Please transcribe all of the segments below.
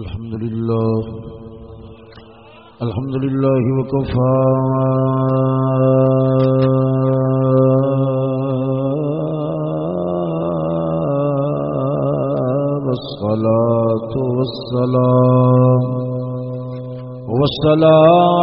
الحمد لله. الحمد لله وكفى. والصلاة والسلام. والسلام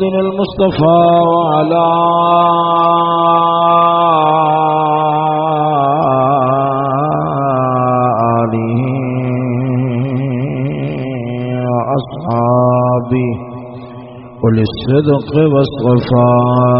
محمد المصطفى وعلى آله وأصحابه وللصدق والصفاء.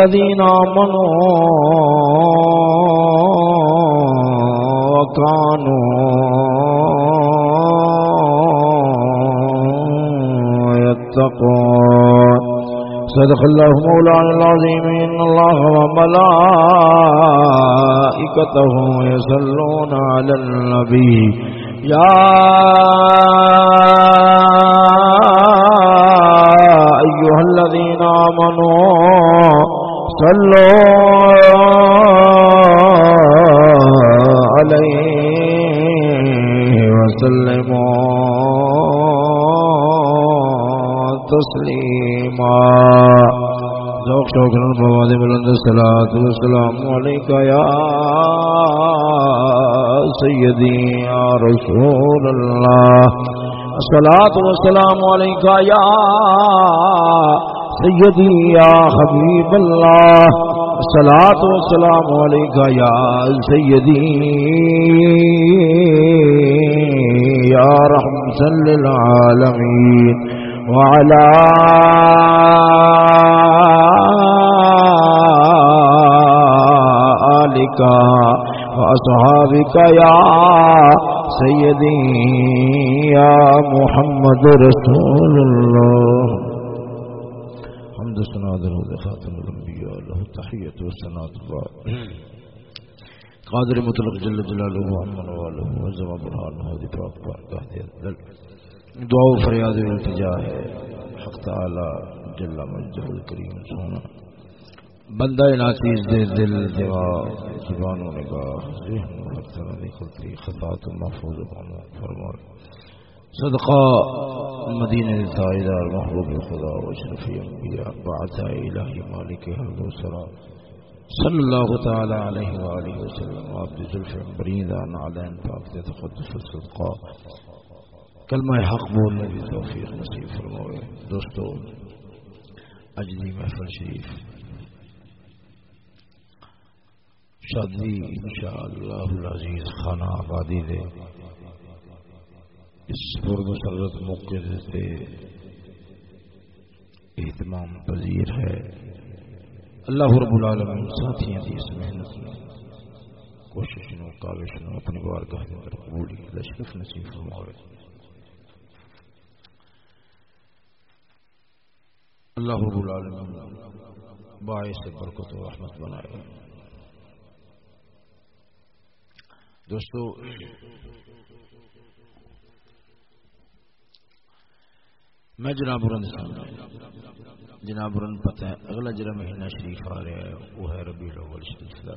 الذين آمنوا وكانوا يتقون. صدق الله مولانا العظيم. إن الله وملائكته يصلون على النبي. يا الصلاة والسلام عليك يا سيدي يا رسول الله الصلاة والسلام عليك يا سيدي يا حبيب الله الصلاة والسلام عليك يا سيدي يا رحمة للعالمين وعلى آلك وأصحابك يا سيدي يا محمد رسول الله حمد سنا درود خاتم الانبیاء له التحیت والثناء الله قادر مطلق جل جلاله وعمن واله وزم برهان هذه پاک پاک دهدی دل دعا و فریاد و التجا ہے۔ حق تعالی جل مجدہ الکریم سونا بندہ ناچیز دے دل دماغ زبان و نگاہ ذہن و حقتنا دی خلقی محفوظ و صدقہ مدینہ تائیدار محبوب خدا و اشرفی انبیاء بعثہ الہی مالک حمد و سلام صلی اللہ تعالی علیہ وآلہ وسلم عبد ذلف بریدان علین پاک دے تقدس الصدقہ کلمہ حق بولنے کی توفیق نصیب فرمائے دوستو، اجلی محفل شریف۔ شادی انشاءاللہ العزیز خانہ آبادی دے. اس پر مسرت موقع سے اہتمام پذیر ہے. اللہ رب العالمین ساتھیاں دی اس محنت میں کوشش نو، کاوش نو، اپنی بارگاہ میں قبولی لشرف نصیب فرمائے اللہ رب العالمین باعث برکت و رحمت بنائے. دوستو، میں جناب جناب پتہ ہے، اگلا جرا مہینہ شریف آ رہا ہے، وہ ہے ربی الاول شریف کا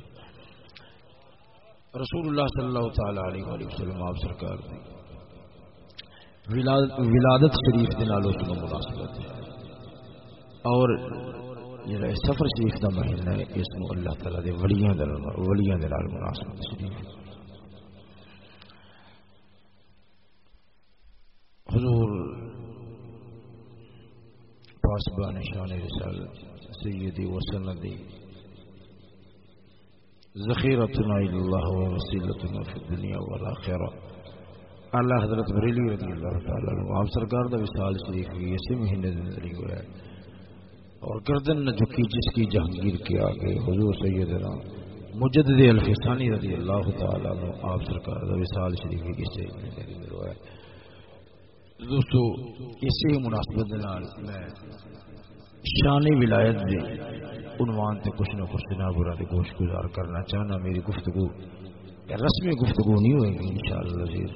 رسول اللہ صلی اللہ تعالی علیہ وسلم، آپ سرکار دی۔ ولادت شریف کے نالوں کی مناسبت ہے۔ اور جڑا سفر شریف کا مہینہ ہے، اس کو اللہ تعالی دے ولیاں دے ولیاں دے نال مناسب شریف حضور پاسبان شان رسال سیدی وسندی ذخیرتنا اللہ و وسیلتنا فی الدنیا والآخرہ اللہ حضرت بریلی رضی اللہ تعالی عنہ، آپ سرکار دا وصال شریف کی اسی مہینے دے اندر ہوا ہے۔ اور گردن نہ جھکی جس کی جہانگیر کے آگے حضور سیدنا مجدد الفسانی رضی اللہ تعالی عنہ، آپ سرکار دا وصال شریف کی اسی مہینے دے اندر ہوا ہے۔ دوستو، اسی مناسبت میں شان ولایت دے عنوان تے کچھ نہ کچھ جناب برا دے گوش گزار کرنا چاہنا۔ میری گفتگو رسمی گفتگو نہیں ہوئے گی انشاءاللہ شاء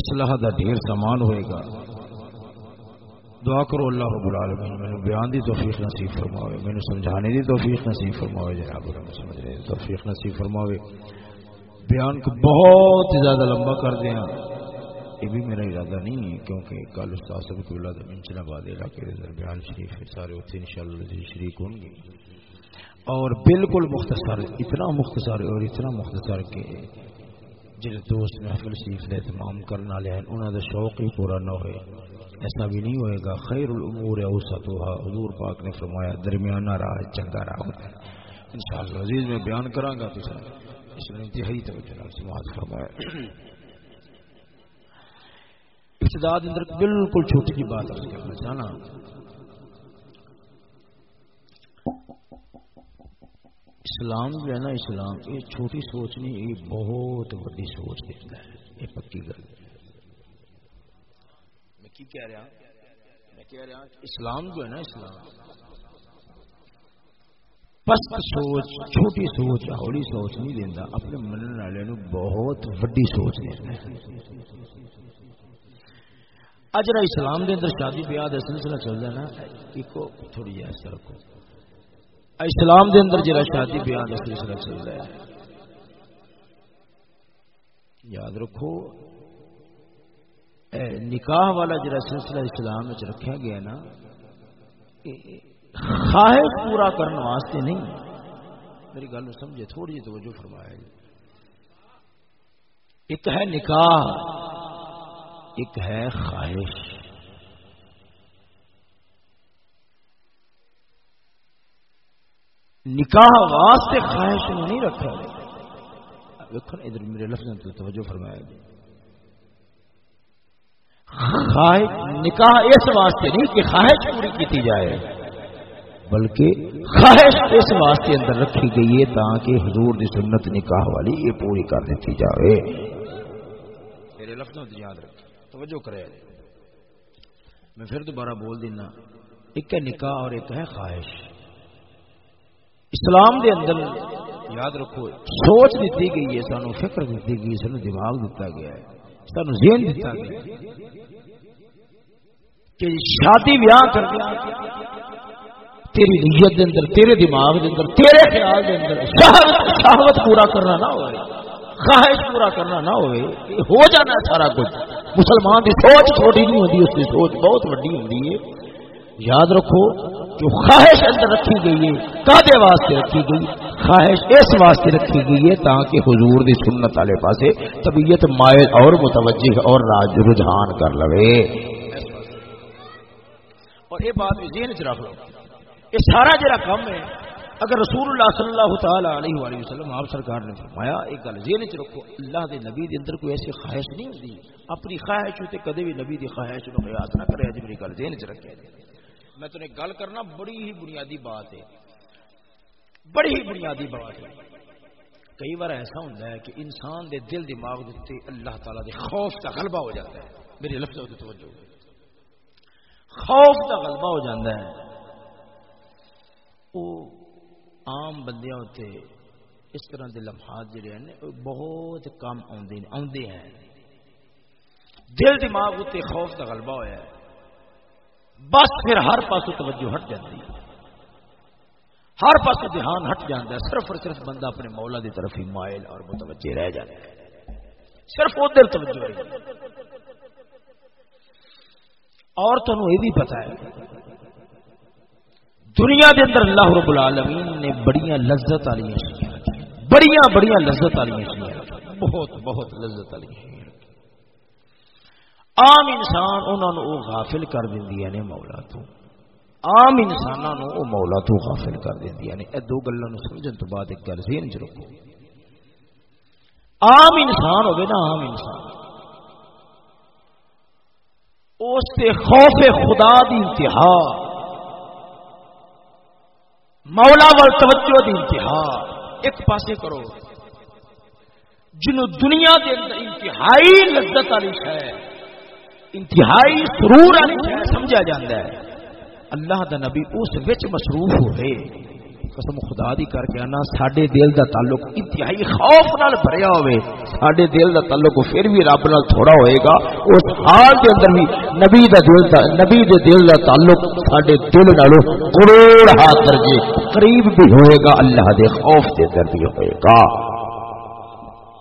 اصلاح دا ڈھیر سامان ہوئے گا۔ دعا کرو اللہ رب العالمین میں بیان دی توفیق نصیب فرماوے میں نے سمجھانے دی توفیق نصیب فرماوے، جناب برا سمجھ رہے توفیق نصیب فرماوے۔ بیان کو بہت زیادہ لمبا کر دیا یہ بھی میرا ارادہ نہیں ہے، کیونکہ کل استاد سب کو اللہ منچنا باد علاقے کے درمیان شریف سارے اتنے ان شاء اللہ شریک ہوں گے۔ اور بالکل مختصر، اتنا مختصر اور اتنا مختصر کہ جن دوست محفل شریف نے اہتمام کرنے والے ہیں انہوں کا شوق ہی پورا نہ ہوئے۔ ایسا بھی نہیں ہوئے گا۔ خیر العمور اوسط حضور پاک نے فرمایا، درمیانہ راہ چنگا راہ ہوتا ہے۔ ان شاء اللہ عزیز، میں بیان کرا گا تو اس نے انتہائی توجہ سماعت فرمایا ابتداد اندر بالکل چھوٹی کی بات کرنا چاہنا۔ اسلام جو ہے نا اسلام یہ چھوٹی سوچ نہیں یہ بہت بڑی سوچ دیتا ہے۔ یہ پکی گل۔ میں کی کہہ رہا میں کہہ رہا اسلام جو ہے نا اسلام۔ پست سوچ چھوٹی سوچ ہولی سوچ نہیں دینا اپنے منع والے بہت وڈی سوچ دینا اجرا اسلام دے اندر شادی بیاہ کا سلسلہ چل رہا نا ایک تھوڑی جی ایسا رکھو اسلام دے اندر جڑا شادی بیاہ کا سلسلہ چل رہا ہے۔ یاد رکھو، اے نکاح والا جڑا سلسلہ اسلام رکھا گیا نا خواہش پورا کرنے واسطے نہیں۔ میری گل سمجھے، تھوڑی جی توجہ فرمایا جی ایک ہے نکاح۔ ایک ہے خواہش۔ نکاح واسطے خواہش نہیں رکھا۔ دیکھو ادھر میرے لفظ تو توجہ فرمایا جی نکاح اس واسطے نہیں کہ خواہش پوری کی جائے، بلکہ خواہش اس واسطے اندر رکھی گئی ہے تاکہ حضور دی سنت نکاح والی یہ پوری کر دیتی جائے میرے لفظوں یاد رکھ توجہ کرے۔ میں پھر دوبارہ بول دینا، ایک ہے نکاح اور ایک ہے خواہش۔ اسلام دے اندر یاد رکھو، سوچ دیتی گئی ہے، سانو فکر دیتی گئی سانو دماغ دیتا گیا ہے، سانو ذہن دیتا گیا کہ شادی بیاہ کر دیا تیری نیت دے اندر، تیرے دماغ دے اندر، تیرے خیال دے اندر شہوت پورا کرنا نہ ہوئے۔ خواہش پورا کرنا نہ ہوئے ہو جانا سارا کچھ۔ مسلمان کی سوچ چھوٹی نہیں ہوتی، اس کی سوچ بہت وڈی ہوتی ہے۔ یاد رکھو، جو خواہش اندر رکھی گئی ہے کادے واسطے رکھی گئی، خواہش اس واسطے رکھی گئی ہے تاکہ حضور دی سنت والے پاسے طبیعت مائل اور متوجہ اور راج رجحان کر لوے۔ اور یہ بات ذہن چ رکھ لو۔ یہ سارا جڑا کام ہے اگر رسول اللہ صلی اللہ تعالی علیہ وآلہ وسلم، آپ سرکار نے فرمایا، ایک گل ذہن چ رکھو، اللہ دے نبی دے اندر کوئی ایسی خواہش نہیں ہوتی اپنی خواہش ہوتے کدے بھی نبی دی خواہش نو قیاس نہ کرے جی میری گل ذہن چ رکھے۔ میں تمہیں گل کرنا بڑی ہی بنیادی بات ہے۔ بڑی ہی بنیادی بات ہے۔ کئی بار ایسا ہوتا ہے کہ انسان دے دل دماغ دیتے اللہ تعالی دے خوف کا غلبہ ہو جاتا ہے۔ میری لفظ توجہ۔ خوف کا غلبہ ہو جاتا ہے۔ وہ عام بندے اتنے اس طرح کے لمحات جڑے ہیں بہت کم آدھے ہیں دل دماغ اتنے خوف کا غلبہ ہوا ہے۔ بس پھر ہر پاس توجہ ہٹ جاتی ہر پاس دھیان ہٹ جاتا ہے۔ صرف اور صرف بندہ اپنے مولا کی طرف ہی مائل اور متوجہ رہ جاتا ہے۔ صرف ادھر توجہ اور تمہیں یہ بھی پتا ہے دنیا دے اندر اللہ رب العالمین نے بڑیاں لذت والی شیئر بڑیاں بڑیاں لذت والی بہت بہت لذت والی شیئر عام انسان انہوں نے غافل کر دیا نے مولا تو۔ عام انسانوں وہ مولا تو غافل کر دیا نے یہ دو گلوں سمجھن تو بعد ایک گل ذہن چ رکھو۔ عام انسان ہوگی نا عام انسان۔ اس خوف خدا دی انتہا۔ مولا وال توجہ دی انتہا۔ ایک پاسے کرو۔ جنوں دنیا کے اندر انتہائی لذت والی ہے انتہائی سرور والی ہے سمجھا جاتا ہے۔ اللہ دا نبی اس وچ مصروف ہوئے۔ قسم خدا دی کر کے آنا، ساڈے دل دا تعلق انتہائی خوف نال بھریا ہوئے۔ ساڈے دل دا تعلق پھر بھی رب نال تھوڑا ہوئے گا۔ اس حال دے اندر بھی نبی دا دل دا، نبی دے دل دا تعلق ساڈے دل نالوں کروڑ ہاتھ درجے قریب بھی ہوئے گا۔ اللہ دے خوف دے اندر بھی ہوئے گا۔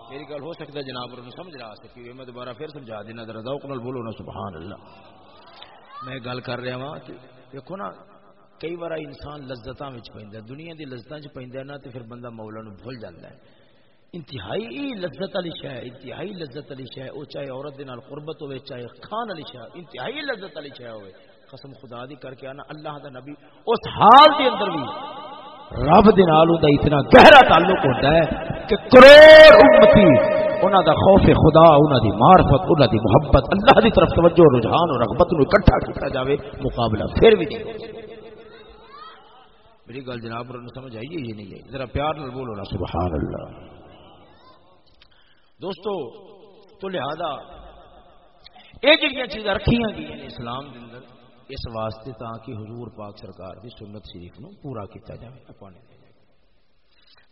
میری گل ہو سکتا ہے جناب نے سمجھ رہا سکتی میں دوبارہ پھر سمجھا دینا، ذرا ذوق نال بولو نا سبحان اللہ۔ میں گل کر رہا ہاں کہ دیکھو نا کئی بار انسان لذت پہ دنیا کی لذت چ نا تو پھر بندہ مولا نو بھول جاتا ہے۔ انتہائی لذت والی شہ انتہائی لذت والی شہ وہ چاہے عورت دے نال قربت ہوے چاہے خان والی شہ انتہائی لذت والی شہ ہوے قسم خدا دی کر کے آنا، اللہ دا نبی اس حال دے اندر بھی رب دے نال دا اتنا گہرا تعلق ہوتا ہے کہ کروڑ امتی، انہاں دا خوف خدا، انہاں دی معرفت، انہاں دی محبت، اللہ دی طرف توجہ، رجحان اور رغبت نو اکٹھا کیتا جاوے، مقابلہ پھر بھی نہیں۔ میری گل جناب سمجھ آئیے یہ نہیں ہے ذرا پیار نال بولو نا۔ سبحان اللہ دوستو تو لہذا یہ جڑی چیزاں رکھی گئی اسلام کے اندر اس واسطے تاکہ حضور پاک سرکار کی سنت شریف نو پورا کیا جائے اپنے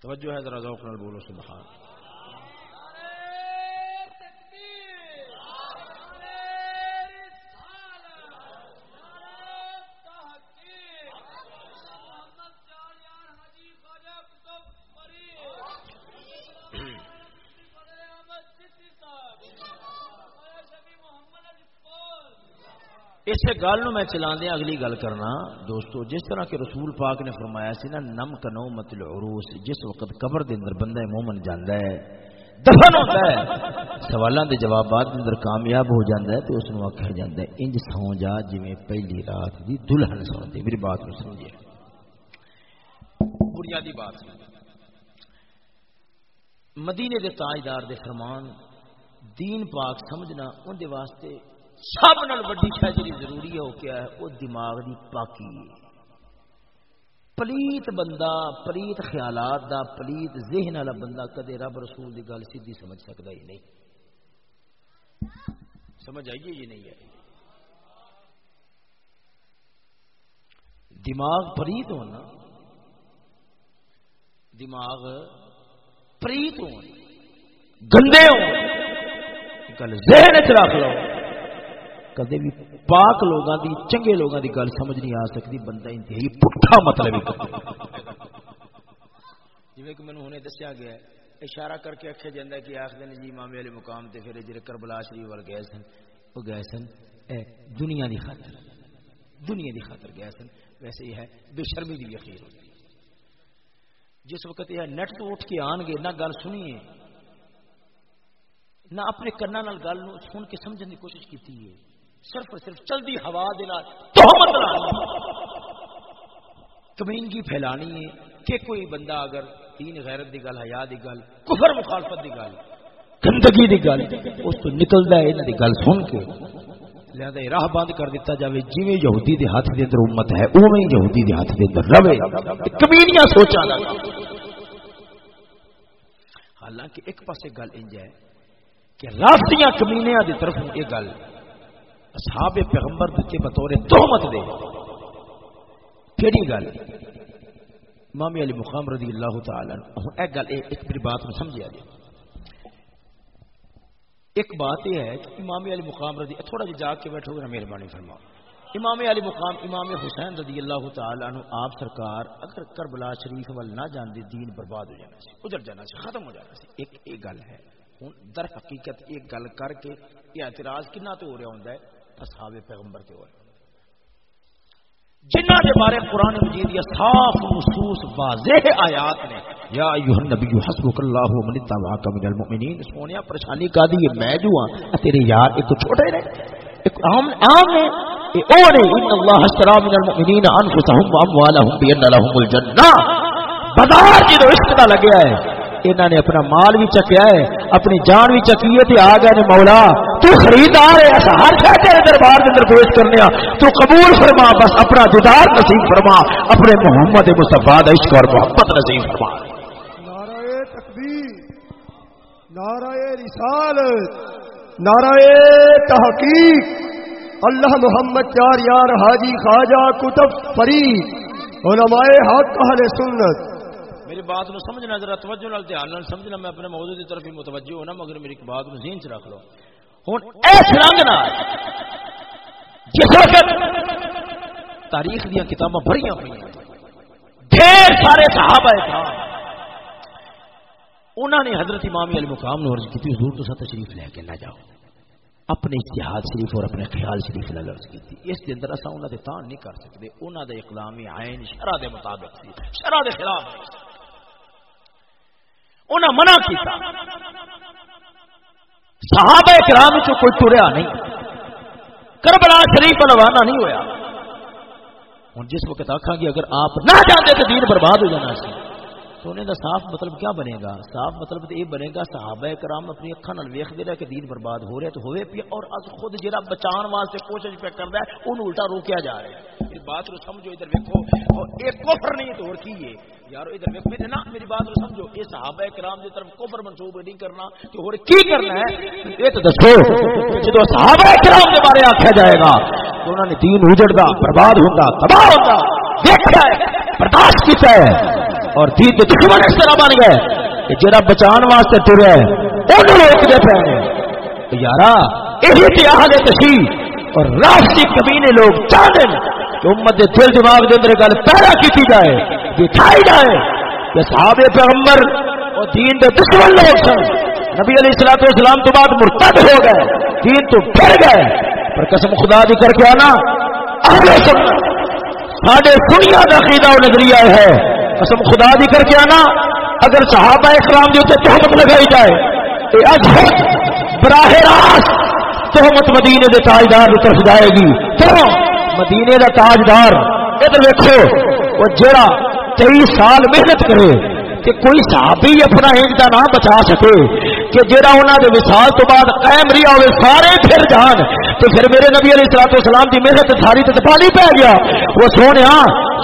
توجہ ہے ذرا ذوق نال بولو سبحان اللہ۔ اس گل میں چلا دیا ہاں، اگلی گل کرنا۔ دوستو، جس طرح کہ رسول پاک نے فرمایا سی نا، نم کنو مت العروس جس وقت قبر دے اندر بندہ مومن جاندا ہے، دفن ہوتا ہے۔ سوالاں دے جوابات اندر کامیاب ہو جاندا ہے تو اس نو آکھیا جاندا ہے، انج سو جا، جویں پہلی رات دی دلہن سوندی میری بات نو سمجھے بنیادی بات۔ مدینے دے تاجدار دے فرمان، دین پاک سمجھنا ان دے واسطے سب نال وڈی جی ضروری ہے، وہ کیا ہے؟ وہ دماغ دی پاکی پلیت بندہ، پلیت خیالات دا، پلیت ذہن والا بندہ کدے رب رسول دی گل سیدھی سمجھ سکتا ہی نہیں۔ سمجھ آئیے یہ نہیں ہے دماغ پریت ہونا، دماغ پریت ہو گندے ہو گل ذہن چ رکھ لو۔ کدے بھی پاک لوگوں دی، چنگے لوگوں دی گل سمجھ نہیں آ سکتی، بندہ انتہائی پٹھا مطلب جی کہ مینو ہوں دسیا گیا اشارہ کر کے آخیا جا کہ آخر جی مامے والے مقام تے پھر جی کربلا شریف وال گئے سن وہ گئے سن، اے دنیا دی خاطر، دنیا دی خاطر گئے سن۔ ویسے یہ ہے، بے شرمی دی یقین ہوتی جس وقت یہ نیٹ تو اٹھ کے آن گے، نہ گل سنیے، نہ اپنے کرنا گل سن کے سمجھنے کی کوشش کی ہے۔ صرف صرف چلتی ہوا تہمت کمینگی پھیلانی ہے کہ کوئی بندہ اگر تین غیرت دی گل، حیا دی گل، کفر مخالفت دی گل، گندگی دی گل، اس تو نکلتا ہے انہوں دی گل سن کے۔ لہذا یہ راہ بند کر دیتا جاوے جی یہودی دے ہاتھ دے اندر امت ہے اوے یہودی دے ہاتھ دے اندر رہے۔ کمینیاں سوچا حالانکہ ایک پاسے گل انج ہے کہ راستیاں کمینیاں دی طرف یہ گل اصحاب پیغمبر دیتے بطور تہمت دے۔ کیڑی گل؟ امام علی مقام رضی اللہ تعالی ایک گل ایک میری بات میں سمجھا جائے ایک بات یہ ہے کہ امام علی مقام رضی تھوڑا جی جا کے بیٹھو گے مہربانی فرما امام علی مقام امام حسین رضی اللہ تعالی عنہ، آپ سرکار اگر کربلا شریف وال نہ جان دین برباد ہو جانا سی، اجڑ جانا سی، ختم ہو جانا سی۔ ایک ایک گل ہے۔ ہوں در حقیقت ایک گل کر کے یہ اعتراض کنا تو ہو رہا ہوں اصحاب پیغمبر کے ہوئے جنہ کے بارے قرآن مجید یا صاف محسوس واضح آیات نے، یا ایوہ النبی حسبک اللہ من اتبعک من المؤمنین۔ سونیا پریشانی کا دی، یہ میں جو ہاں تیرے یار ایک تو چھوٹے نے ایک عام عام نے اے او نے، ان اللہ اشترى من المؤمنین انفسهم واموالهم بان لهم الجنہ۔ بازار جدو عشق دا لگیا ہے انہوں نے اپنا مال بھی چکیا ہے، اپنی جان بھی چکی ہے تے آ گئے نے جی مولا، تو خریدار ہے، ایسا ہر شے تیرے دربار کے اندر پیش کرنے تو قبول فرما، بس اپنا دیدار نصیب فرما، اپنے محمد مصطفیٰ دا عشق اور محبت نصیب فرما۔ نعرہ تکبیر، نعرہ رسالت، نعرہ تحقیق۔ اللہ محمد چار یار حاجی خواجہ کتب فرید، علماء حق اہل سنت۔ بات نو سمجھنا، ذرا توجہ نال دھیان نال سمجھنا، میں اپنے موضوع کی طرف ہی متوجہ ہونا، مگر میری بات نو ذہن چ رکھ لو۔ ہن اس رنگ نال جس وقت تاریخ دیا کتاباں بھریاں ہوئی ڈھیر سارے صحابہ کرام۔ انہوں نے حضرت امام علی مقام نے عرض کی حضور تو سا تشریف لے کے نہ جاؤ۔ اپنے اشتہاد شریف اور اپنے خیال شریف نے لفظ کی تھی اس کے اندر اصا انہوں نے تان نہیں کر سکتے انہوں نے اقدامی عین، شرح کے مطابق سی، شرح کے خلاف۔ انہیں منع کیا صحابہ کرام چ کوئی تریا نہیں۔ کربلا شریف روانہ نہیں ہویا۔ ہوں جس وقت آخا گی اگر آپ نہ جاتے تو دین برباد ہو جانا سی۔ تو انہیں دا صاف مطلب کیا بنے گا؟ صاف مطلب تو یہ بنے گا صحابہ کرام اپنی اکھا نال ویخ دے رہا کہ دین برباد ہو رہا تو ہوئے پی اور از خود جڑا بچان واسطے کوشش پہ کرتا ہے ان الٹا روکیا جا رہا ہے۔ یہ بات کو سمجھو، ادھر ویکھو۔ اور ایک کفر نہیں تو اور کی ہے؟ یار ادھر ویکھ میرے نا میری بات کو سمجھو۔ یہ صحابہ کرام دی طرف کفر منسوب نہیں کرنا کہ اور کی کرنا ہے؟ یہ تو دسو جدو صحابہ کرام کے بارے آکھا جائے گا تو انہوں نے دین اجڑتا برباد ہوتا تباہ ہوتا دیکھا ہے، برداشت کیتا ہے۔ اور دین کے دشمن اس طرح بن گئے کہ جڑا بچان واسطے ٹریا ہے انہوں روک دے پے یارا، یہی تیار تشریح اور راشٹری کمینے لوگ چاہتے ہیں کہ امت دے دل دماغ دے اندر گل پیدا کی جائے، دکھائی جائے کہ صحابہ پیغمبر اور دین دے دشمن لوگ سن۔ نبی علیہ السلام اسلام تو بعد مرتد ہو گئے، دین تو پھر گئے۔ پر قسم خدا دی کر کے آنا ساڈے سنیا کا عقیدہ و نظریہ ہے۔ قسم خدا دی کر کے آنا، اگر صحابہ اسلام کے اتنے تحمت لگائی جائے تو اج براہ راست تحمت مدینے کے تاجدار کی طرف جائے گی۔ کیوں مدینے کا تاجدار، ادھر ویکو وہ جڑا تیئیس سال محنت کرے، کہ کوئی صحابی اپنا انجا نہ بچا سکے، کہ جڑا انہوں نے وسال تو بعد قائم رہا ہوئے، سارے پھر جان۔ تو پھر میرے نبی علیہ السلام اسلام کی محنت ساری تو پانی پی گیا۔ وہ سونے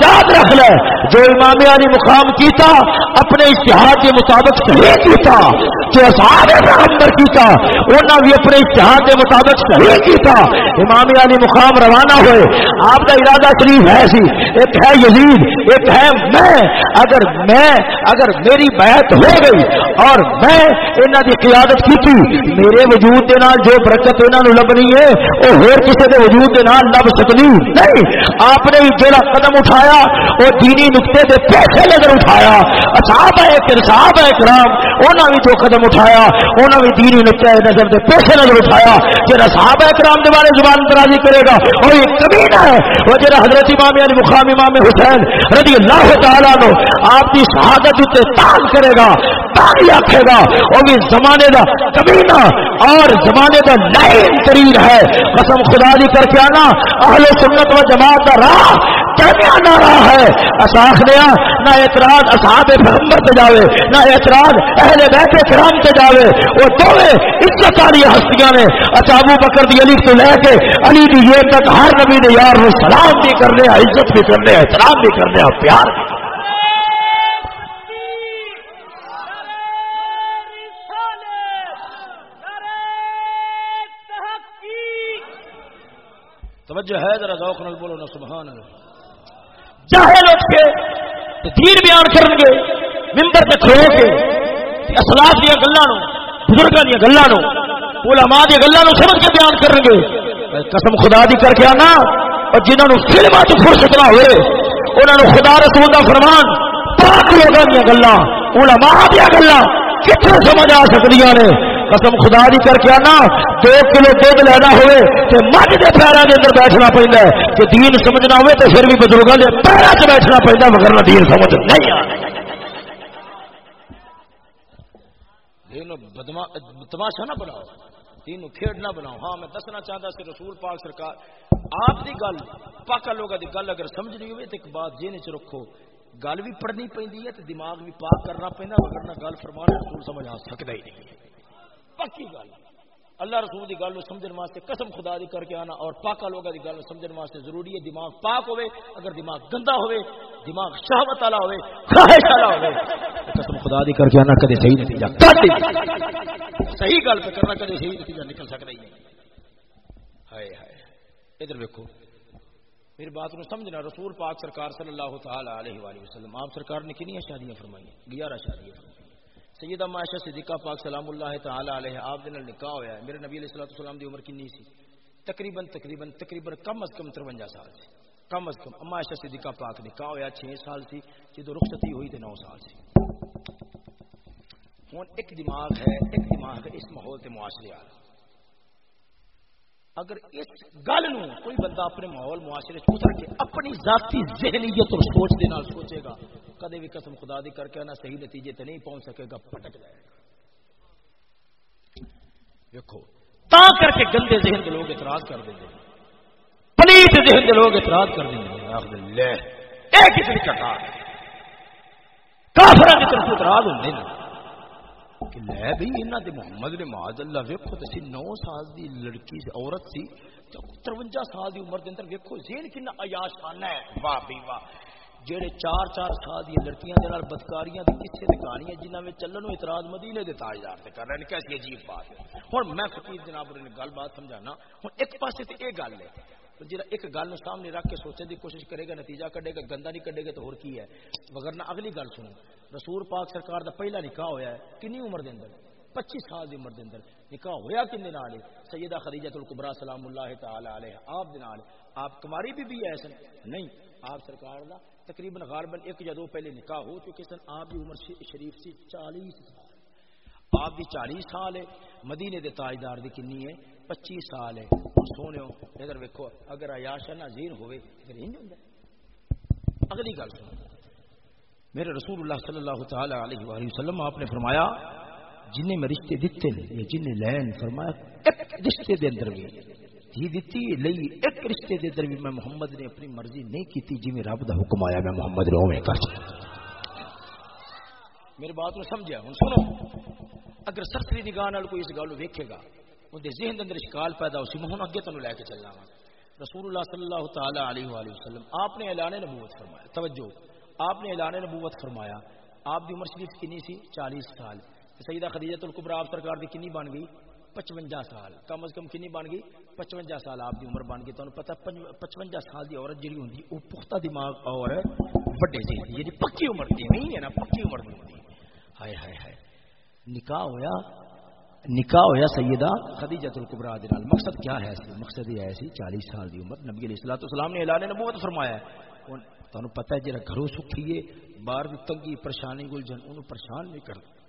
یاد رکھ لے۔ جو امام علی مقام کیتا، اپنے اشتہار کے مطابق صحیح کیتا، جو سارے پیغمبر کیتا انہوں بھی اپنے اشتہار کے مطابق صحیح کیتا۔ امام علی مقام روانہ ہوئے۔ آپ کا ارادہ شریف ہے سی۔ ایک ہے یزید، ایک ہے میں۔ اگر میں، اگر میری بیعت ہو گئی اور میں انہوں کی قیادت کی تھی میرے وجود کے جو برکت انہوں نے لبنی ہے وہ ہور کسی کے وجود کے نال لب سکنی نہیں، آپ نے جڑا قدم اٹھایا، وہ دینی نقطے کے پیسے نظر اٹھایا۔ اصحاب ہے صاحب ہے کرام انہوں نے جو قدم اٹھایا انہوں نے دینی نقطے نظر کے پیسے نظر اٹھایا۔ جہاں صاحب ہے کرام کے بارے زبان درازی کرے گا وہ ایک کمینہ ہے۔ وہ جہاں حضرت امام علی مقام امام حسین رضی اللہ تعالیٰ نو آپ کی شہادت اتنے تان کرے گا تان آخے گا، وہ بھی زمانے کا کمینہ اور زمانے کا لائن ترین ہے۔ قسم خدا دی کر کے آنا، اہل سنت و جماعت کا راہ کیا رہا ہے۔ اساخ دیا نہ اعتراض اصحاب پیغمبر سے جاوے، نہ اعتراض اہل بیت کرام سے جاوے۔ وہ دونوں عزت والی ہستیاں نے۔ اچھا، اچابو بکر دی علی تو لے کے، علی دی یہ تک ہر نبی نے یار سلام بھی کرنے، عزت بھی کرنے، احترام بھی کرنے پیار بھی توجہ ہے ذرا ذوق نال بولو نا سبحان اللہ جاہل اٹھ کے دین بیان کرن گے ممبر تے کھلو کے اسلاف دی گلاں نو بزرگاں دی گلاں نو علماء دی گلاں نو سمجھ کے بیان کرن گے۔ قسم خدا دی کر کے آنا۔ اور جنہاں نو فلماں تو فرصت نہ ہوئے، انہاں نو خدا رسول دا فرمان، پاک لوگاں دی گلاں، علماء دی گلاں کتنے سمجھ آ سکدیاں نے؟ قسم خدا دی کر کے آنا، دو کلو دودھ لینا ہوئے تو مجھ کے پیروں کے اندر بیٹھنا پہنتا ہے۔ کہ دین سمجھنا ہوئے تو پھر بھی بزرگوں کے پیروں سے بیٹھنا پہنتا مگر نہ دین سمجھ۔ نہیں آ تماشا نہ بناؤ۔ تین کھیڈ نہ بناؤ۔ ہاں میں دسنا چاہتا سی رسول پاک سرکار، آپ دی گل پاکا لوگوں دی گل اگر سمجھنی ہوئے تو ایک بات جی چ رکھو۔ گل بھی پڑھنی پی ہے تو دماغ بھی پاک کرنا پہنا ورنہ گل فرمانا رسول سمجھ آ سکتا ہی نہیں۔ پکی گل۔ اللہ رسول کی گل سمجھنے واسطے قسم خدا دی کر کے آنا اور پاکا لوگوں کی گل سمجھنے واسطے ضروری ہے، دماغ پاک ہوئے، اگر دماغ گندا ہوئے، دماغ شہوت والا ہوئے، خواہش والا ہوئے قسم خدا دی کر کے آنا کدے صحیح نتیجہ صحیح گل پہ کرنا کدے صحیح نتیجہ نکل سکتا ہی نہیں۔ ہائے ہائے۔ ادھر ویکو میری بات کو سمجھنا، رسول پاک سرکار صلی اللہ تعالی علیہ وآلہ وسلم، آپ سرکار نے کنیا شادیاں فرمائی گیارہ شادیاں فرمائی سیدہ معاشہ صدیقہ پاک سلام اللہ تعالی علیہ، آپ دن نکاح ہویا ہے۔ میرے نبی علیہ الصلوۃ والسلام دی عمر کتنی سی؟ تقریباً تقریباً تقریباً کم از کم 53 سال سی۔ کم از کم۔ اما عائشہ صدیقہ پاک نکاح ہویا 6 سال سی جدو رخصتی ہوئی تے 9 سال سی۔ ہن ایک دماغ ہے، ایک دماغ ہے اس ماحول تے معاشرے والا اگر اس گل نو کوئی بندہ اپنے ماحول معاشرے اتر کے اپنی ذاتی ذہنیت اور سوچ دے نال سوچے گا، کدے بھی قسم خدا دی کر کے نہ صحیح نتیجے تے نہیں پہنچ سکے گا پٹک جائے گا۔ دیکھو تا کر کے گندے ذہن کے لوگ اعتراض کر دیں پلیت ذہن کے لوگ اعتراض کر دیں لے ایک کسی کٹا کافر کی طرف اعتراض ہوتے ہیں۔ کہ لے بھائی انہوں نے محمد نے معاذ اللہ ویکو تو نو سال دی لڑکی سے عورت سی ترونجا سال دی عمر دے اندر ویکو ذہن کنا عیاش خانہ ہے۔ واہ بھی واہ۔ جہے چار چار سال دیا لڑکیاں دے نال، بدکاریاں دی، کسے دی کہانیاں جنہوں میں چلن نو اعتراض مدینے کے تاجدار سے کر رہے ہیں۔ کیسی عجیب بات ہے۔ ہوں میں فقیر جناب نے گل بات سمجھانا ہوں ایک پاس تو یہ گل ہے۔ جا ایک گل سامنے رکھ کے سوچنے کی کوشش کرے گا، نتیجہ کڈے گا، گندا نہیں کڈے گا تو ہور کی ہے؟ وغیرہ اگلی گل سنو، رسول پاک سرکار دا پہلا نکاح ہوا ہے کنی عمر دے اندر؟ پچیس سال دی عمر دے اندر۔ نکاح ہویا کن دے نال؟ سیدہ خدیجہ الکبرا سلام اللہ تعالی علیہ، آپ دے نال۔ آپ کماری بھی بھی ایسا نہیں، آپ سرکار دا تقریباً غالباً ایک یا دو پہلے نکاح ہو چکے سن۔ آپ کی عمر شریف سی چالیس سال۔ آپ کی چالیس سال ہے۔ مدینے دے تاجدار دی کنی ہے۔ پچیس سال ہے۔ سونے ہو ادھر ویکو اگر عیاشا نظیر ہوئے پھر ہی نہیں اگلی گل سنو۔ میرے رسول اللہ صلی اللہ تعالی علیہ وآلہ وسلم آپ نے فرمایا، جنہیں میں رشتے دیتے ہیں یعنی جنہیں لین فرمایا، ایک رشتے دے اندر بھی۔ دھی دیتی لئی ایک رشتے دے در بھی میں محمد نے اپنی مرضی نہیں کی جی میں رب دا حکم آیا، میں محمد رو میں کر۔ میری بات کو سمجھا ہوں سنو، اگر سرسری نگاہ نال کوئی اس گل ویکھے گا اندر ذہن اندر اشکال پیدا ہو سی میں ہوں اگے تینوں لے کے چلنا وا رسول اللہ صلی اللہ تعالی علیہ وآلہ وسلم، آپ نے اعلان نبوت فرمایا۔ توجہ، آپ نے اعلان نبوت فرمایا۔ آپ کی عمر شریف کنی سی؟ چالیس سال۔ سیدہ خدیجہ القبرا آپ سرکار دی کنی بن گئی؟ پچوجا سال۔ کم از کم کنی بن گئی؟ پچوجا سال آپ کی عمر بن گئی۔ تمہیں پتا پچوجا سال کی عورت جی ہوں وہ پختہ دماغ اور وڈے ذہن کی جی یعنی پکی عمر کی نہیں ہے نا، پکی عمر کی ہوتی ہائے ہائے ہائے۔ نکاح ہویا نکاح ہویا سیدہ خدیجہ القبرا دے مقصد کیا ہے سی مقصد یہ ہے چالیس سال دی عمر نبی علیہ الصلوۃ والسلام نے اعلان نبوت فرمایا ہے۔ تانوں پتہ ہے جڑا گھروں سکھیے باہر تنگی، پریشانی گلجن اونوں پریشان نہیں کرتا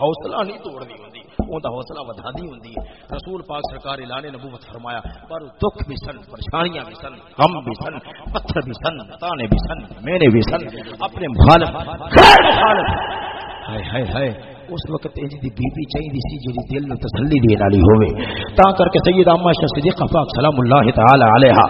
حوصلہ نہیں توڑنی ہوں وہ حوصلہ ودا دی ہوں رسول پاک سرکار اعلان نبوت فرمایا، پر دکھ بھی سن، پریشانیاں بھی سن، غم بھی سن، پتھر بھی سن، تانے بھی سن، میرے بھی سن، اپنے مخالف مخالف۔ ہائے ہائے ہائے۔ اس وقت انج دی بی بی چاہیے سی جی دل نو تسلی دین والی ہوے تا کر کے سید اما شاہ صدیقہ پاک سلام اللہ تعالی علیہا۔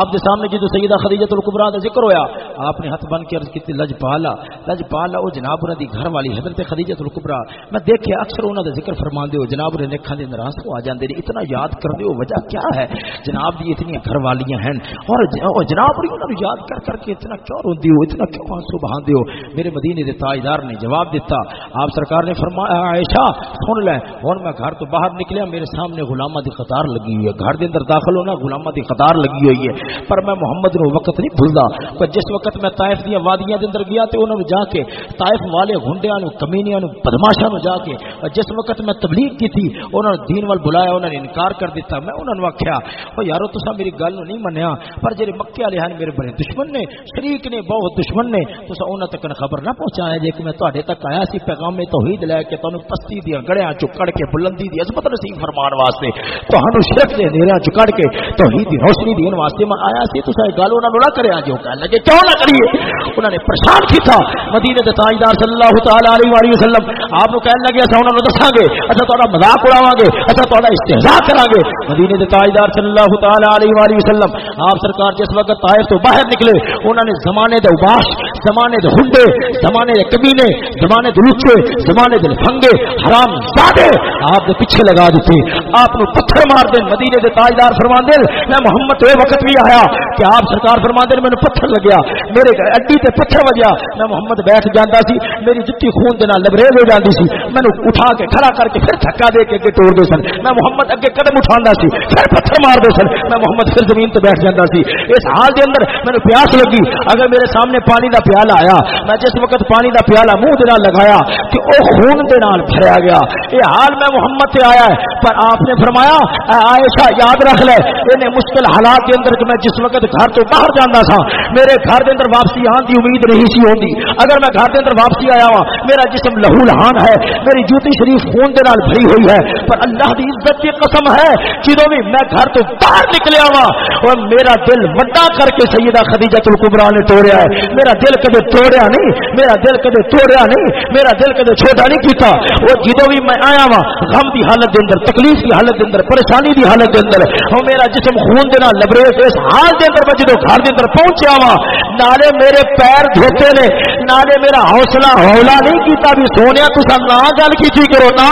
آپ دے سامنے جدو سیدہ خدیجہ الکبرا دا ذکر ہویا، آپ نے ہاتھ بن کے عرض کی لج پالا لج پالا، او جناب انہاں دی گھر والی حضرت خدیجہ الکبرا۔ میں دیکھیا اکثر انہاں دا ذکر فرماندے ہو، جناب نے اکھاں دے اندر آنسو آ جاندے نے۔ اتنا یاد کردے ہو، وجہ کیا ہے؟ جناب جی دی اتنی گھر والیاں ہیں۔ اور جناب نے انہاں یاد کر کر کے اتنا کیوں روندی ہو، اتنا کیوں آنسو بہاندے ہو؟ میرے مدینے دے تاجدار نے جواب دیتا، آپ سرکار نے فرمایا عائشہ، سن لے ہوں میں گھر تو باہر نکلیا میرے سامنے غلامہ دی قطار لگی ہوئی ہے۔ گھر دے اندر داخل ہونا، غلامہ دی قطار لگی ہوئی ہے۔ پر میں محمد نو وقت نہیں بھولدا۔ پر جس وقت میں طائف دی وادیاں دے اندر گیا تے انہاں نو جا کے طائف والے گھنڈیاں نو، کمینیاں نو، بدماشاں نو جا کے جس وقت میں تبلیغ کی تھی، انہاں نے دین وال بلایا، انہاں نے انکار کر دیتا۔ میں انہاں نو آکھیا، او یارو، تساں میری گل نو نہیں منیا، پر جڑے مکے والے ہیں میرے بڑے دشمن نے، شریک نے، بہت دشمن نے، تساں انہاں تک خبر نہ پہنچایا جے کہ میں تواڈے تک آیا سی، پیغام توحید توحید لے کے تانوں پستی دی گڑیاں چ کڑ کے بلندی دی عظمت نصیب فرمان واسطے۔ تانوں شرک دے نیرا چ کڑ کے توحید دی روشنی دین واسطے میں آیا سی، تساں گل انہاں نوں نہ کریا جو جی، کہن لگے، کیوں نہ کریے؟ انہاں نے پریشان کیتا۔ مدینے دے تاجدار صلی اللہ تعالی علیہ والہ وسلم آپ کو کہن لگے، اساں انہاں نوں دساں گے، اساں تہاڈا مذاق اڑاواں گے، اساں تہاڈا استہزاء کراں گے۔ مدینے دے تاجدار صلی اللہ تعالی علیہ والہ وسلم، آپ سرکار جس وقت طائف تو باہر نکلے انہوں نے زمانے دے اباش، زمانے دے ہنڈے، زمانے دے کمینے زمانے دے لچے زمانے دے لفنگے حرام زادے آپ دے پیچھے لگا دیتے۔ آپ نو پتھر مار دے، مدینے دے تاجدار فرمان دے، میں محمد تو وقت بھی آیا کہ آپ سرکار فرمان دے، میں پتھر لگیا۔ میرے اڈی تے پتھر وجیا، میں محمد بیٹھ جاندا سی، میری جتی خون دے نال لبریز ہو جاندی سی۔ مینوں اٹھا کے کھڑا کر کے پھر دھکا دے کے اگے توڑ دے سن۔ میں محمد اگے قدم اٹھاندا سی، پھر پتھر مار دے سن۔ میں محمد پھر زمین تے بیٹھ جاندا سی۔ اس حال دے اندر مینوں پیاس لگی۔ اگر میرے سامنے پانی دا پیالہ آیا، میں جس وقت پانی دا پیالہ منہ دے نال لگایا کہ او خون دے نال بھریا گیا۔ یہ حال میں محمد سے آیا ہے، پر آپ نے فرمایا، اے عائشہ، یاد رکھ لے، انہیں مشکل حالات کے اندر کہ میں جس وقت گھر تو باہر جانا تھا، میرے گھر کے اندر واپسی آن کی امید نہیں سی ہوندی۔ اگر میں گھر کے اندر واپسی آیا ہوا میرا جسم لہو لہان ہے، میری جوتی شریف خون دے نال بھری ہوئی ہے، پر اللہ دی عزت کی قسم ہے، جدوں بھی میں گھر تو باہر نکلیا ہوا اور میرا دل وڈا کر کے سیدہ خدیجہ الکبرا نے توڑیا ہے۔ میرا دل کدے توڑیا نہیں، میرا دل کدے توڑیا نہیں، میرا دل کدے چھوٹا نہیں کیتا وہ جدو بھی میں آیا وا غم دی حالت دے اندر، تکلیف دی حالت دے اندر، پریشانی دی حالت دے اندر وہ میرا جسم خون دے نال لبریز اس حال دے اندر میں جدو گھر دے اندر پہنچیا وا نالے میرے پیر دھوتے نے، نالے میرا حوصلہ ہولا نہیں کیتا بھی سونیا تسا نہ گل کیتی کرو نا،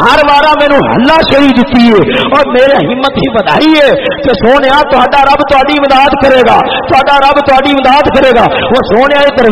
ہر وارا مینوں ہلا شری دتی ہے، اور میرے ہمت ہی بدائی ہے کہ سونیا تہاڈا رب تہاڈی امداد کرے گا، تہاڈا رب تہاڈی امداد کرے گا، وہ سونے ادھر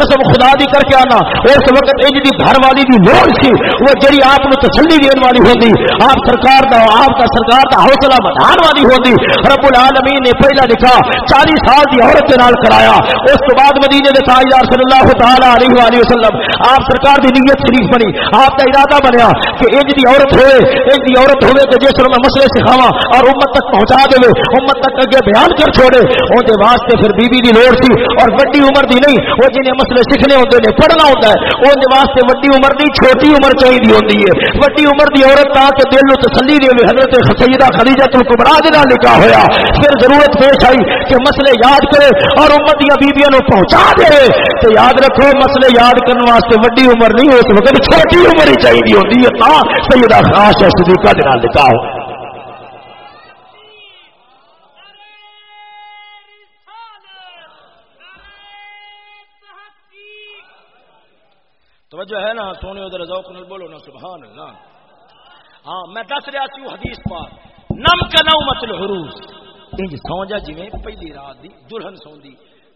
قسم خدا دی کر کے آنا، اس وقت انج دی گھر والی دی لوڑ سی، وہ جڑی آپ کو تسلی دین والی ہوندی، آپ سرکار دا، آپ کا سرکار دا حوصلہ بڑھان والی ہوندی۔ رب العالمین نے پہلا لکھا چالیس سال دی عورت کے نال کرایا۔ اس تو بعد مدینے دے تاجدار صلی اللہ تعالی علیہ وآلہ وسلم، آپ سرکار دی نیت شریف بنی۔ آپ کا ارادہ بنیا کہ انج دی عورت ہوئے، انج دی عورت ہوئے کہ جس میں مسئلے سکھاواں اور امت تک پہنچا دے امت تک اگے بیان کر چھوڑے۔ اون دے واسطے پھر بی بی دی لوڑ سی اور بڑی عمر دی نہیں، وہ جنہیں مسئلے سیکھنے ہوتے ہیں پڑھنا ہوتا ہے ان واسطے وڈی عمر دی، چھوٹی عمر چاہیے ہوتی ہے۔ وڈی عمر دی عورت تا کہ دل نو تسلی دے حضرت سیدہ خدیجہ تو کبرا دے لکھا ہویا۔ پھر ضرورت پیش آئی کہ مسئلے یاد کرے اور امت دیا بیبیاں نو پہنچا دے۔ تو یاد رکھو، مسئلے یاد کرنے واسطے وڈی عمر نہیں ہو سکتی چھوٹی عمر ہی چاہیے ہوتی ہے۔ تا سیدہ خاص صدیقہ دے لکھا ہو۔ توجہ ہے نا، سونے ادھر ذوق نل بولو نا سبحان اللہ ہاں میں دس رہا سی حدیث پاک۔ نم کا نو متل حروس انج سو جا جی پہلی رات دی دلہن سوندی۔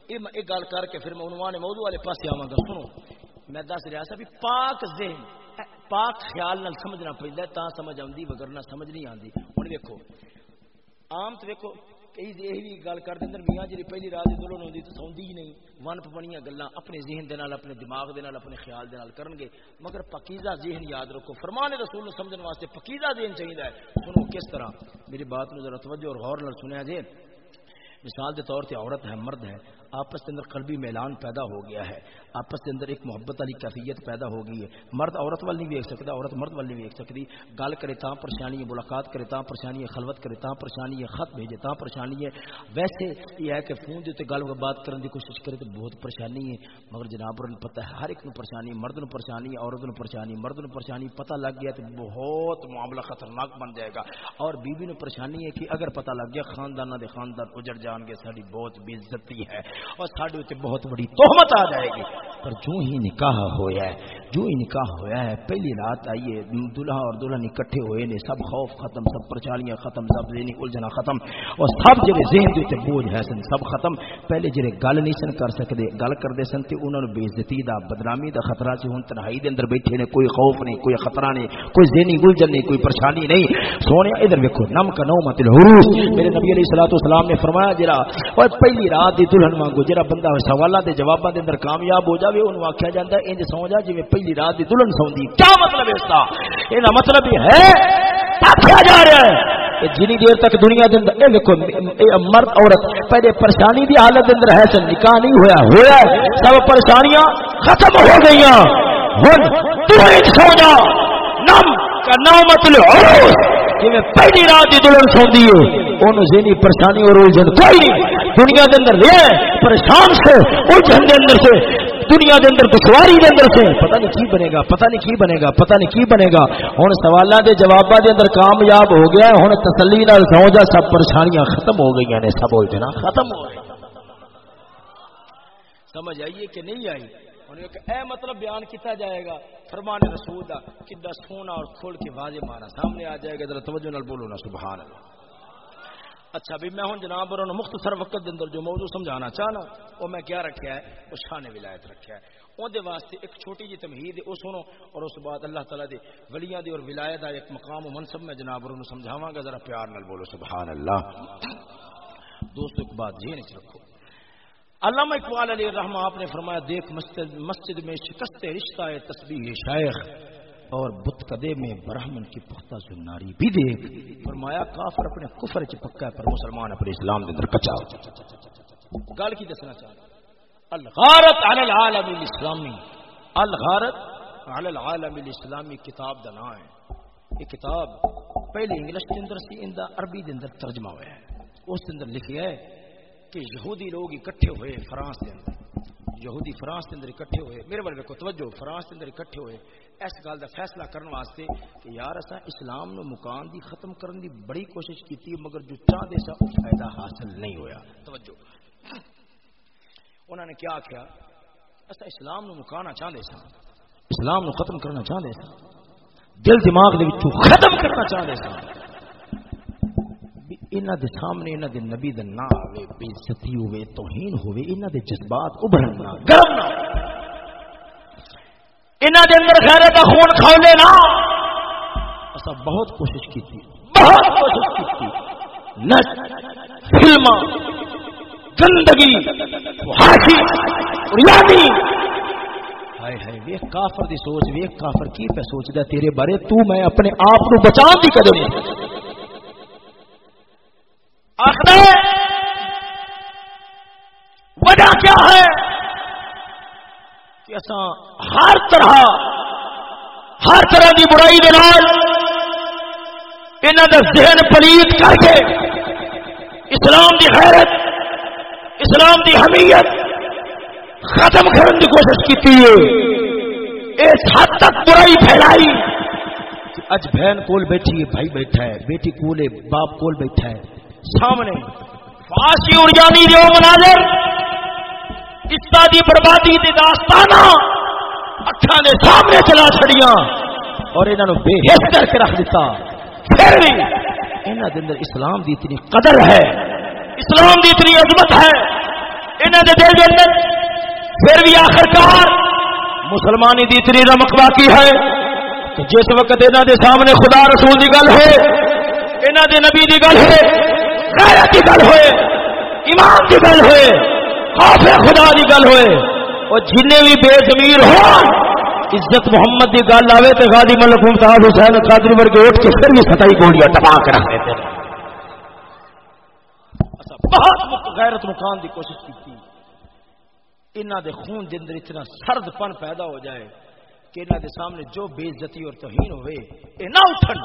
یہ گل کر کے پھر میں عنوان موضوع والے پاسے آواں گا، سنو۔ میں دس رہا سا بھی پاک ذہن، پاک خیال نال سمجھنا پہندا تا سمجھ آندی وگرنا سمجھ نہیں آندی ہن ویکھو، عام تو ویکھو کئی یہ بھی گل کر دیں میاں جی پہلی رات کی دلہن آتی تو سوندی ہی نہیں من پونی گلا اپنے ذہن دے نال اپنے دماغ دے نال اپنے خیال دے نال کرن گے مگر پکیزہ ذہن یاد رکھو فرمان رسول سمجھنے واسطے پکیزہ ذہن چاہیے سنو کس طرح میری بات نو ذرا توجہ اور غور نال سنیا جی مثال کے طور پہ عورت ہے مرد ہے آپس کے اندر قلبی میلان پیدا ہو گیا ہے۔ آپس کے اندر ایک محبت والی کیفیت پیدا ہو گئی ہے۔ مرد عورت وال نہیں ویک سکتا، عورت مرد وال نہیں ویک سکتی۔ گل کرے تا پریشانی ہے، ملاقات کرے تا پریشانی ہے، خلوت کرے تا پریشانی ہے، خط بھیجے تا پریشانی ہے۔ ویسے یہ ہے کہ فون کے گل بات کرنے کی کوشش کرے تو بہت پریشانی ہے۔ مگر جناب پتہ ہے، ہر ایک نو پریشانی، مرد نو پریشانی، عورت نو پریشانی، مرد نو پریشانی پتہ لگ گیا تو بہت معاملہ خطرناک بن جائے گا۔ اور بیوی نو پریشانی ہے کہ اگر پتہ لگ گیا خاندان دے خاندان اجڑ جان گے ساری بہت بےزتی ہے۔ اور سارے بہت بڑی تہمت آ جائے گی۔ پر جو ہی نکاح ہویا ہے جو ہی نکاح ہویا ہے، پہلی رات آئیے دلہا اور دلہن اکٹھے ہوئے نے، سب خوف ختم، سب پرچالیاں ختم، سب ذہنی الجھنا ختم، اور سب جڑے ذہن دے تے بوجھ ہے سن، سب ختم۔ پہلے جڑے گل نہیں سن کر سکدے، گل کردے سن تے انہاں نوں بے عزتی دا، بدنامی دا خطرہ سی۔ ہن تنہائی دے اندر بیٹھے نے، کوئی خوف نہیں، کوئی خطرہ نہیں، کوئی ذہنی الجھن نہیں، کوئی پریشانی نہیں۔ سونے، ادھر ویکھو، نم کا نومت الحروس۔ میرے نبی علیہ الصلوۃ والسلام نے فرمایا، جڑا او پہلی رات دی دلہن وانگو، جڑا بندہ سوالات دے جواباں دے اندر کامیاب ہو جاوے اونوں آکھیا جاندا ہے، انج سو جا، جویں پہلی رات دی دلہن سوندی۔ کیا مطلب اس کا؟ یہ مطلب یہ ہے کیا جا رہا ہے۔ جنی دیر تک دنیا دے اندر، اے دیکھو مرد، عورت، پہلے پریشانی دی حالت اندر ہے سن نکاح نہیں ہویا ہویا سب پریشانیاں ختم ہو گئیاں۔ ہن، تو سو جا نم کا نامت العروس جی پہلی رات کی دلہن سوندی ہے انہوں ذہنی پریشانی اور الجھن۔ کوئی دنیا کے اندر لے پریشان سے، الجھن کے اندر سے۔ دنیا کے اندر، دشواری کے اندر سے پتہ نہیں کی بنے گا، پتہ نہیں کی بنے گا، پتہ نہیں کی بنے گا۔ ہوں سوالوں کے جوابوں کے اندر کامیاب ہو گیا ہوں تسلی نال سو جا، سب پریشانیاں ختم ہو گئی نے سب الجھنا ختم ہو گئی سمجھ آئیے کہ نہیں آئی؟ اے مطلب بیان کیتا جائے گا۔ فرمان رسول دا، کدا سونا اور کھول کے واضح مانا سامنے آ جائے گا۔ ذرا توجہ نال بولو نا، سبحان اللہ۔ اچھا بھی میں ہوں جناب اور مختصر وقت دے اندر جو موضوع سمجھانا چاہنا، وہ میں کیا رکھیا ہے؟ وہ شان ولایت رکھیا ہے۔ اون دے واسطے ایک چھوٹی جی تمہید ہے او سنو۔ اور اس بعد اللہ تعالی دے ولیاں دی اور ولایت دا ایک مقام و منصب میں جناب اور سمجھاواں گا، ذرا پیار نال بولو سبحان اللہ دوستو، ایک بات ذہن وچ رکھو۔ علامہ اقبال علیہ الرحمہ آپ نے فرمایا، دیکھ مسجد مسجد میں شکست رشتہ ہے، تسبیح شیخ اور بت کدے میں برہمن کی پختہ سناری بھی دیکھ، فرمایا، کافر اپنے کفر چ پکا ہے، پر مسلمان اپنے اسلام دے اندر کچا گل کی دسنا چاہ الغارت علی العالم الاسلامی۔ الغارت علی العالم الاسلامی کتاب دا نام ہے۔ یہ کتاب پہلے انگلش کے اندر سی اندا عربی دے اندر ترجمہ ہوا ہے۔ اس کے اندر لکھیا ہے کہ یہودی لوگ اکٹھے ہوئے فرانس کے اندر۔ یہودی فرانس کے اندر اکٹھے ہوئے۔ میرے بارے کو توجہ فرانس کے اندر اکٹھے ہوئے۔ اس گل کا فیصلہ کرنے واسطے کہ یار اصا اسلام نو مکان دی ختم کرنے دی بڑی کوشش کی مگر جو چاہتے سا وہ فائدہ حاصل نہیں ہویا۔ توجہ۔ انہوں نے کیا کیا اصا اسلام نو مکانا چاہتے سا اسلام نو ختم کرنا چاہتے سا دل دماغ دے ختم کرنا چاہتے سا انہاں دے سامنے انہاں دے نبی دا نا آوے بے عزتی ہوے توہین ہوے انہاں دے جذبات ابھرن نہ گرم نہ انہاں دے اندر غیرت دا خون کھولے نا اسا بہت کوشش کیتی، بہت کوشش کیتی۔ نچ فلما گندگی ہاشی ریاضی۔ ہائے ہائے، ویکھ کافر دی سوچ، ویکھ کافر کی پہ سوچدا تیرے بارے، تو میں اپنے آپ کو بچان دی قدم آخر وجہ کیا ہے؟ کہ اصا ہر طرح ہر طرح کی برائی دے انہوں کا ذہن پلیت کر کے اسلام کی حیرت اسلام کی حمیت ختم کرنے کی کوشش کی اس حد تک برائی پھیلائی اج بہن کول بیٹھی ہے، بھائی بیٹھا ہے، بیٹی کول ہے، باپ کول بیٹھا ہے۔ سامنے۔ فاسی ارجانی جو مناظر استا دی بربادی دی داستانہ اکھاں دے سامنے چلا چھڑیاں اور انہاں نو بے حس کر کے رکھ دیتا پھر بھی انہاں دے اندر اسلام دی اتنی قدر ہے، اسلام دی اتنی عظمت ہے، انہاں دے دل دے اندر پھر بھی آخرکار مسلمانی دی اتنی رمق باقی ہے کہ جس وقت انہاں دے سامنے خدا رسول دی گل ہے، انہاں دے نبی دی گل ہے غیرت کی گل ہوئے، ایمان کی گل ہوئے، خوف خدا کی گل ہوئے۔ اور جن بھی بے زمیر ہو عزت محمد کی گل آئے تو غازی ملک صاحب حسین قادری ورگے اٹھ کے پھر بھی ستائی گولیاں ٹپا کر رکھ دیتے بہت غیرت مکان کی کوشش کی انہوں دے خون دے اندر اتنا سرد پن پیدا ہو جائے کہ انہوں دے سامنے جو بے عزتی اور توہین ہوئے اے نہ اٹھن۔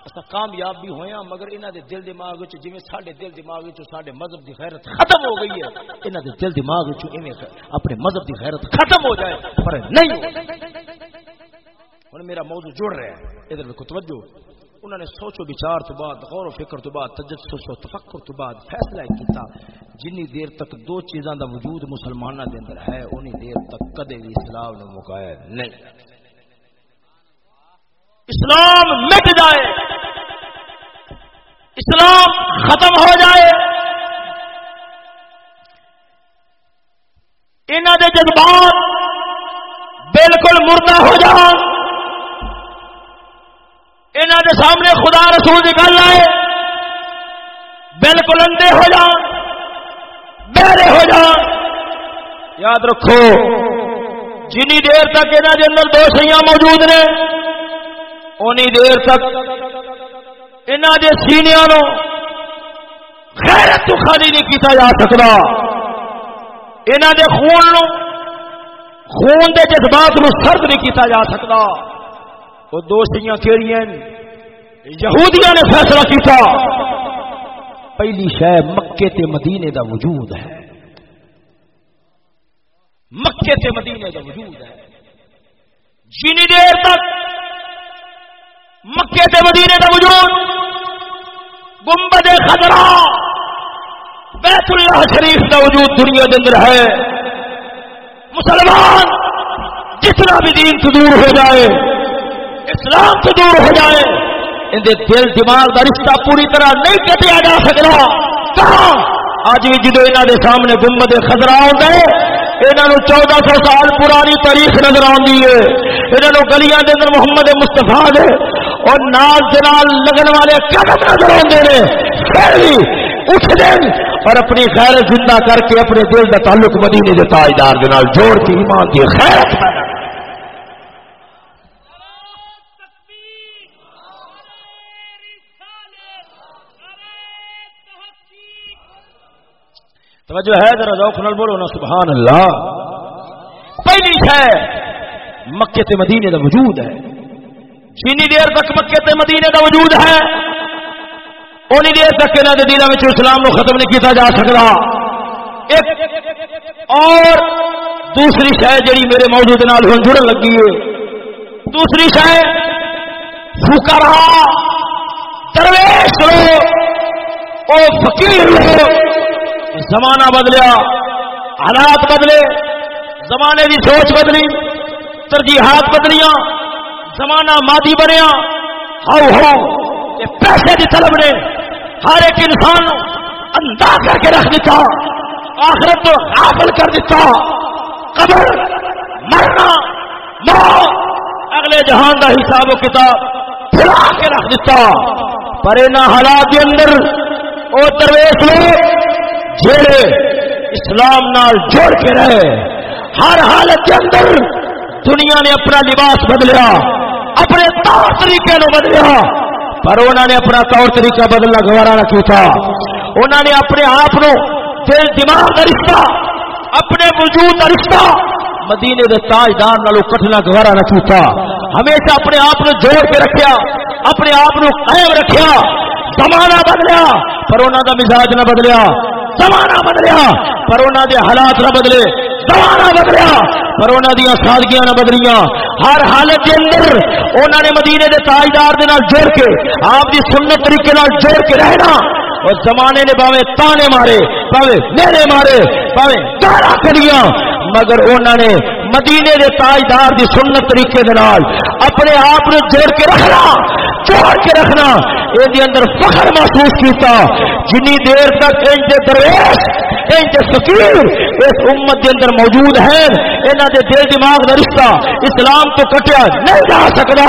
اصا کامیاب بھی ہوئے ہیں مگر انہوں دے دل دماغ جی سارے دل دماغ سارے مذہب کی خیرت ختم ہو گئی ہے انہوں دے دل دماغ اپنے مذہب کی خیرت ختم ہو جائے، پر نہیں۔ ہوں میرا موضوع جڑ رہا ہے، ادھر دیکھو توجہ۔ انہوں نے سوچو بچار تو بعد، غور و فکر تو بعد، تجسس و تفکر تو بعد فیصلہ کیتا۔ جنی دیر تک دو چیزاں دا وجود مسلمانوں دے اندر ہے انہی دیر تک کدے بھی اسلام نے مکایا نہیں۔ اسلام مٹ جائے۔ اسلام ختم ہو جائے۔ انہوں کے جذبات بالکل مردہ ہو جان انہوں کے سامنے خدا رسول کی گل آئے۔ بالکل اندے ہو جان بہرے ہو جان یاد رکھو، جنی دیر تک انہوں کے اندر دوسیاں موجود نے، اونی دیر تک انہوں کے سینیا نو خیرت تو خالی نہیں کیتا جا سکتا انہوں کے خون نو خون دے جذبات نو سرد نہیں کیتا جا سکتا وہ دوستیاں کیڑی یہودیاں نے فیصلہ کیتا۔ پہلی شہ مکے تے مدینے دا وجود ہے۔ مکے تے مدینے دا وجود ہے۔ جنی دیر تک مکے تے مدینے دا وجود، گنبد خطرہ بیت اللہ شریف کا وجود دنیا کے اندر ہے۔ مسلمان، جتنا بھی دین سے دور ہو جائے، اسلام سے دور ہو جائے، ان دل دماغ کا رشتہ پوری طرح نہیں کٹیا جا سکتا۔ کہاں؟ اج بھی جدو یہاں کے سامنے گنبد خطرہ آتا ہے یہاں چودہ سو سال پرانی تاریخ نظر آتی ہے۔ یہاں گلیاں اندر محمد مستفا دے اور نال نال لگن والے قدم نظر آتے ہیں پھر بھی اٹھ دیں اور اپنی خیر زندہ کر کے اپنے دل کا تعلق مدینے کے تاجدار جوڑ کے ایمان کی خیر توجہ ہے ذرا ذوق نال بولو نا، سبحان اللہ۔ پہلی ہے مکے تے مدینے دا وجود ہے۔ جنی دیر تک مکے تے مدینے دا وجود ہے۔ اونی دیر تک انہاں دے دیناں وچ اسلام نو ختم نہیں کیتا جا سکدا۔ ایک اور دوسری شے جڑی میرے موضوع نال جڑن لگی ہے۔ دوسری شے فقرا، درویش لو او فقیر لو زمانہ بدلیا، حالات بدلے، زمانے کی سوچ بدلی، ترجیحات بدلیاں۔ زمانہ مادی بنیا۔ ہاؤ ہاؤ پیسے کی طلب نے ہر ایک انسان انداز کر کے رکھ دیتا آخرت کو حاصل کر دیتا قبر، مرنا، موت، اگلے جہان کا حساب و کتاب پھلا کے رکھ دیتا پر ان حالات کے اندر وہ درویش لوگ جڑے اسلام نال جوڑ کے رہے، ہر حالت کے اندر دنیا نے اپنا لباس بدلیا۔ اپنے طور طریقے نو بدلیا۔ پر انہوں نے اپنا طور طریقہ بدلنا گوارا نہ کیتا۔ انہوں نے اپنے آپ دل، دماغ کا رشتہ، اپنے وجود کا رشتہ، مدینے کے تاجدار نالو کٹنا گوارا نہ کیتا۔ ہمیشہ اپنے آپ جوڑ کے رکھیا، اپنے آپ قائم رکھیا۔ زمانہ بدلیا، پر انہوں کا مزاج نہ بدلیا۔ زمانہ بدلیا، پر انہوں دے حالات نہ بدلے۔ زمانہ بدلیا، پر انہوں دیا سادگیاں نہ بدلیاں۔ ہر حالت کے اندر انہوں نے مدینے دے تاجدار دے نال کے، آپ دی سنت طریقے نال جوڑ کے رہنا۔ اور زمانے نے باوے تانے مارے، باوے میرے مارے، باوے گالا کریاں مگر انہوں نے مدینے دے تاجدار دی سنت طریقے دے اپنے آپ نے جوڑ کے رکھنا، جوڑ کے رکھنا۔ یہ اندر فخر محسوس کیتا، جنی دیر تک انج درویش انج فقیر اس امت کے اندر موجود ہیں۔ انہوں دے دل دماغ کا رشتہ اسلام تو کٹیا نہیں جا سکتا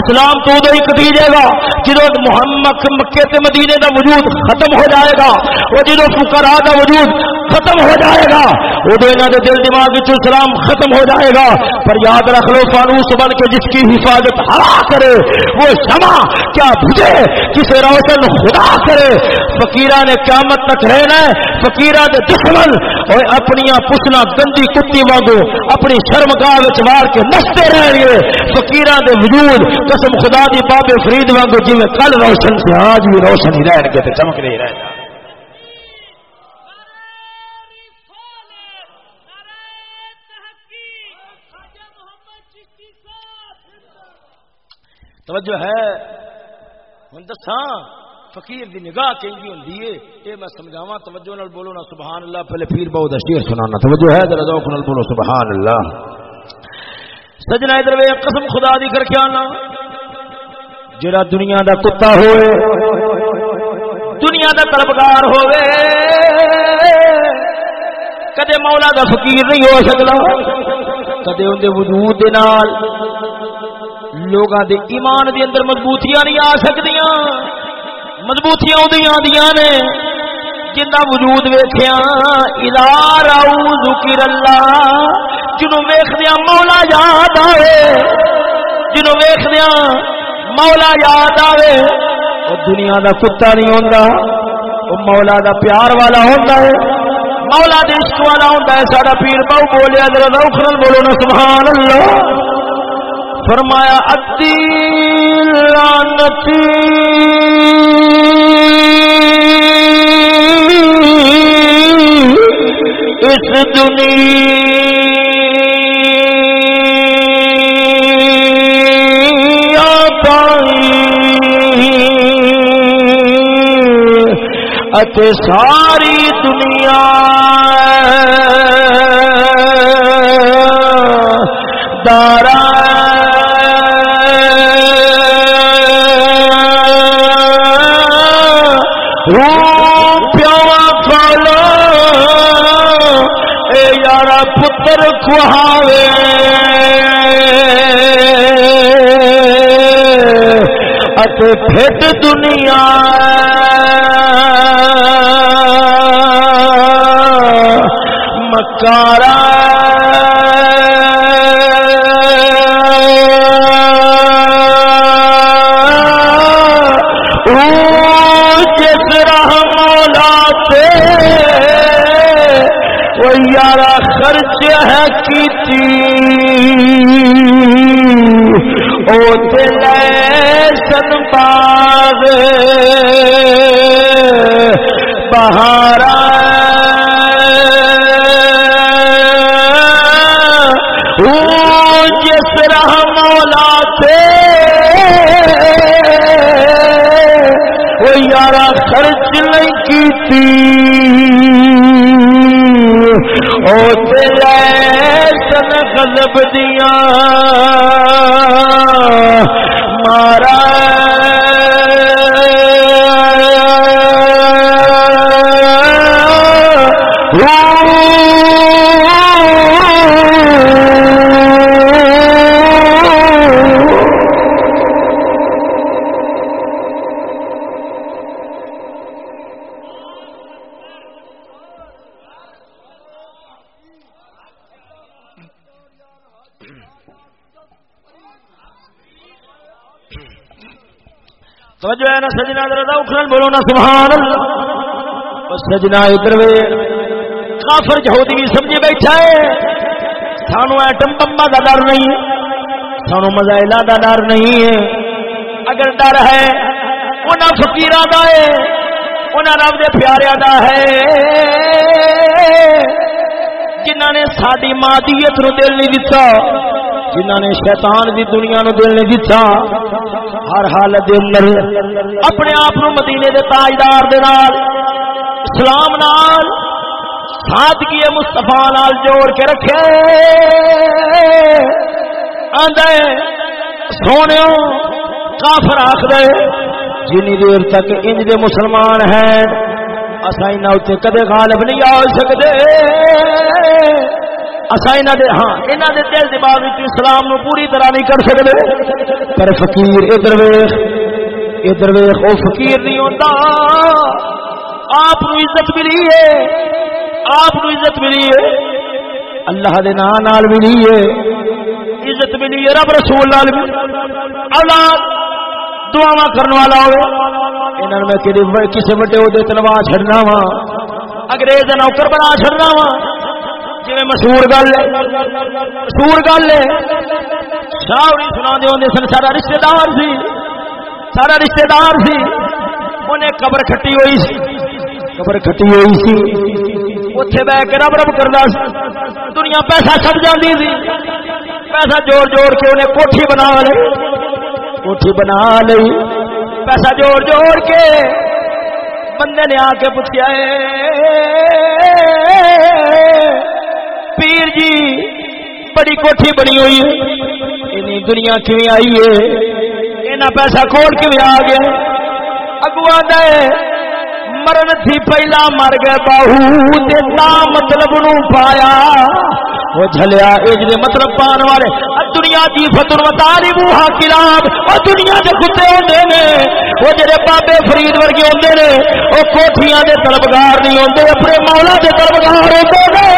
اسلام تو ادو ہی کٹی جائے گا۔ جدو محمد مکے سے مدینے کا وجود ختم ہو جائے گا، اور جدو فکرا کا وجود ختم ہو جائے گا۔ ادو دے دل دماغ اسلام ختم ہو جائے گا۔ پر یاد رکھ لو، فانوس بن کے جس کی حفاظت ہرا کرے، وہ شمع کیا بجے کسے روشن خدا کرے۔ فقیرہ نے قیامت تک رہنا ہے، فقیرہ دے دشمن۔ اور اپنی پسنا گندی کتی وانگو اپنی شرم گاہ مار کے نستے رہ گے فقیرہ دے وجود، قسم خدا دی بابے فرید وانگو جی میں کل روشن سے، آج بھی روشن ہی رہ گے چمک نہیں رہ جائے توجہ ہے۔ ہوں دساں، فقیر دی نگاہ کہیں ہوں یہ میں سمجھاوا توجہ نال بولو نا، سبحان اللہ۔ پہلے پیر بہو کا شیر سنانا۔ توجہ ہے، ذرا ذوق نال بولو، سبحان اللہ۔ سجنا ادھر وے قسم خدا دی کر کے آنا۔ جڑا دنیا دا کتا ہوئے، دنیا دا طلبگار ہوئے، کدے مولا دا فقیر نہیں ہو سکتا کدے اندر وجود دے نال۔ لوگوں دے ایمان دے اندر مضبوطیاں نہیں آ سکتی مضبوطیاں ادیاں آدیاں نے جنہ وجود ویخیا ادار آؤ ذکر اللہ جنوں ویخدیا مولا یاد آئے جنوں ویخدیا مولا یاد آئے وہ دنیا دا کتا نہیں ہوتا وہ مولا دا پیار والا ہوتا ہے۔ مولا دشک والا ہوں سارا پیر بہو بولیا، ذرا روخل بولو نا، سبحان اللہ۔ فرمایا ادی لانتی اس دنیا اتے ساری دنیا۔ دارا پتر کھواوے اتے پھٹ دنیا۔ مکارا جس راہ مولا پہ وہ یارا خرچ ہے او دل سن باغ بہارا جس راہ مولا تھے۔ وہ یارا خرچ نہیں کی سن دیا نا سبحان اللہ۔ سجنا ادھر کافر یہودی بھی سمجھی بیٹھا ہے۔ سانو ایٹم بمبا دا ڈر نہیں۔ سانو مزائلہ دا ڈر نہیں ہے۔ اگر ڈر ہے، انہاں فقیراں دا ہے۔ انہاں رب دے پیاریاں دا ہے۔ جنہاں نے ساڈی مادیت نو دل نہیں دتا جنہ نے شیطان دی دنیا نو دل نہیں دتا ہر حالت دے اندر اپنے آپ نو مدینے دے تاجدار دے نال، اسلام نال سادگی مصطفی نال جوڑ کے رکھے۔ آندے سونے کافر آخر جنی دیر تک انج دے مسلمان ہیں اسائی نہ کدے غالب نہیں آ سکتے ہاں دے دل دماغ اسلام نو پوری طرح نہیں کر سکتے پر فقیر ادھر ویخ ادھر ویخ وہ فقیر نہیں ہوتا آپ عزت ملی ہے۔ آپ عزت ملی ہے۔ اللہ دے نام ملی ہے۔ عزت ملی ہے، رب رسول لال بھی اولاد دعا کرنے والا ہوئے۔ میں کسی وڈے عہدے تلوا چڑنا وا۔ انگریز نوکر بنا چڑنا وا۔ جی مشہور گل ہے، مشہور گل ہے۔ شاہری سنا دے سن، سارا رشتے دار سی۔ سارا رشتے دار سی۔ انہیں قبر کھٹی ہوئی سی۔ قبر کھٹی ہوئی سی۔ اتے بہ کے رب رب کرتا دنیا پیسہ چھپ جاتی سی۔ پیسہ جوڑ جوڑ کے انہیں کوٹھی بنا لی کوٹھی بنا لی پیسہ جوڑ جوڑ کے بندے نے آ کے پوچھا پیر جی بڑی کوٹھی بنی ہوئی ہے۔ دنیا کیویں آئی ہے؟ پیسہ کھول کے آ گیا؟ اگوا دے مرن تھی پہلا مر گئے باہو مطلب نو پایا۔ وہ جھلیا اجلے مطلب پان والے۔ دنیا کی فتر وتاری بوہا کلاب وہ دنیا کے کتے ہوتے نے۔ وہ جڑے بابے فرید ورگے ہوتے نے، وہ کوٹیاں کے طلبگار نہیں ہوتے اپنے مولا کے طلبگار ہوتے ہیں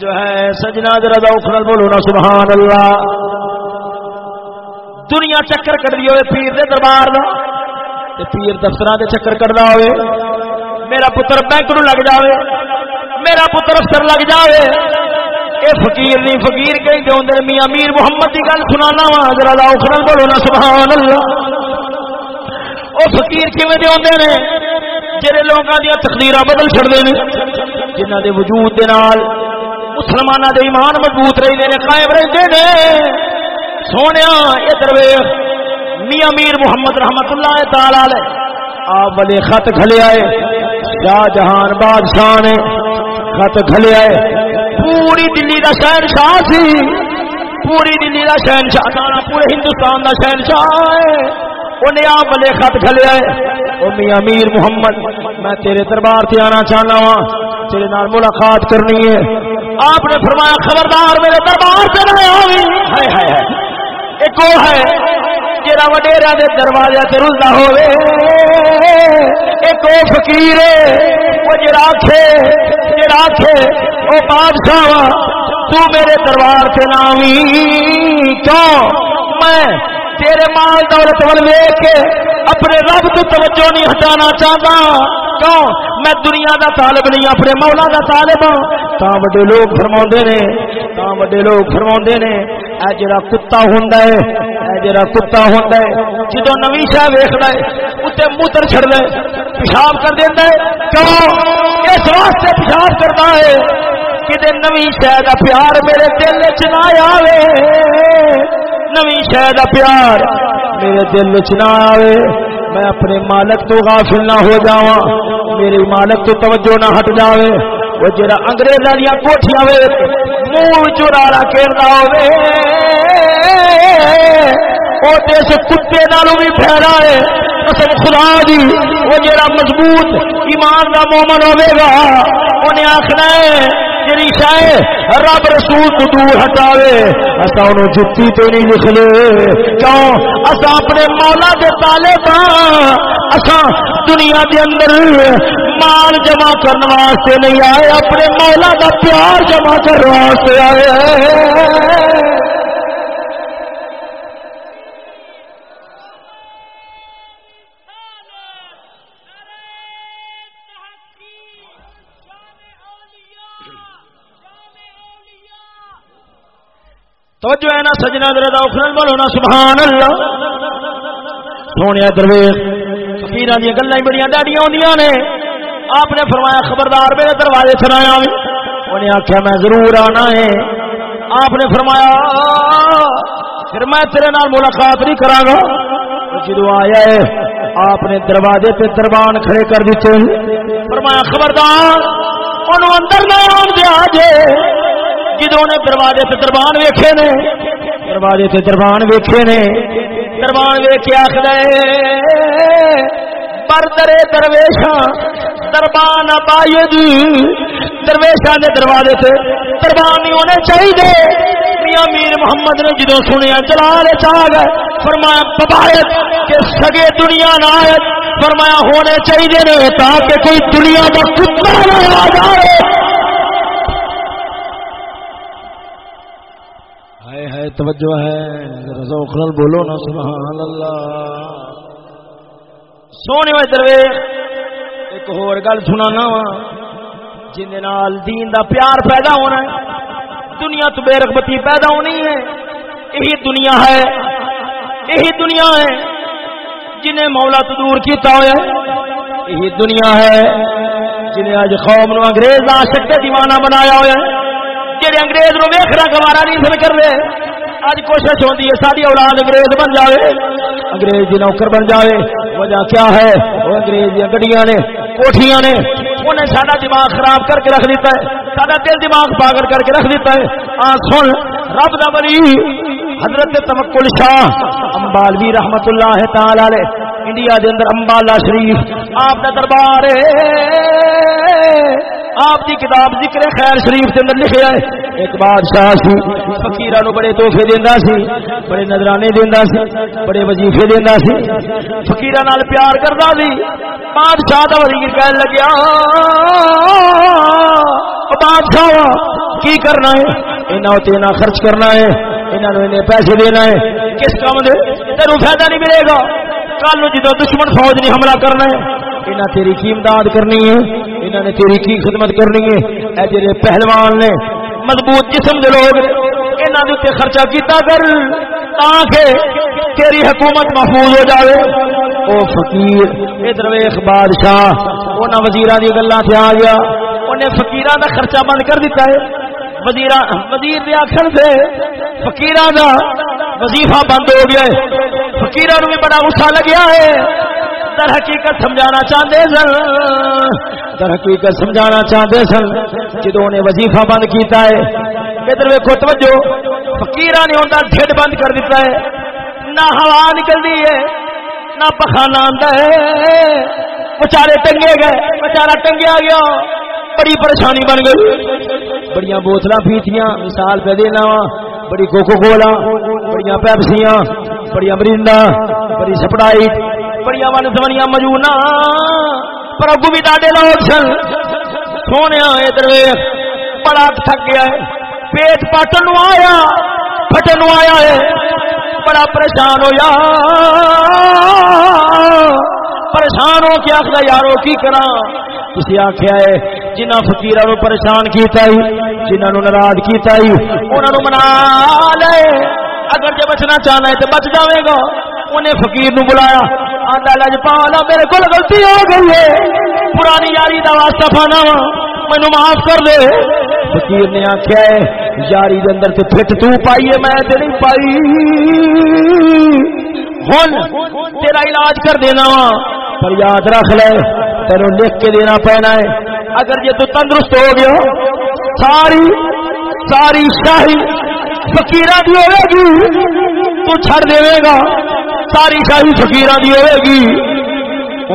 جو ہے، سجنا دردا اخرل بولو نا، سبحان اللہ۔ دنیا چکر کر دی ہوئے، پیر دے دربار دا۔ پیر دفتر کے چکر کرنا ہوئے۔ میرا پتر بینک نو لگ جاوے۔ میرا پتر افسر لگ جاوے۔ اے فقیر نہیں فقیر کہیں دے ہوندے میاں میر محمد دی گل سنانا وا۔ ذرا لا بولو نا، سبحان اللہ۔ او فقیر کیویں دے ہوندے نے؟ جڑے لوکاں دی تقدیراں بدل چھڑدے نے، جنہاں دے وجود دے نال مسلماناں دے ایمان مضبوط رہندے نے، قائم رہندے نے۔ سونیا ادھر ویکھ میاں میر محمد رحمت اللہ تعالی آپ والے خط کھلے آئے۔ شاہ جہان بادشاہ نے خط کھلے آئے۔ پوری دلی کا شہن شاہ سی۔ پوری دلی کا شہن شاہ پورے ہندوستان کا شہن شاہ ہے۔ انہیں آپ والے خط کھلے آئے۔ او میاں امیر محمد، میں تیرے دربار سے آنا چاہنا وا تیرے نال ملاقات کرنی ہے۔ آپ نے فرمایا، خبردار میرے دربار سے نہ آوی ہائے ہائے ہائے۔ ایک وہ ہے جڑا وڈیرا دے دروازے تے رلدا ہوے ایک او فقیر او جڑا آکھے جڑا آکھے او بادشاہ تو میرے دربار تے ناوی کیوں؟ میں تیرے مال دولت ول ویکھ کے اپنے رب تو توجہ نہیں ہٹانا چاہتا۔ کیوں؟ میں دنیا دا طالب نہیں، اپنے مولا دا طالب ہوں تا وڈے لوگ فرما نے تا وڈے لوگ فرما نے، اے جڑا کتا ہوندا ہے، اے جڑا کتا ہوندا ہے، جدوں نویں شے ویکھدا ہے اوتے موتر چھڑدا ہے، پیشاب کر دیندا ہے۔ کیوں؟ اس واسطے پیشاب کردا ہے کہ نویں شے دا پیار میرے دل وچ نہ آوے۔ نویں شے دا پیار۔ میرے دل وچ نہ آوے، میں اپنے مالک تو غافل نہ ہو جاواں۔ میرے مالک تو توجہ نہ ہٹ جاوے۔ وہ جڑا انگریزاں دیا کوٹھیاں وے منہ چورارا کھیلدا ہوے او تے اس کتے نالوں بھی پھیلا ہے قسم خدا دی، وہ جڑا مضبوط ایمان دا مومن ہوے گا، انہیں آکھنا ہے جڑی شاید رب رسول تو دور ہٹاوے اسا انہوں جتی تو نہیں لکھلے کیوں؟ اسا اپنے مولا دے تالے ہاں اسا دنیا دے اندر مال جمع کرنے واسطے نہیں آئے، اپنے مولا دا پیار جمع کرنے واسطے آئے۔ توجہ ہے نا سجنا در اخرل بولو نا، سبحان اللہ۔ سونے درویش فکیر دیا گلا بڑی ڈاڈیاں آدی نے۔ آپ نے فرمایا خبردار میرے دروازے چلایا انہیں آخیا میں ضرور آنا ہے۔ آپ نے فرمایا، پھر میں تیرے نال ملاقات نہیں کرا گا جدو آیا ہے، آپ نے دروازے پہ دربان کھڑے کر دیتے فرمایا، خبردار، انہوں اندر نہ آن دیا جے۔ جدو نے دروازے سے دربان ویکھے نے، دروازے سے دربان ویکھے نے، دربان ویکھے آخر بردرے درویشا دربان باید درویشا نے دروازے سے دربان نہیں ہونے چاہیے میاں میر محمد نے جدو سنیا چلا چاہ گئے فرمایا ببایت کہ سگے دنیا نہ آئے، فرمایا ہونے چاہیے تاکہ کوئی دنیا کا کتا نہ آ جائے۔ توجہ ہے، رضا اخرل بولو نا سبحان اللہ سونے میں دروے ایک اور گل سنانا وا، جن دین دا پیار پیدا ہونا ہے، دنیا تو بے رغبتی پیدا ہونی ہے۔ یہی دنیا ہے، یہی دنیا ہے، جنہیں مولا تو دور کیتا ہوا ہے۔ یہی دنیا ہے، جنہیں اج قوم نو انگریز عاشق دیوانہ بنایا ہوا ہے۔ جڑے انگریز نو ویکھنا گوارا نہیں سن کر رہے اج کوشش ہوتی ہے، ساری اولاد انگریز بن جائے انگریز کی نوکر بن جائے وجہ کیا ہے؟ وہ انگریز دیا گڈیاں نے کوٹیاں نے۔ انہیں سارا دماغ خراب کر کے رکھ دیتا ہے۔ سارا دل دماغ پاگل کر کے رکھ دیتا ہے۔ آ سن، رب دا بری حضرت تمکل شاہ امبالوی رحمت اللہ تعالی انڈیا دے اندر امبالا شریف، آپ کا دربار ہے۔ آپ کی کتاب ذکر خیر شریف کے اندر لکھے ہے۔ ایک بادشاہ سی فکیر بڑے تحفے دینا سی، بڑے نظرانے دینا سی، بڑے وظیفے دینا سی۔ فکیر پیار کرتا سی۔ بادشاہ کا وزیر کہن لگیا بادشاہ، کی کرنا ہے؟ انہوں تینا خرچ کرنا ہے انہوں نے پیسے دینا ہے۔ کس کام دے؟ تینوں فائدہ نہیں ملے گا۔ کل جدو دشمن فوج نے حملہ کرنا ہے انہیں تیری کی امداد کرنی ہے؟ انہوں نے تیری کی خدمت کرنی ہے؟ اے جڑے پہلوان نے، مضبوط جسم دے لوگ انہوں نے خرچہ کیتا کر تاکہ تیری حکومت محفوظ ہو جائے او فقیر ادھر ویخ بادشاہ انہوں وزیر کی گلوں سے آ گیا۔ انہیں فقیر کا خرچہ بند کر دیتا ہے۔ وزیر وزیر کے آخر سے فقیر کا وظیفہ بند ہو گیا ہے۔ فقیر بھی بڑا غصہ لگیا ہے۔ در حقیقت سمجھانا چاہتے سن۔ در حقیقت سمجھانا چاہتے سن۔ جدو نے وظیفہ بند کیتا ہے، ادھر ویکو توجہ۔ فقیر نے ان کا ڈھڈ بند کر دیتا ہے۔ نہ ہوا نکلتی ہے، نہ پخانا آتا ہے۔ بچارے ٹنگے گئے بچارا ٹنگیا گیا۔ بڑی پریشانی بن گئی۔ بڑی بوتل پیتیاں، مثال پہ دینا بڑی کوکو کولا بڑی پیپسیاں، بڑی مریندا بڑی سپڑائی بڑی من سمنیا مجونا پر اگو بھی ڈاڈے لوگ سن سونے ادھر بڑا تھک گیا ہے پیٹ پٹن آیا پٹن آیا ہے بڑا پریشان ہو یا پریشان ہو کے آخر یارو کی کرا کسی آخیا ہے جنہ فکیر پریشان کیتا جنہوں ناراض کیتا انہوں منا لے اگر جب بچنا چاہنا ہے تو بچ جاوے گا۔ انہیں فقیر نو بلایا۔ آدھا لجپالا میرے کو غلطی ہو گئی ہے۔ پرانی یاری دا واسطہ پانا وا مینو معاف کر دے۔ فقیر نے آخیا ہے، یاری دے اندر تے پھٹ تو پائی ہے، میں تے نہیں پائی۔ ہن، تیرا علاج کر دینا وا۔ پر یاد رکھ لے، تینوں لکھ کے دینا پینا ہے۔ اگر یہ تو تندرست ہو گیا، ساری ساری شاہی فکیر کی ہوے گی، تو چھڑ دے گا۔ ساری شاہی فکیر کی ہوے گی۔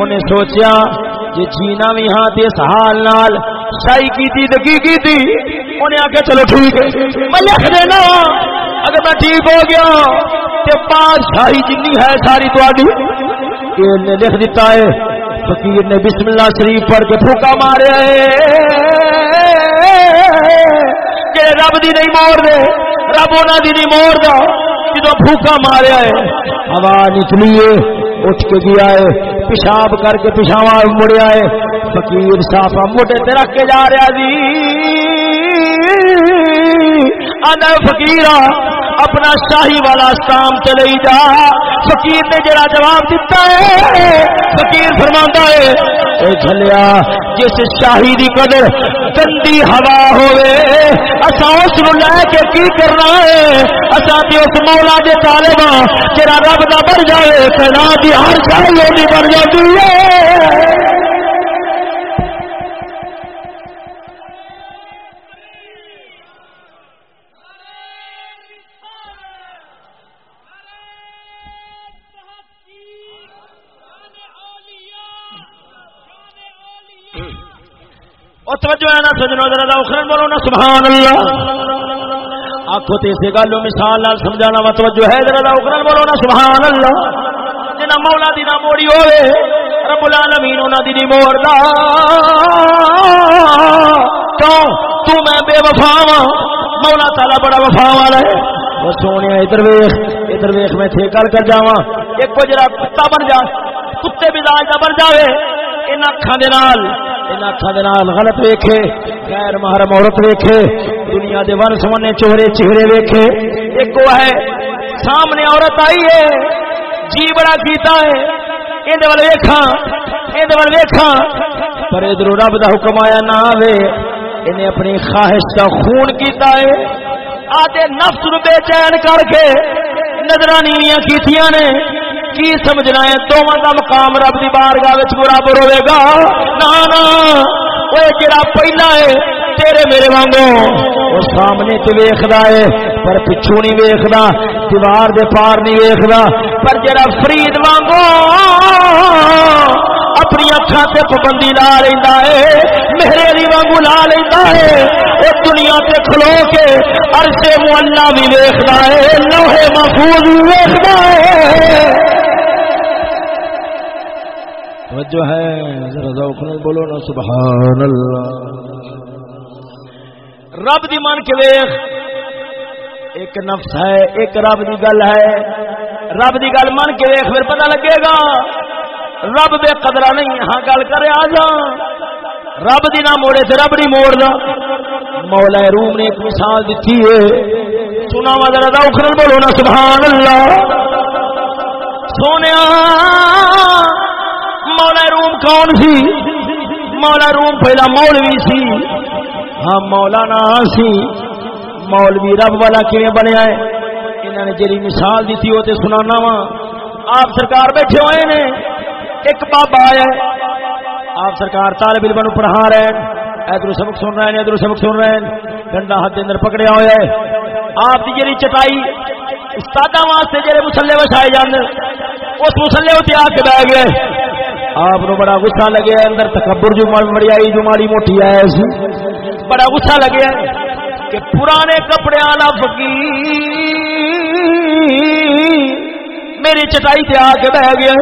انہیں سوچیا جی جینا بھی ہاں اس حال نال شاہی کی تھی کی کی انہیں آ چلو ٹھیک ہے۔ میں لکھ دینا، اگر میں ٹھیک ہو گیا کہ پانچ شاہی جنی ہے ساری تھی لکھ دیتا ہے، فقیر نے بسم اللہ شریف پڑھ کے پھوکا مارے کہ رب دی نہیں موڑ دے رب انہوں دی نہیں موڑ دا۔ جدو پھوکا ماریا ہے، ہوا نکلی ہے، اٹھ کے گیا ہے، پیشاب کر کے پیشاوا مڑیا ہے۔ فقیر صافا موٹے تے رکھ کے جا رہا جی۔ آنا فقیر اپنا شاہی والا سام چلے جا۔ فقیر نے جڑا جواب دیتا ہے، فقیر فرما ہے چلیا جس شاہی دی قدر گندی ہوا ہوئے اسا اس نو لے کے کی کرنا ہے؟ اسا دی اس مولا دے طالب ہاں، جڑا رب دا بن جائے کنا دی ہر شاہی بن جاتی ہے۔ اور توجہ ہے نا سجنوں، ذرا اخرن بولو نا سبحان اللہ آخو تے سے گل مثال نال سمجھانا وا، توجہ ہے، ذرا اخرن بولو نا سبحان اللہ جنا مولا دی نہ موڑی ہوے رب العالمین انہاں دی نہیں موڑدا۔ کیوں؟ تو میں بے وفا ہاں مولا تعالی بڑا وفا والا ہے۔ وہ سونے، ادھر ویکھ ادھر ویکھ، میں تھے کر کر جاواں۔ ایک کو جڑا کتا بن جا، کتے بھی دا بن جاوے۔ ان اکھاں دے نال، ان اکھاں دے نال غلط ویکھے، غیر محرم عورت ویکھے، دنیا دے ون سونے چہرے چہرے ویکھے۔ ایک وہ ہے، سامنے عورت آئی ہے جی بڑا کیتا ہے یہ ویکھا یہ ویکھا پر ادھر رب دا حکم آیا نہ آوے، انہیں اپنی خواہش کا خون کیتا ہے۔ آتے نفس رو بے چین کر کے نظرانیاں کیتیاں نے کی سمجھنا ہے؟ دونوں کا مقام رب کی بارگاہ برابر ہوئے گا۔ نا وہ جڑا پہلا ہے، تیرے میرے وانگو۔ وہ سامنے تے ویکھدا ہے، پر پچھو نہیں ویکھدا، دیوار دے پار نہیں ویکھدا۔ پر جڑا فرید وانگو، اپنی اکھاں تے پابندی لا لیندا ہے میرے علی وانگو لا لیندا ہے۔ او دنیا تے کھلو کے عرش مولا بھی ویکھدا ہے لوح محفوظ بھی ویکھدا ہے۔ توجہ ہے، ذرا ذوق نال بولو نا سبحان اللہ رب دی مان کے ویکھ، ایک نفس ہے، ایک رب دی گل ہے۔ رب کی گل من کے دیکھ پھر پتا لگے گا، رب بے قدرہ نہیں ہاں گل کر آ جا۔ رب دی نہ موڑے تے رب نہیں موڑ دا مولا روم نے ایک مثال دیتی ہے۔ سنا وا ذرا اخرل بولو نا سبحان اللہ سونے مولا روم کون سی؟ مولا روم پہلا مولوی سی۔ ہاں مولانا سی۔ مولوی رب والا کیویں بنیا ہے؟ انہوں نے جی مثال دیتی وہ تے سنانا وا۔ آپ سرکار بیٹھے ہوئے نے۔ ایک بابا آیا آپ سرکار طالب علم پڑھا رہے ہیں۔ ادھر سبق سن رہے ہیں، ادھر سبق سن رہے ہیں۔ ڈنڈا ہاتھ اندر پکڑیا ہوا ہے۔ آپ کی جی چٹائی استاد واسطے جڑے مسلے وسائے جان، اس مسلے اتنے آ کے بہ گئے۔ آپ بڑا غصہ لگے اندر تکبر جو مڑی آئی، جو ماڑی موٹی آیا سی۔ بڑا غصہ لگے کہ پرانے کپڑے والا فقیر میری چٹائی تے آ کے بہ گیا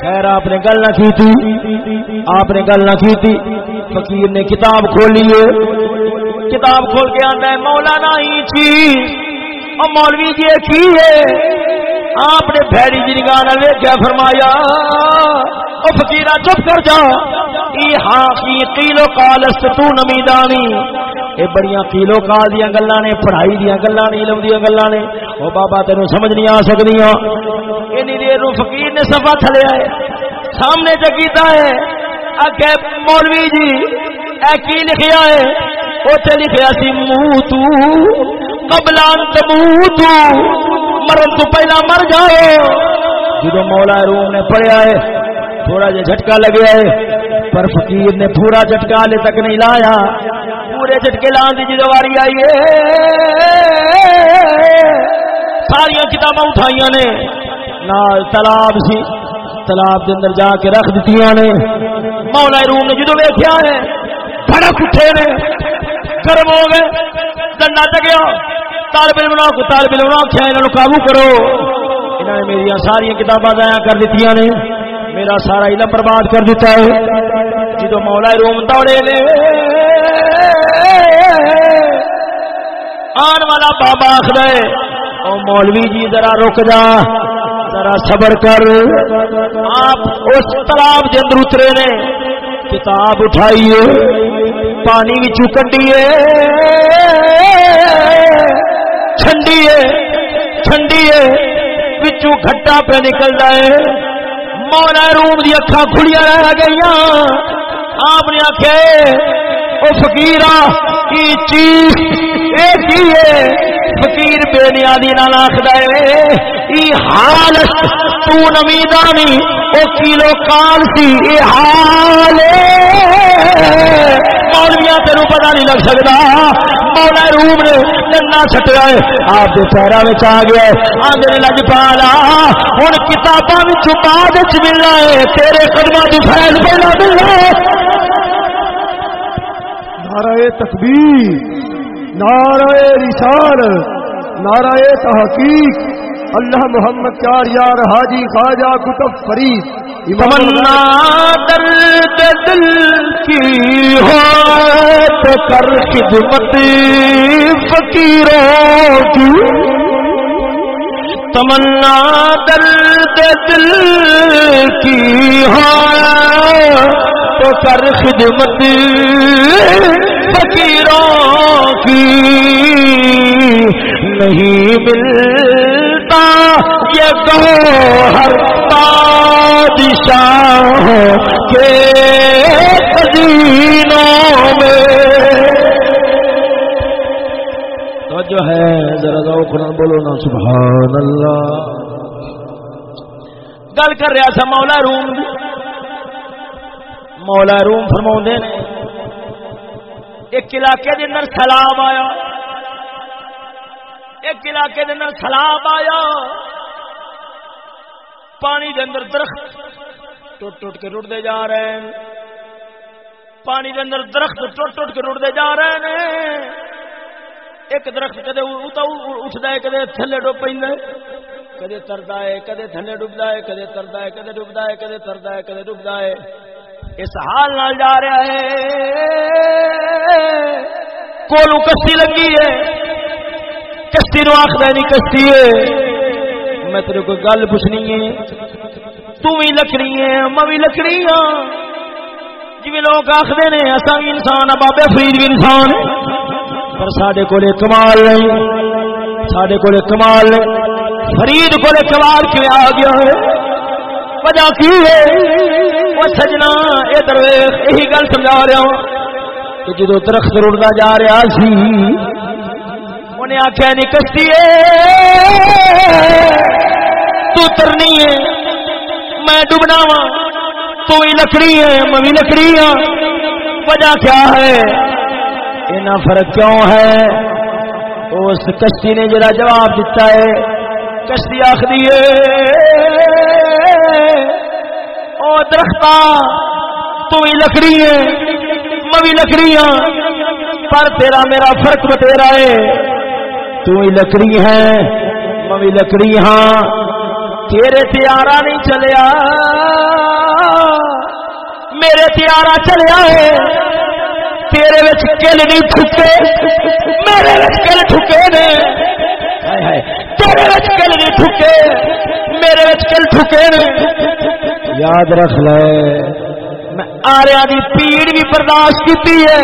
خیر، آپ نے گل نہ کی تھی آپ نے گل نہ کی تھی فقیر نے کتاب کھولی ہے۔ کتاب کھول کے آتا ہے، مولانا ہی چیز۔ اور مولوی جی کی ہے؟ آپ نے بھیڑی جی نگاہ ویکیا فرمایا، او فقیرہ چپ کر جا۔ ای ہاں کی قیلو قال است تو نمیدانی۔ اے بڑیاں کیلو کال دیاں گلاں نے، پڑھائی دیاں گلاں نے، علم دیاں گلاں نے۔ او بابا تینو سمجھ نہیں آ سکدیاں اینی دیر نو فقیر نے صفا تھلے آئے۔ سامنے چکیتا ہے۔ اگے مولوی جی اے کی لکھیا ہے؟ اوتے لکھیا سی منہ تو قبل ان تموت مرن تو پہلا مر جاؤ۔ جدو مولا روم نے پڑھیا ہے، تھوڑا جا جھٹکا لگیا ہے۔ پر فقیر نے پورا جھٹکا لے تک نہیں لایا۔ پورے جھٹکے لان کی جدو واری آئی ساریا کتاباں اٹھائی نے۔ نال تالاب سی، تالاب کے اندر جا کے رکھ دیتی نے۔ مولا روم نے جدو ویخیا ہے بڑک اٹھے نے۔ گرم ہو گئے ڈنڈا چگیا طالب علم کو طالب علم آخیا انہوں قابو کرو؟ انہوں نے میری ساری کتاباں ضائع کر دیتی نے۔ میرا سارا علم برباد کر دیتا ہے۔ جدو مولا روم دوڑے نے، آن والا بابا آخر او مولوی جی ذرا رک جا، ذرا صبر کر۔ آپ اس تالاب کے اندر اترے نے، کتاب اٹھائیے پانی بھی چکنڈیے ٹھنڈیے ہے پچھو کھٹا پہ نکلتا ہے مولا روم دی اکھا کھڑیاں رہ گئی آپ نے آخیا او فقیر کی چیز ایک ہی ہے۔ فقیر بے نیادی نال آخدا ہے ای حال تو نمیدانی، او کیلو کال سی ای حال مولویاں تینو پتہ نہیں لگ سکتا مولا روم نے جنا چھٹیا ہے۔ آپ کے پیروں میں آ گیا آدھے لج پالا ہوں کتاباں بعد چ ملنا ہے۔ تیرے قدموں کی فیل پہ پہلا ملنا ہے۔ نعرہ تکبیر نعرہ رسال نعرہ تحقیق، اللہ محمد چار یار حاجی خواجہ کتب فرید تمنا درد دل کی ہو تو کر خدمت فقیروں کی۔ تمنا درد دل کی ہو تو کر خدمت فقیروں کی نہیں ملتا یہ تو ہر بادشاہ کے خزینوں میں۔ تو جو ہے، ذرا ذوقنا بولو نا، سبحان اللہ۔ گل کر رہا تھا مولا روم دی۔ مولا روم فرما نے، ایک علاقے کے اندر آیا، ایک علاقے کے اندر آیا، پانی کے اندر درخت ٹوٹ ٹوٹ کے رڑتے جا رہے ہیں، پانی کے اندر درخت ٹوٹ ٹوٹ کے رڑتے جا رہے ہیں، ایک درخت کدے اٹھتا ہے، کدے تھلے ڈب پہ کدے ترتا ہے، کدے تھلے ڈبدا ہے، کدے ترتا ہے، کدے ڈبدا ہے، کدے ترتا ہے، کدے ڈبدا ہے۔ اس حال نال جا رہا ہے۔ کولو کشتی لگی ہے۔ کشتی نو آخر نہیں کشتی ہے۔ میں تیرے کوئی گل پوچھنی ہے۔ تو بھی لکڑی ہے، میں بھی لکڑی ہاں۔ جی لوگ آخر نے اصا بھی انسان بابے فرید بھی انسان پر سڈے کو کمال نہیں۔ سڈے کو کمال نہیں۔ فرید کو کمال کیوں آ گیا ہے؟ وجہ کی ہے؟ وہ سجنا یہ درویش، یہی گل سمجھا رہا ہوں کہ جدو درخت رڑتا جا رہا سی، انہیں آخیا نہیں، کشتی تو ترنی ہے میں ڈبنا وا تو ہی لکڑی ہے میں بھی لکڑی ہوں وجہ کیا ہے؟ اتنا فرق کیوں ہے؟ اس کشتی نے جڑا جواب دیتا ہے، کشتی آخری او درخت تو ہی لکڑی ہے میں بھی لکڑی ہوں پر تیرا میرا فرق بتےرا ہے۔ تو ہی لکڑی ہے میں لکڑی ہاں۔ تیرے تیارا نہیں چلیا۔ میرے تیارا چلیا ہے۔ تیرے وچ کل نہیں ٹھکے میرے وچ کل ٹھکے نے۔ تیرے وچ کل نہیں ٹھکے میرے وچ کل ٹھکے نے۔ یاد رکھ لے۔ میں آریا دی پیڑ بھی برداشت کی ہے۔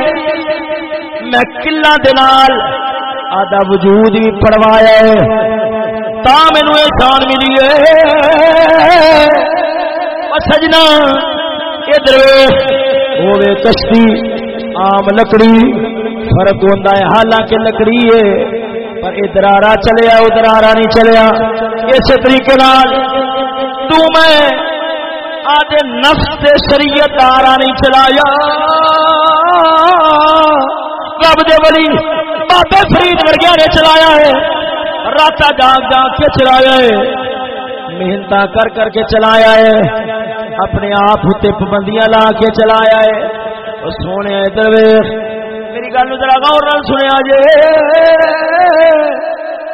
میں کلا دال آدھا وجود بھی پڑوایا تا مینو احسان ملی ہے۔ سجنا ادھر ہوے کشتی آم لکڑی، فرق ہوتا ہے۔ حالانکہ لکڑی ہے، پر ادھر آ رہا چلیا ادھر آ رہا نہیں چلیا۔ اس طریقے تو میں آج نفس شریعت آ نہیں چلایا۔ رب دے ولی بابے فرید ورگیا نے چلایا ہے۔ رات جاگ جاگ کے چلایا ہے۔ محنت کر کر کے چلایا ہے۔ اپنے آپ پابندیاں لا کے چلایا ہے۔ سونے ادھر میری گل ذرا غور نال سنیا جے۔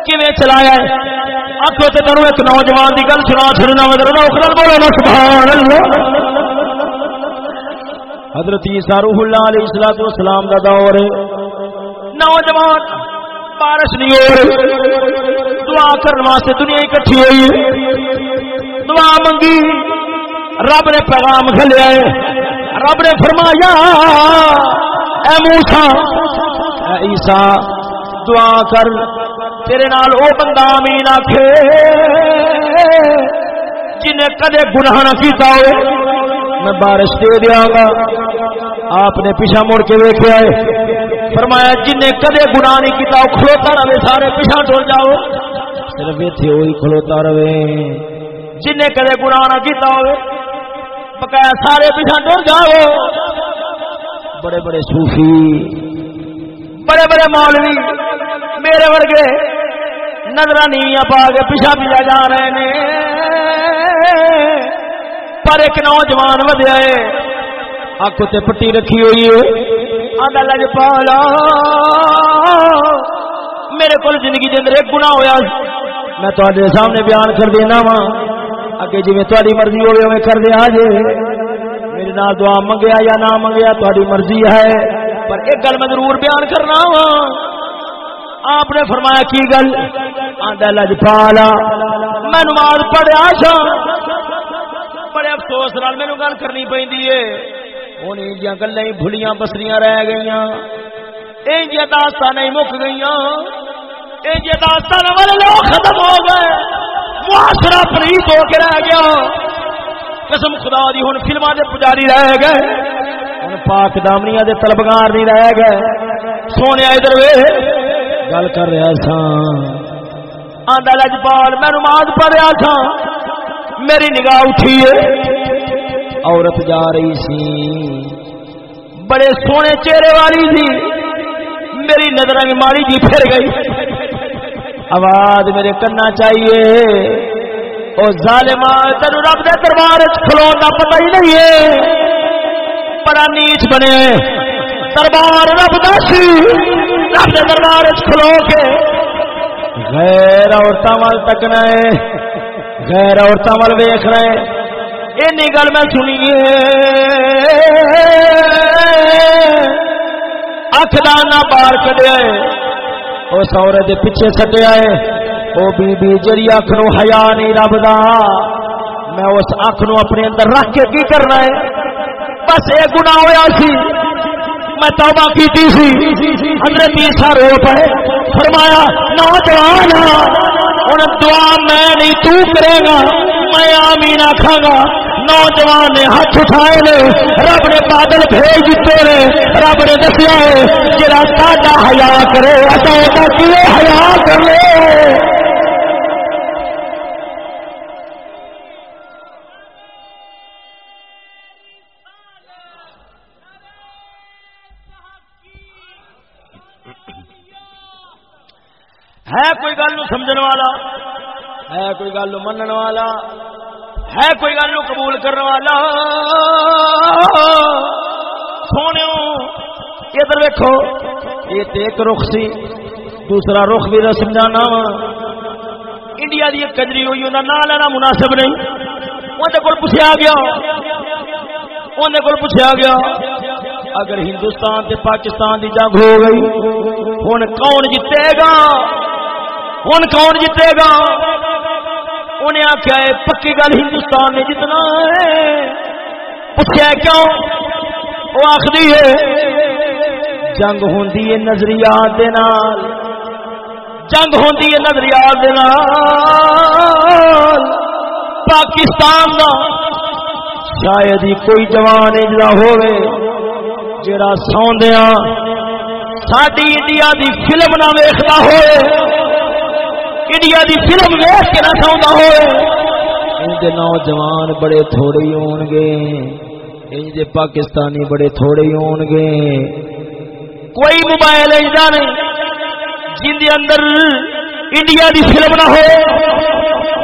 کیویں چلایا ہے؟ آخو تو تینوں ایک نوجوان کی گل سنا چڑنا مطلب بولو سبحان اللہ حضرت عیسیٰ روح اللہ علیہ الصلوۃ والسلام دا دور ہے۔ نوجوان، بارش نہیں ہو رہی۔ دعا کرنے واسطے دنیا اکٹھی ہوئی دعا منگی۔ رب نے پیغام کھلیا ہے۔ رب نے فرمایا، اے موسا اے عیسا دعا کر، تیرے نال او بندہ امین آکھے۔ جنہیں کدے گناہ نہ کیتا ہوئے، میں بارش دے دیا گا۔ آپ نے پیچھا مڑ کے ویکیا ہے۔ فرمایا جن کدے گنا نہیں کیتا کھلوتا رہے، سارے پیچھا ٹر جاؤ۔ صرف اتنے وہی کھلوتا رہے۔ جن کدے گنا نہ کیتا ہوئے، بقایا سارے پیچھا ٹر جاؤ۔ بڑے بڑے صوفی، بڑے بڑے مولوی میرے ورگے نظر نہیں پا کے پیچھا پیچھا جا رہے ہیں پر ایک نوجوان ودیا ہے، اک پٹی رکھی ہوئی ہے۔ آدھا لج پالا۔ میرے کو زندگی کے اندر ایک گنا ہوا میں تے سامنے بیان کر دینا وا اگے جی تاری مرضی ہوگی میں کر دیا جی میرے نال دعا منگیا یا نہ منگیا تاری مرضی ہے۔ پر ایک گل میں ضرور بیان کرنا وا آپ نے فرمایا کی گل؟ آدھا لج پالا میں نماز پڑھیا سا۔ بڑے افسوس نال مینو گل کرنی پہ ہوں یہ گلا بھلیاں بسریاں رہ گئی یہ داستان نہیں مک گئی یہ داستان والے لوگ ختم ہو گئے۔ معاشرہ پلیت ہو کے رہ گیا۔ قسم خدا دی ہوں فلما کے پجاری رہ گئے۔ ہوں پاک دامنیا کے طلبگار نہیں رہ گئے۔ سونے ادھر وے گل کر رہا سا آدھا لجپال میں نماز پڑھ رہا تھا۔ میری نگاہ اٹھی ہے۔ عورت جا رہی سی۔ بڑے سونے چہرے والی تھی۔ میری نظر ماری جی پھر گئی۔ آواز میرے کرنا چاہیے۔ اور ظالم تین رب کے دربار کھلو کا پتا ہی نہیں ہے۔ بڑا نیچ بنے۔ دربار رب دس رب کے دربار کھلو کے۔ غیر عورتوں وال تکنا ہے غیر عورتوں وال ویخ رہے۔ این گل میں سنیے۔ اکھ دانا باہر کڈیا ہے اس عورت کے پیچھے سٹیا ہے او بی بی جری اکھ نو حیا نہیں رب دا، میں اس اکھ نو اپنے اندر رکھ کے کی کرنا ہے؟ بس یہ گناہ ہویا سی۔ میں توبہ کیتی سی۔ حضرت عیسیٰ رو پے فرمایا، نوجوان ہن دعا میں نہیں، تو کرے گا، میں آمین آکھاں گا۔ نوجوان نے ہاتھ اٹھائے نے، رب نے بادل بھیج دیتے نے۔ رب نے دسیا ہے جرا ساڈا حیا کرے اصا کی حیا کر لے ہے کوئی گل سمجھن والا؟ ہے کوئی گل منن والا؟ ہے کوئی گل قبول کرنے والا؟ سونے ادھر ویکو یہ ایک رخ سی، دوسرا رخ بھی سمجھانا وا۔ انڈیا کی کجری ہوئی انہیں نہ لینا مناسب نہیں۔ اندر کول پوچھا گیا۔ اندر کول پوچھا گیا، اگر ہندوستان تے پاکستان دی جنگ ہو گئی ہوں کون جیتے گا ہوں کون جیتے گا؟ انہیں آخیا ہے، پکی گل ہندوستان نے جتنا ہے۔ پوچھا کیوں؟ وہ آخری ہے، جنگ ہوں نظریات دے نال۔ جنگ ہوں نظریات دے نال۔ پاکستان دا شاید ہی کوئی جوان اجلا ہوئے جڑا سوندیا ساری انڈیا دی فلم نہ ویختا ہوئے انڈیا دی فلم ویس کے نہ سوندا ہوئے۔ نوجوان بڑے تھوڑے ہی ہون گے دے پاکستانی بڑے تھوڑے ہی ہون گے کوئی موبائل ایجا نہیں۔ جن دے اندر انڈیا دی فلم نہ ہو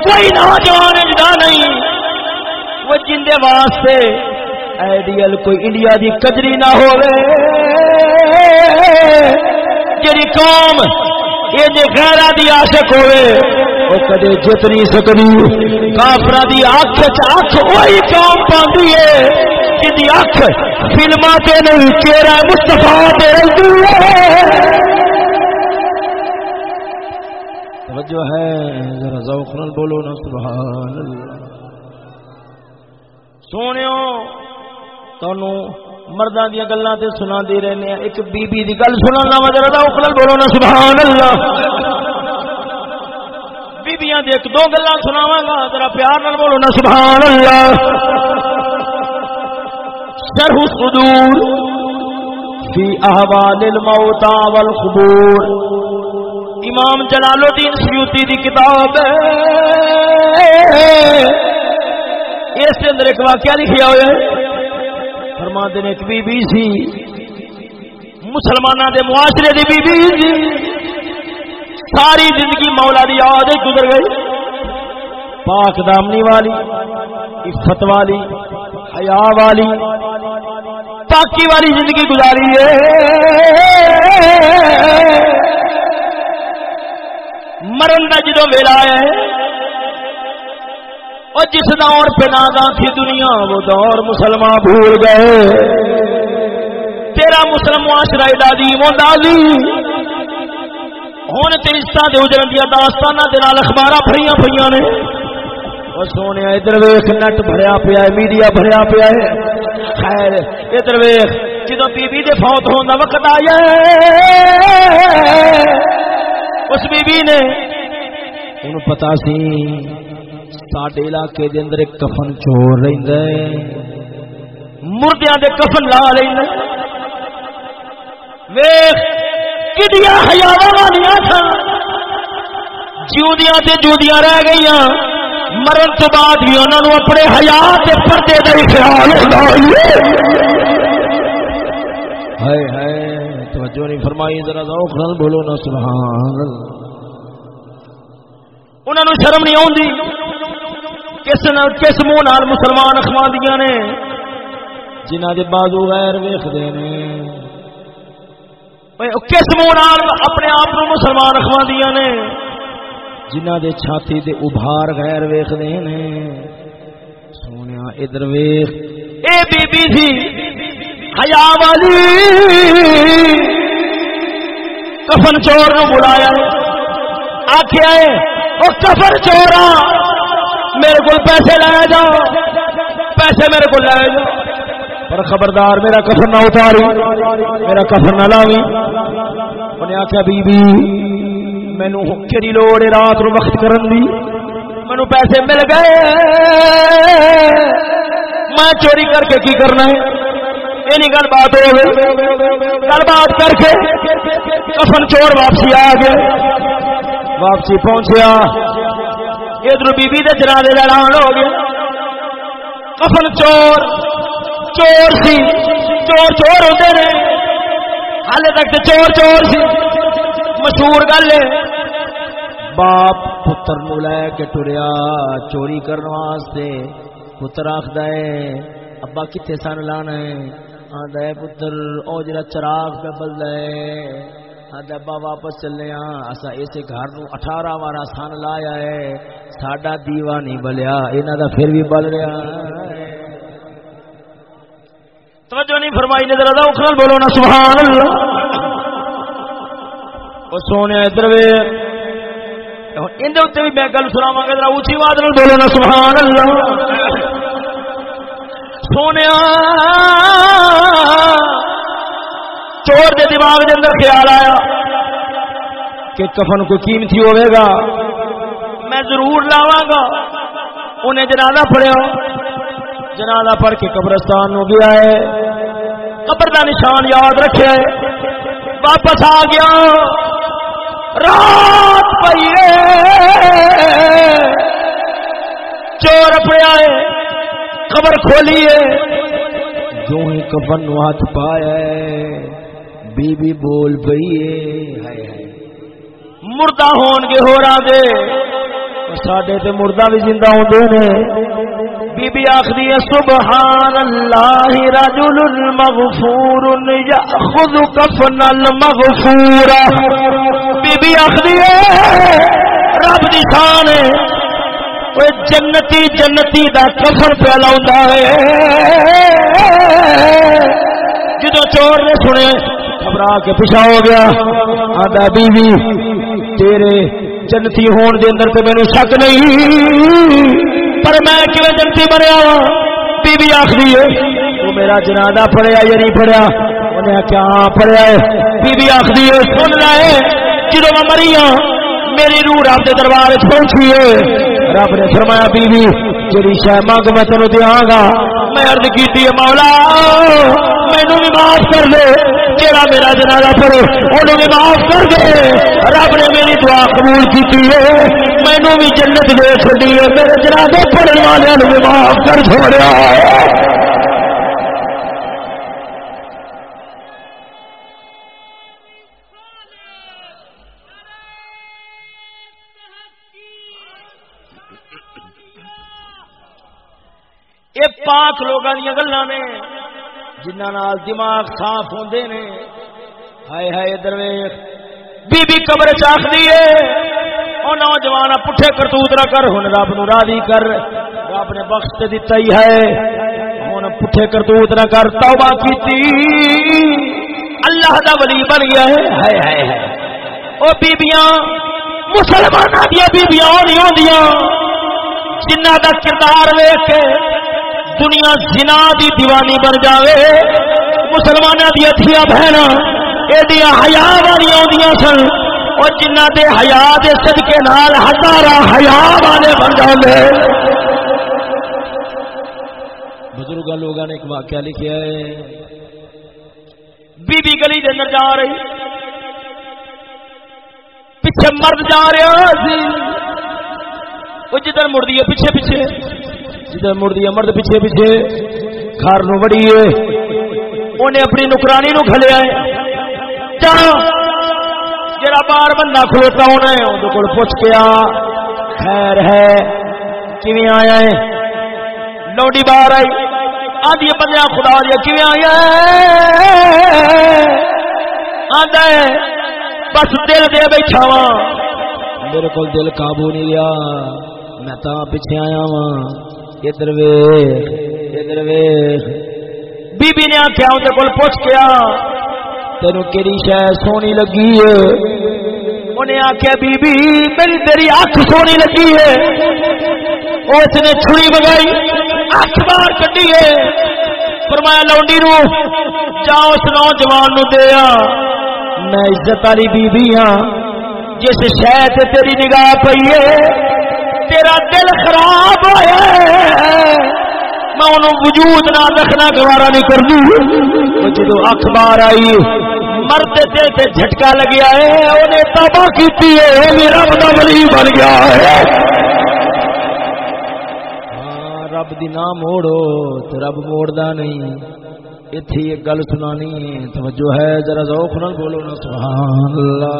کوئی نوجوان ایجا نہیں۔ وہ جن دے واسطے آئیڈیل کوئی انڈیا دی کجری نہ ہوئے جی قوم یہ جی غیرہ دی عاشق ہوئے وہ کدے جت نہیں سکتی کافرا دی اکھ اکھ وہی کام پاندی ہے جی اکھ فلما تے نہیں چہرہ مستفا تے توجہ ہے، ذرا ذوق نال بولو نا، سبحان اللہ۔ سونےو تانوں مردہ دیا گلا سنا دے رہے ہیں۔ ایک بی بی دی گل سنا وا ذرا اکل بولو نا سبحان اللہ بیبیاں دی ایک دو گلا سناواں گا، ذرا پیار نال بولو نا سبحان اللہ شرح الصدور فی احوال الموتى والقبور۔ امام جلال الدین سیوطی دی کتاب اس کے اندر ایک واقعہ لکھیا ہوا ہے۔ فرما دن ایک بی بی سی مسلمان دے معاشرے دی بی بی سی۔ ساری زندگی مولا دی یاد گزر گئی۔ پاک دامنی والی، عفت والی، حیا والی، پاکی والی زندگی گزاری ہے۔ مرن کا جدو ویلا ہے اور جس دور پہ نادا تھی دنیا، وہ دور مسلمان بھول گئے۔ تیرا مسلم معاشرہ دادی وہ دادی ہوں تو اس طرح اجرن دیا داستان اخبار بھری پہ نے۔ سونے، ادھر ویخ نٹ بھریا پیا ہے، میڈیا بھریا پیا ہے۔ خیر، ادھر ویخ جدو بی بی دے فوت ہونے وقت آیا اس بی بی نے، انہوں پتا سی ساڈے علاقے دے اندر ایک کفن چور رہندا ہے۔ مردیاں دے کفن لا لینا ویکھ کڈیاں حیاواں والیاں تھا جیودیاں تے جودیاں رہ گئیاں۔ مرن تو بعد بھی انہوں نے اپنے حیا کے پردے کا خیال ہائے ہائے، توجہ نہیں فرمائی، ذرا ذوق نال بولو نا، سبحان اللہ۔ انہوں نے شرم نہیں آتی کس کس منہ نال مسلمان اخوا نے؟ جنہ کے بازو غیر ویختے ہیں کس منہ نال اپنے آپ مسلمان اخوا نے؟ جنہ دے چھاتی دے ابھار غیر ویختے ہیں سونے ادھر ویخ اے بی بی سی حیا والی۔ کفن چور نو بلایا۔ آخیا وہ کفر چورا۔ میرے کو پیسے لے جاؤ۔ پیسے میرے کو لے جاؤ۔ پر خبردار، میرا کفر نہ اتاری۔ میرا کفر نہ لاوی۔ انہیں آخیا بی بی مینو کہڑی لوڑ ہے رات نو وقت کرن دی؟ مینو پیسے مل گئے۔ میں چوری کر کے کی کرنا ہے؟ یہ گل بات ہو گئی گل بات کر کے کفن چور واپسی آ گئے واپسی پہنچیا۔ ادھر بیبی دے جنازے کا اعلان ہو گیا۔ کفن چور چور سی، چور چور ہوتے ہیں ہال تک تو چور چور سی۔ مشہور گل ہے، باپ پتر نو لے کے ٹریا چوری کرنے واسطے۔ پتر آخد ابا کتنے سن لانا ہے؟ آدھا پتر، او جڑا چراغ پہ بل ہے۔ آدھا ابا واپس چلے ہاں اسا اسے گھر نو اٹھارہ وارا سن لایا ہے۔ ساڈا دیوا نہیں بلیا۔ انہاں دا پھر بھی بل رہا توجہ نہیں فرمائی نظر آتا اخرل بولو نا، سبحان اللہ۔ وہ سونے ادھر اندر اتنے بھی میں گل سناواں گا اونچی آواز بولو نا، سبحان اللہ۔ سونے چور دے دماغ دے اندر خیال آیا کہ کفن کو قیمتی ہوئے گا۔ میں ضرور لاوا گا۔ انہیں جنازہ پڑھیا جنازہ پڑھ کے قبرستان ہو گیا ہے قبر کا نشان یاد رکھے۔ واپس آ گیا۔ رات پائیے چور پڑیا ہے خبر کھولی ہے۔ جو ہی کفن ہاتھ پایا بی بی بول پئی مردہ ہون کے ہو رہا دے۔ ساڈے تے مردہ بھی زندہ ہوندے نے۔ بی بی آخری ہے سبحان اللہ رجل المغفور یاخذ کفن المغفور بی بی آخری ہے رب دی شان ہے۔ جنتی جنتی دا کفر پہلا ہے۔ جدو چور نے سنے گھبرا کے پیچھا ہو گیا آدھا بیوی تیرے جنتی ہون دے اندر تو میرے شک نہیں پر میں کیوں جنتی بنیا وا بیوی آخری ہے وہ میرا جنادہ پڑیا یا نہیں پڑیا انہیں کیا پڑیا ہے بیوی آخری ہے سن رہا ہے جدو میں مری ہوں میری روح رب کے دربار پہنچی ہے رب نے فرمایا بیوی جی شہ منگ میں تینوں دیا گا، میں ارد کی مولا مینو بھی معاف کر دے جہاں میرا جنازہ پڑے انہوں بھی معاف کر دے۔ رب نے میری دعا قبول کی مینو بھی جنت دے چلی ہے، میرے جنازے پڑھنے والوں بھی معاف کر چھوڑا پاک لوگوں دیا گلا نے جنہ نال دماغ صاف ہوندے نے۔ ہائے ہائے ادھر بی بی قبر چاخ دیے او نوجوان پٹھے کرتوت نہ کر، ہن رب نو راضی کر۔ رب نے بخش تے دتا ہی ہے، ہن پٹھے کرتوت نہ کر، توبہ کیتی۔ اللہ دا ولی بن گیا ہے۔ ہائے ہائے ہائے۔ او بیبییاں مسلماناں دی بیبییاں نہیں ہوندیاں جنہ دا کردار ویکھ کے دنیا زنا دی دیوانی بن جاوے۔ مسلمانوں دیا دیا بہن یہ ہیا والی آدی سن۔ اور جنہ دے ہیا دے صدقے نال ہزار ہیا والے بن جاوے۔ بزرگ لوگوں نے ایک واقعہ لکھا ہے۔ بی بی گلی دے اندر جا رہی۔ پیچھے مرد جا رہا سی۔ وہ جدھر مڑ دی پیچھے پیچھے۔ جدھر مڑ مرد پیچھے پیچھے گھر نو بڑی انہیں اپنی نکرانی نو کھلیا ہے جڑا بار بندہ کھلوتا ہونا ہے اندر کو پوچھ کے آ۔ خیر ہے، کیویں آیا ہے؟ لوڈی باہر آئی۔ آدھی بندہ خدا دیا، کیویں آیا آدھا ہے، بس دل دے بیٹھا وا میرے کو دل قابو نہیں لیا، میں تا پیچھے آیا وا ادھر ادھر بی بی نے آخیا اندر کول پوچھ کیا تینو کہڑی شہ سونی لگی ہے؟ انہیں آخیا بی بی میری تیری اکھ سونی لگی ہے۔ اس نے چھری مگائی اکھ باہر کٹی ہے۔ فرمایا لونڈی نو جاؤ اس نوجوان نو دیا میں عزت والی بی بی ہاں جس شہ تیری نگاہ پی ہے تیرا دل خراب ہوا میں انہوں وجود نہ رکھنا گوارا نہیں کر دوں جدو اخبار آئی مرد تے جھٹکا لگیا ہے انہیں تباہ کی میرا بڑا ولی بن گیا ہے۔ ہاں، رب دی نام موڑو تو رب موڑدا نہیں۔ اتھی ایک گل سنانی توجہ ہے، ذرا ذوق نال بولو نا، سبحان اللہ۔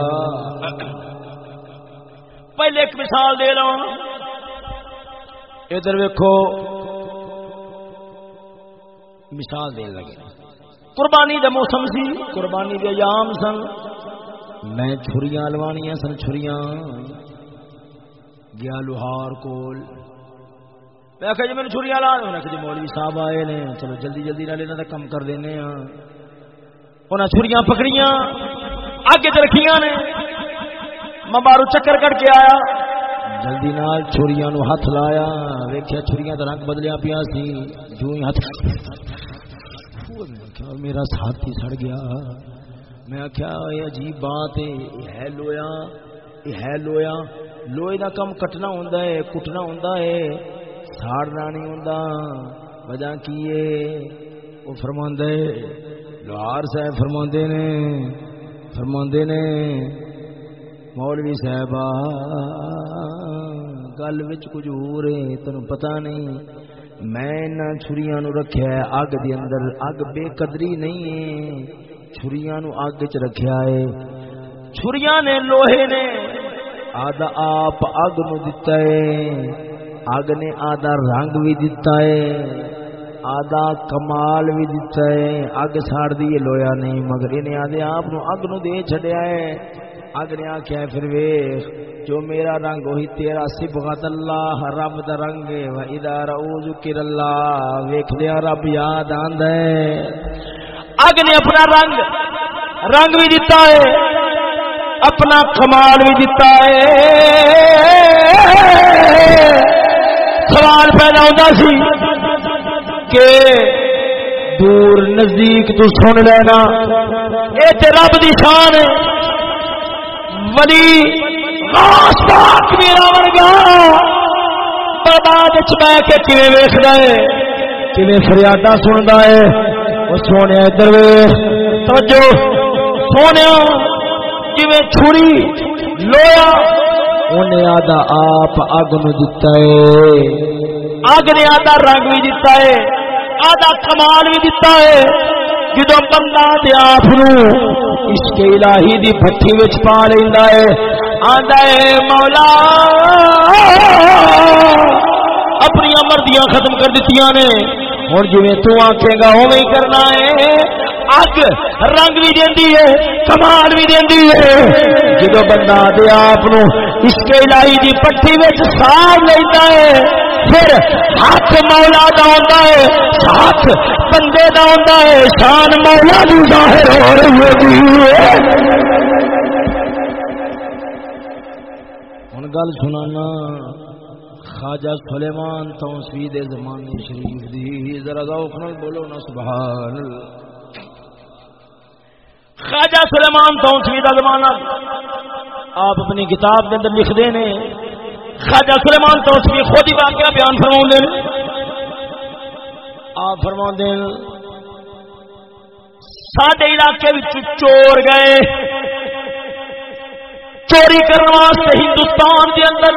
پہلے ایک مثال دے لو ادھر ویکو مثال دین لگے۔ قربانی دا موسم سی، قربانی دے ایام سن۔ میں چھریاں لوانیاں سن، چھریاں۔ گیا لوہار کول۔ میں آخیا جی میں چھریاں لا دوں جی مولوی صاحب آئے نے۔ چلو جلدی جلدی نال انہاں دا کم کر دینے ہاں۔ انہاں چھریاں پکڑیاں آگے تے رکھیاں نے۔ میں باہر چکر کر کے آیا۔ جلدی نال چھریاں نو ہاتھ لایا، ویکھیا چھریاں دا رنگ بدلیا پیا سی جو ہی ہاتھ میرا ساتھی سڑ گیا۔ میں آخیا یہ عجیب بات ہے یہ ہے لویا یہ ہے لویا۔ لوہے دا کم کٹنا ہوندا ہے، کٹنا ہوندا ہے، ساڑنا نہیں ہوندا۔ وجہ کی ہے؟ وہ فرماندے لوہار صاحب فرماندے نے فرماندے نے مولوی صاحب گل کچھ ہو رہے تین پتا نہیں میں چھریاں نو رکھیا ہے اگ دے اندر اگ بے قدری نہیں ہے چھریاں نو اگ چ رکھیا ہے چھریاں نے لوہے نے آدھا آپ اگ نو دتا ہے اگ نے آدھا رنگ بھی دتا ہے آدھا کمال بھی دتا ہے اگ ساڑ دی لویا نہیں مگر انہیں آدھے آپ اگ نو دے چھڈیا ہے اگ نے آخیا پھر ویخ، جو میرا رنگ وہی تیرا سبغت اللہ، رب دا رنگ و ذکر اللہ، ویکھ رب یاد آند ہے۔ اگ نے اپنا رنگ رنگ بھی دیتا ہے، اپنا کمال بھی دیتا ہے۔ سوال پیدا ہوتا سی کہ دور نزدیک تو سن لینا، یہ رب دی شان ہے۔ ولی غاس پاک میرا ورگا۔ باباد بہ کے کیویں ویکھدا ہے؟ کیویں فریاداں سندا ہے؟ او سونے ادھر ویکھ۔ توجہ۔ سونے جویں چھری؟ لویا۔ اونے آدھا آپ اگ نو دتا ہے۔ اگ نے آدھا رنگ بھی دتا ہے۔ آدھا کمال بھی دتا ہے۔ جدو بندہ دے آپ عشق الہی دی بھٹی وچ پا لیندا ہے، آندا ہے، مولا، اپنی مردیاں ختم کر دتیاں نے۔ ہن جویں تو آکھے گا، اوویں کرنا ہے۔ اگ رنگ بھی دیندی ہے، کمال بھی دیندی ہے۔ جدو بندہ دے آپ عشق الہی دی پٹھی وچ ساڑ لیندا ہے پھر ہاتھ مولا دا ہوندا ہے ہاتھ بندے دا ہوندا ہے، شان مولا دی ظاہر ہو رہی ہے جی۔ ہن گل سنانا، خواجہ سلیمان توسوی دے زمانے شریف دی۔ ذرا ذوق نال بولو نا، سبحان اللہ۔ خواجہ سلیمان توسوی دا زمانہ، آپ اپنی کتاب کے اندر لکھ دے نے۔ خواجہ سلیمان تو اس کی خود ہی واقعہ بیان فرما دیں آپ فرما دیں سڈے علاقے چور گئے۔ چوری کرنے واسطے ہندوستان کے اندر۔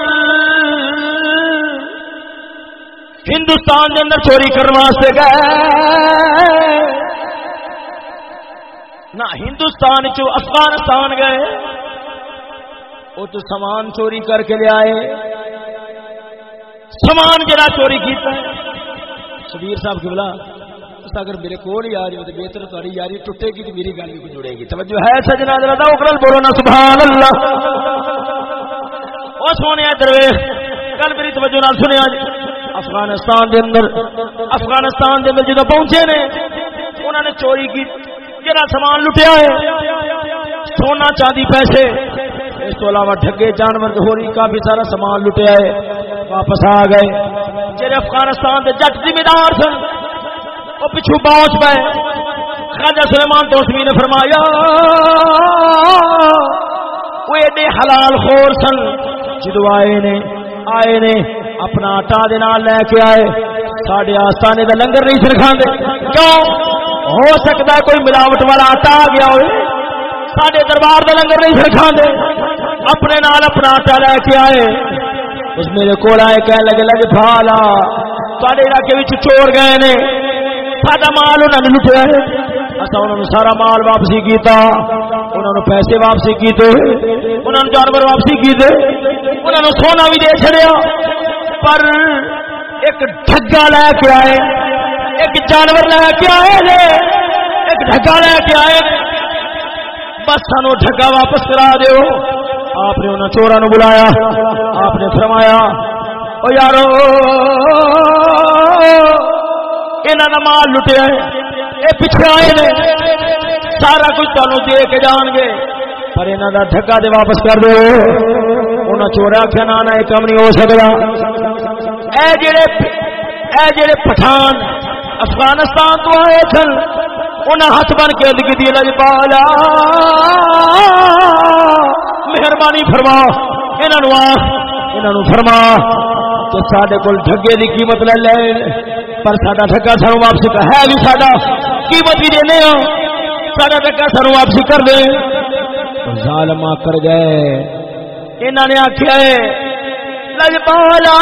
ہندوستان کے اندر چوری کرنے واسطے گئے۔ نہ ہندوستان چ افغانستان گئے۔ وہ تو سامان چوری کر کے لے آئے۔ سامان جڑا چوری کیتا ہے۔ شبیر صاحب کی بلا اگر میرے کول ہی آ رہی ہو تو بہتر تاری یاری ٹوٹے گی تو میری گل بھی جڑے گی۔ توجہ ہے سجنا، ذرا اوکرل بولو نا سبحان اللہ او سونے ادھر کل میری توجہ نال سنیا جی۔ افغانستان دے اندر، افغانستان دے اندر جدو پہنچے نے انہوں نے چوری کی، جڑا سامان لٹیا ہے۔ سونا چاندی پیسے اس تو علاوہ ڈھگے جانور ہو رہی کافی سارا سامان لٹیا ہے، واپس آ گئے۔ جہے افغانستان کے جٹ ذمہ دار سن، وہ پچھو پہنچ پائے خواجہ سلیمان توسمی نے فرمایا، وہ ایڈے حلال خور سن، جدو آئے نے آئے نے، اپنا آٹا دے نال لے کے آئے۔ ساڈے آستانے کا لنگر نہیں سر کھانے کیوں؟ ہو سکتا ہے کوئی ملاوٹ والا آٹا آ گیا ہوئے، ساڈے دربار کا لنگر نہیں سر کھانے اپنے نال اپنا آٹا لے کے آئے۔ اس میرے کو آئے کہنے لگے لگے پھالا سارے علاقے چور گئے نے۔ سارا مال انہوں نے لٹیا ہے۔ اصا انہوں نے سارا مال واپسی کیتا۔ انہوں نے پیسے واپسی کیتے انہوں نے جانور واپسی کیتے۔ انہوں نے سونا بھی دے چڑیا پر ایک ڈگا لے کے آئے۔ ایک جانور لے کے آئے ایک ڈگا لے کے آئے۔ بس سانو ڈگا واپس کرا دو آپ نے انہوں چورا نو بلایا، آپ نے فرمایا، او یارو یہاں مال لٹیا یہ پیچھے آئے نے، سارا کچھ تمہیں دے کے جان گے، پر یہاں کا ڈگا دے واپس کر دو انہیں چورا آخیا نہ یہ کم نہیں ہو سکتا اے جڑے اے جڑے پٹھان افغانستان تو آئے سن انہیں ہاتھ بن کے لکھ دی لجپالا مہربانی فرما۔ انہوں فرما۔ کہ سڈے کو ڈگے کی قیمت لے لے، پر سڈا ڈگا سانو واپسی ہے بھی سڈا قیمت بھی دینے ہاں۔ سڈا ڈگا سانو واپسی کر دے۔ ظالما کر گئے۔ انہوں نے آخیا لجپالا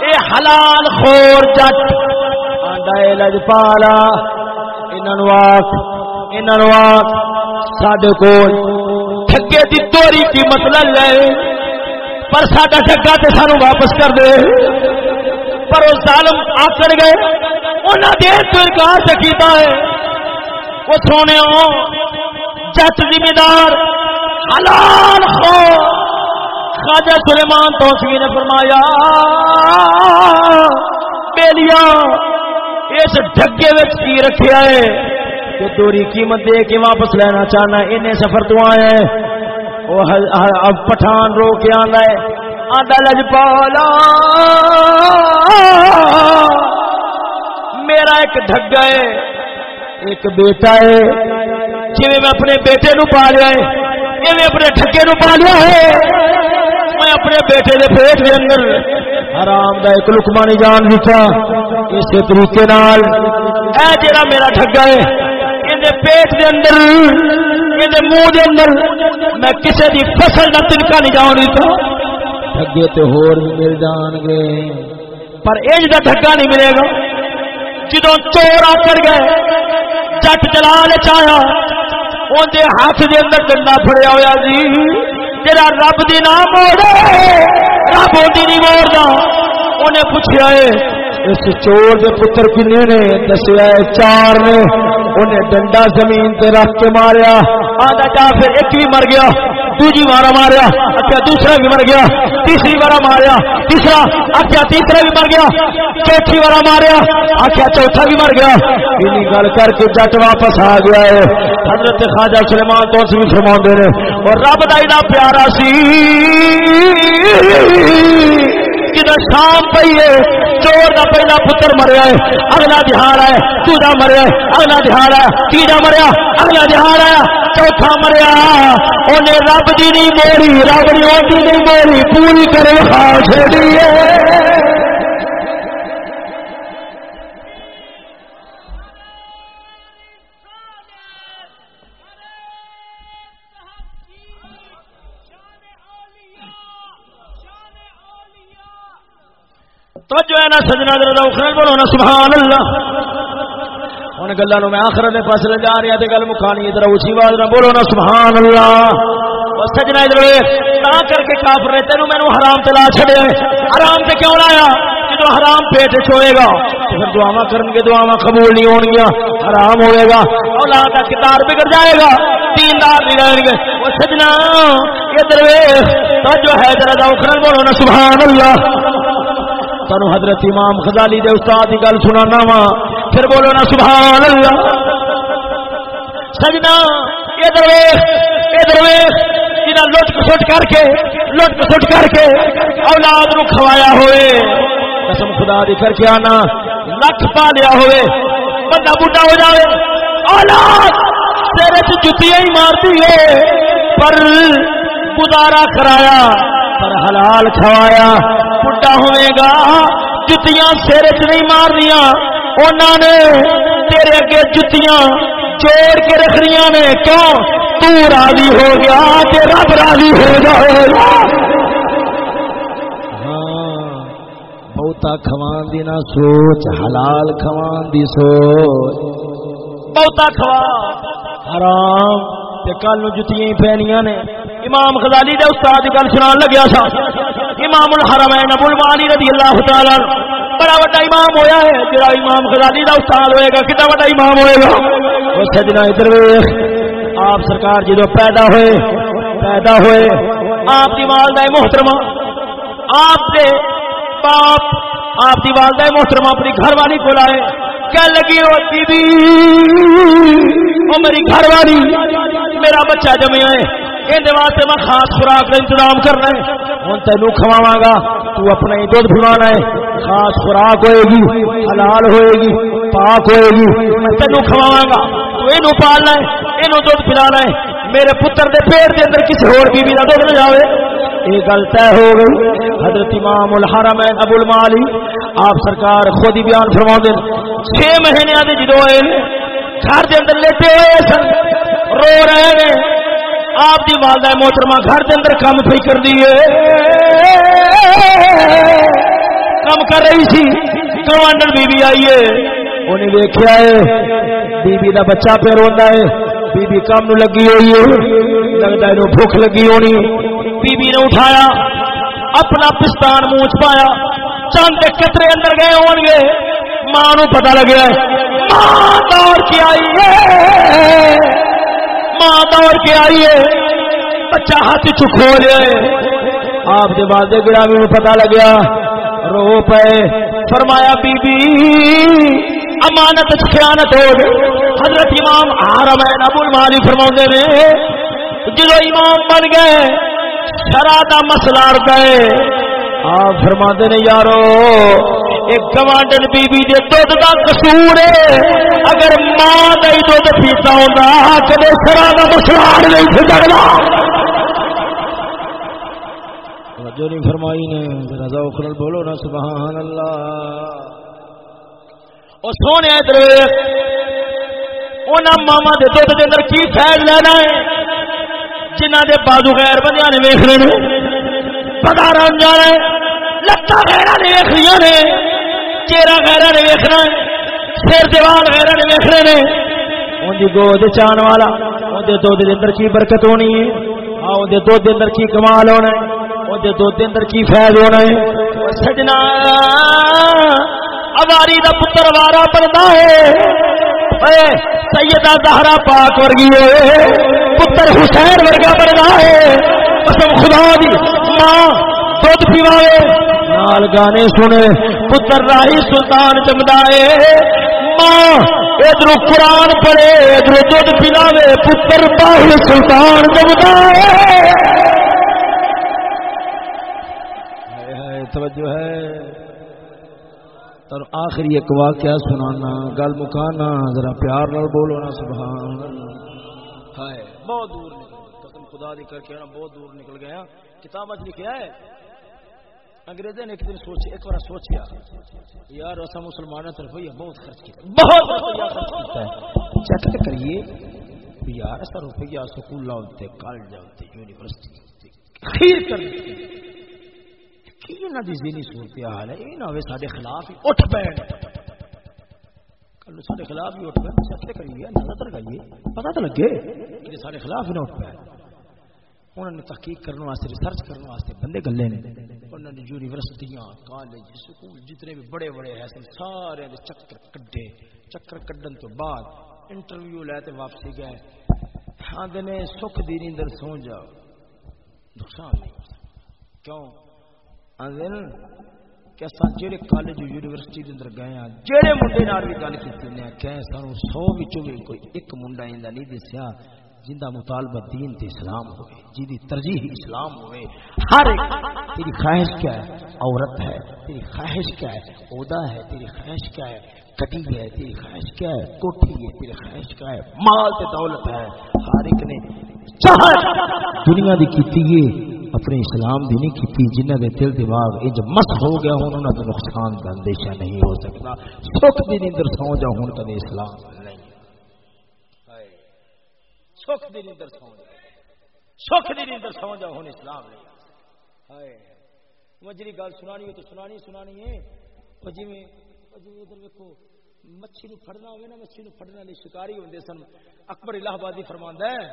اے حلال خور جٹ۔ آندا اے لجپالا انہاں آکھ انہاں آکھ۔ ساڈے کول ٹھگے دی توری قیمت لے لے پر ساڈا ٹھگا تے سانو واپس کر دے پر وہ ظالم آکڑ گئے انہاں دے تو انکار سے کیتا ہے وہ سونے جٹ ذمہ دار حلال خور خواجہ سلیمان توسوی نے فرمایا بیلیا اس ڈگے کی رکھا ہے کہ دوری قیمت دے کے واپس لینا چاہنا ان سفر تو آیا ہے وہ اب پٹھان رو کے آنا ہے۔ آدھا لج پالا۔ میرا ایک ڈگا ہے، ایک بیٹا ہے۔ جی میں اپنے بیٹے نو پالیا ہے میں اپنے ٹھگے نو پالیا ہے۔ میں اپنے بیٹے دے پیٹ دے اندر حرام دا ایک لکما لکمانی جان دیتا اسی طریقے نال، اے جڑا میرا ٹھگا ہے، ان دے پیٹ دے اندر دے منہ دے اندر میں کسے دی فصل نہ تنکا نہیں جان دیتا ٹھگے تے ہور بھی مل جان گے۔ پر اج دا ٹھگا نہیں ملے گا۔ جدوں چور آ کر گئے جٹ جلال چایا ان دے ہاتھ دے اندر ڈنڈا پھڑیا ہوا جی۔ جڑا رب دی نام موڑے رب دی نہیں موڑدا انہیں پوچھا ہے اس چور دے پتر کنے نے؟ دسیا ہے چار نے۔ انہیں ڈنڈا زمین تے رکھ کے ماریا۔ آدھا جا پھر ایک بھی مر گیا، دوجی بارہ ماریا اچھا دوسرا بھی مر گیا، تیسری بارہ ماریا، تیسرا اچھا تیسرا بھی مر گیا، چوتھی بارہ ماریا اچھا چوتھا بھی مر گیا۔ ان گل کر کے جٹ واپس آ گیا ہے۔ حضرت خواجہ سلیمان تو بھی فرما رہے اور رب کا پیارا سی۔ جدھر شام پی ہے، چور کا پہلا پتر مریا ہے، اگلا دہاڑ ہے، دوجا مریا اگلا دہاڑ ہے، تیجا مریا اگلا دہاڑ ہے، چوتھا مریا انہیں رب دی نہیں موڑی رب نے نہیں موڑی پوری کرے ہاں چڑی تو جو ہے نا سجنا دل بولو نا سبحان اللہ ان گلوں میں آخر نے پاس لے جا رہی ہے گل مکانی ادھر اچھی بات نہ بولو نا سبحان اللہ سجنا ادھر نہ کر کے کافر نے تینوں مینو حرام تلا چڑیا حرام سے کیوں لایا؟ جب حرام پیٹ چھوئے گا پھر دعوا کرن گے دعوا قبول نہیں ہون گیا حرام ہوئے گا۔ اولاد کا کتار بگڑ جائے گا، دیندار نہیں رہیں گے۔ وہ سجنا، ادھر تو جو ہے، ذرا اخرن بولو نا سبحان اللہ تنو حضرت امام خزالی دے استاد کی گل سنانا وا، پھر بولو نا سبحان اللہ سجنا، ادھر ادھر جڑا لٹ کسٹ کر کے لٹ کسٹ کر کے اولاد نو کھوایا ہوئے۔ قسم خدا دی کر کے آنا لکھ پا لیا ہوئے۔ بندہ بڈا ہو جائے اولاد تیرے سے جتیاں ہی مارتی ہے۔ پر گزارا کرایا، پر حلال کھوایا۔ بڈا ہوئے گا۔ جتیاں سر چ نہیں مارنیاں۔ انہوں نے تیرے اگے جتیاں چوڑ کے رکھ رہی نے۔ کیوں؟ تو راضی ہو گیا تے رب راضی ہو جائے گا ہاں بہتا کھوان دی نہ سوچ حلال کھوان دی سوچ۔ بہتا کھوا حرام۔ تے کل نو جتیاں پہنیاں نے۔ امام غزالی دے استاد گل سنان لگیا سا۔ امام الحرمین ابو المعالی رضی اللہ تعالی بڑا بڑا امام ہویا ہے جڑا امام غزالی دا استاد ہوئے گا کتنا بڑا امام ہوئے گا سجنا ادھر ویکھ آپ سرکار جدو پیدا ہوئے پیدا ہوئے آپ کی والدہ محترمہ آپ کے باپ آپ کی والدہ محترمہ اپنی گھر والی کو لائے کیا لگی وہ بی وہ میری گھر والی میرا بچہ جمے ہے یہ واسطے میں خاص خوراک کا انتظام کرنا ہے۔ ہوں تینوں کھواوا گا۔ تو اپنا ہی دھد پلانا ہے۔ خاص خوراک ہوئے گی، حلال ہوئے گی، پاک ہوئے گی۔ میں تینوں کھواوا گا۔ تو یہ پالنا ہے یہ دھد پلانا ہے۔ میرے پتر دے پیڑ کے اندر کسی ہور بیوی کا دھد نہ جائے یہ گل طے ہو گئی۔ حضرت امام الحرم ابو المالی آپ سرکار خود ہی بیان فرما دیں چھ مہینے جدو گھر کے اندر لیٹے ہوئے سن، رو رہے ہیں۔ آپ کی والدہ محترمہ گھر کے اندر کام پی کر دیے کام کر رہی سی۔ کمانڈر بی بی آئی ہے؟ انہیں دیکھا ہے۔ بی بی کا بچہ پہ روا ہے۔ بی بی کام نو لگی ہوئی ہے۔ لگتا ہے بھوک لگی ہونی۔ بی بی نے اٹھایا۔ اپنا پستان منہ چ پایا۔ چند کترے اندر گئے ہون گے۔ ماں نو پتا لگیا ہے۔ ماں دوڑ کے آئی ہے۔ ماں دوڑ کے آئیے، بچہ ہاتھ چکھو لے آپ کے بعد گڑا بھی پتا لگیا، رو پے فرمایا بی بی امانت خیانت ہو گئی حضرت امام آرمین ابو المالی فرما نے، جدو امام بن گئے شرا کا مسئلہ گئے آپ فرما نے یارو، ایک گوانڈن بی بی دے دودھ دا قصور ہے۔ اگر ماں دا ہی دودھ پیتا ہوندا کدے سرا دا مسلان نہیں تھے ڈرنا توجہ نہیں فرمائی نے، ذرا ذوق بولو نا، سبحان اللہ۔ او سونے ادھر انہاں ماما دے دودھ دے اندر کی فیض لینا ہے؟ جنہ دے بازو غیر بندیاں نے ویکھنے نے۔ پتا رن جانا ہے۔ لتا غیرہ نے ویکھیاں نے۔ چہرہ غیرہ نے ویکھنا سر دیوال غیرہ نے ویکھنے نے۔ ان دی گود چان والا ان دے دودھ دے اندر کی برکت ہونی ہے۔ ہاں ان دے دودھ دے اندر کی کمال ہونا ہے۔ ان دے دودھ دے اندر کی فیض ہونا ہے۔ سجنا اواری دا پتر وارا بنتا ہے۔ سیدہ زہرا پاک ورگی ہوئے پتر حسین ورگا بننا ہے۔ قسم خدا دی۔ ماں، دودھ پیواوے نال گانے سنے، پتر راہی سلطان چمدائے۔ ماں، ادھر قرآن پڑے ادھر دھد پلاوے پتر باہر سلطان چمدائے۔ توجہ ہے۔ اور آخری ایک واقعہ سنانا، گل مکانا، ذرا پیار نال بولو نا، سبحان ہائے، بہت دور نکل قسم خدا دی کر کے بہت دور نکل گیا۔ کتاب لکھا ہے۔ انگریزوں نے ایک دن سوچے ایک بار سوچیا، یار ایسا مسلمانوں طرف روپیہ بہت خرچ کیا بہت روپیہ خرچ کیتا ہے۔ چیک کریے یار ایسا روپیہ سکول لاؤتے کالج لاؤتے یونیورسٹی خیر کر کی انہاں دی ذہنی صورت حال ہے، یہ نہ ہوے ساڈے خلاف ہی اٹھ بیٹھ۔ کل ساڈے خلاف ہی اٹھ بیٹھ، چیک کریے، نظر لگائیے۔ پتہ تو لگے کہ ساڈے خلاف ہی نہ اٹھ بیٹھ۔ انہوں نے تحقیق کرنے واسطے ریسرچ کرنے واسطے بندے گلے نے۔ انہوں نے یونیورسٹیاں کالج سکول جتنے بھی بڑے بڑے ہیں سارے چکر کڈے۔ چکر کڈن تو بعد انٹرویو لے تے واپسی گئے۔ آدھے نے، سکھ دی نیندر سو جاؤ نقصان نہیں کیوں؟ آدھے کہ اصل جہے کالج یونیورسٹی کے اندر گئے ہیں جہے منڈے بھی گل کی کہ سانو سو بھی کوئی ایک منڈا نہیں دسیا۔ جندہ مطالبہ دین تے اسلام ہوئے جی ترجیح اسلام ہوئے، ہر ایک، تیری خواہش کیا ہے؟ عورت ہے، تیری خواہش کیا ہے؟ عہدہ ہے، تیری خواہش کیا ہے؟ کٹی ہے، تیری خواہش کیا ہے؟ کوٹھی ہے، تیری خواہش کیا ہے؟ مال تے دولت ہے، ہر ایک نے چاہت دنیا دی کیتی ہے، اپنے اسلام دی نہیں کیتی جنہ دے دل دماغ انج مس ہو گیا ہوں، انہاں تے نقصان دا اندیشہ نہیں ہو سکتا۔ سکھ دی نیندر سو جا ہوں کدے اسلام۔ نہیں سکھ دی نیندر سو جا سکھ دی نیندر سو جا ہوں اسلام نہیں ہائے مجری گل سنانی ہو تو سنانی سنانی ہے۔ او جویں او ادھر ویکھو، مچھی نو پھڑنا ہوے نا، مچھی نو پھڑنے والے شکاری ہوندے سن۔ اکبر الہ آبادی فرماندا ہے۔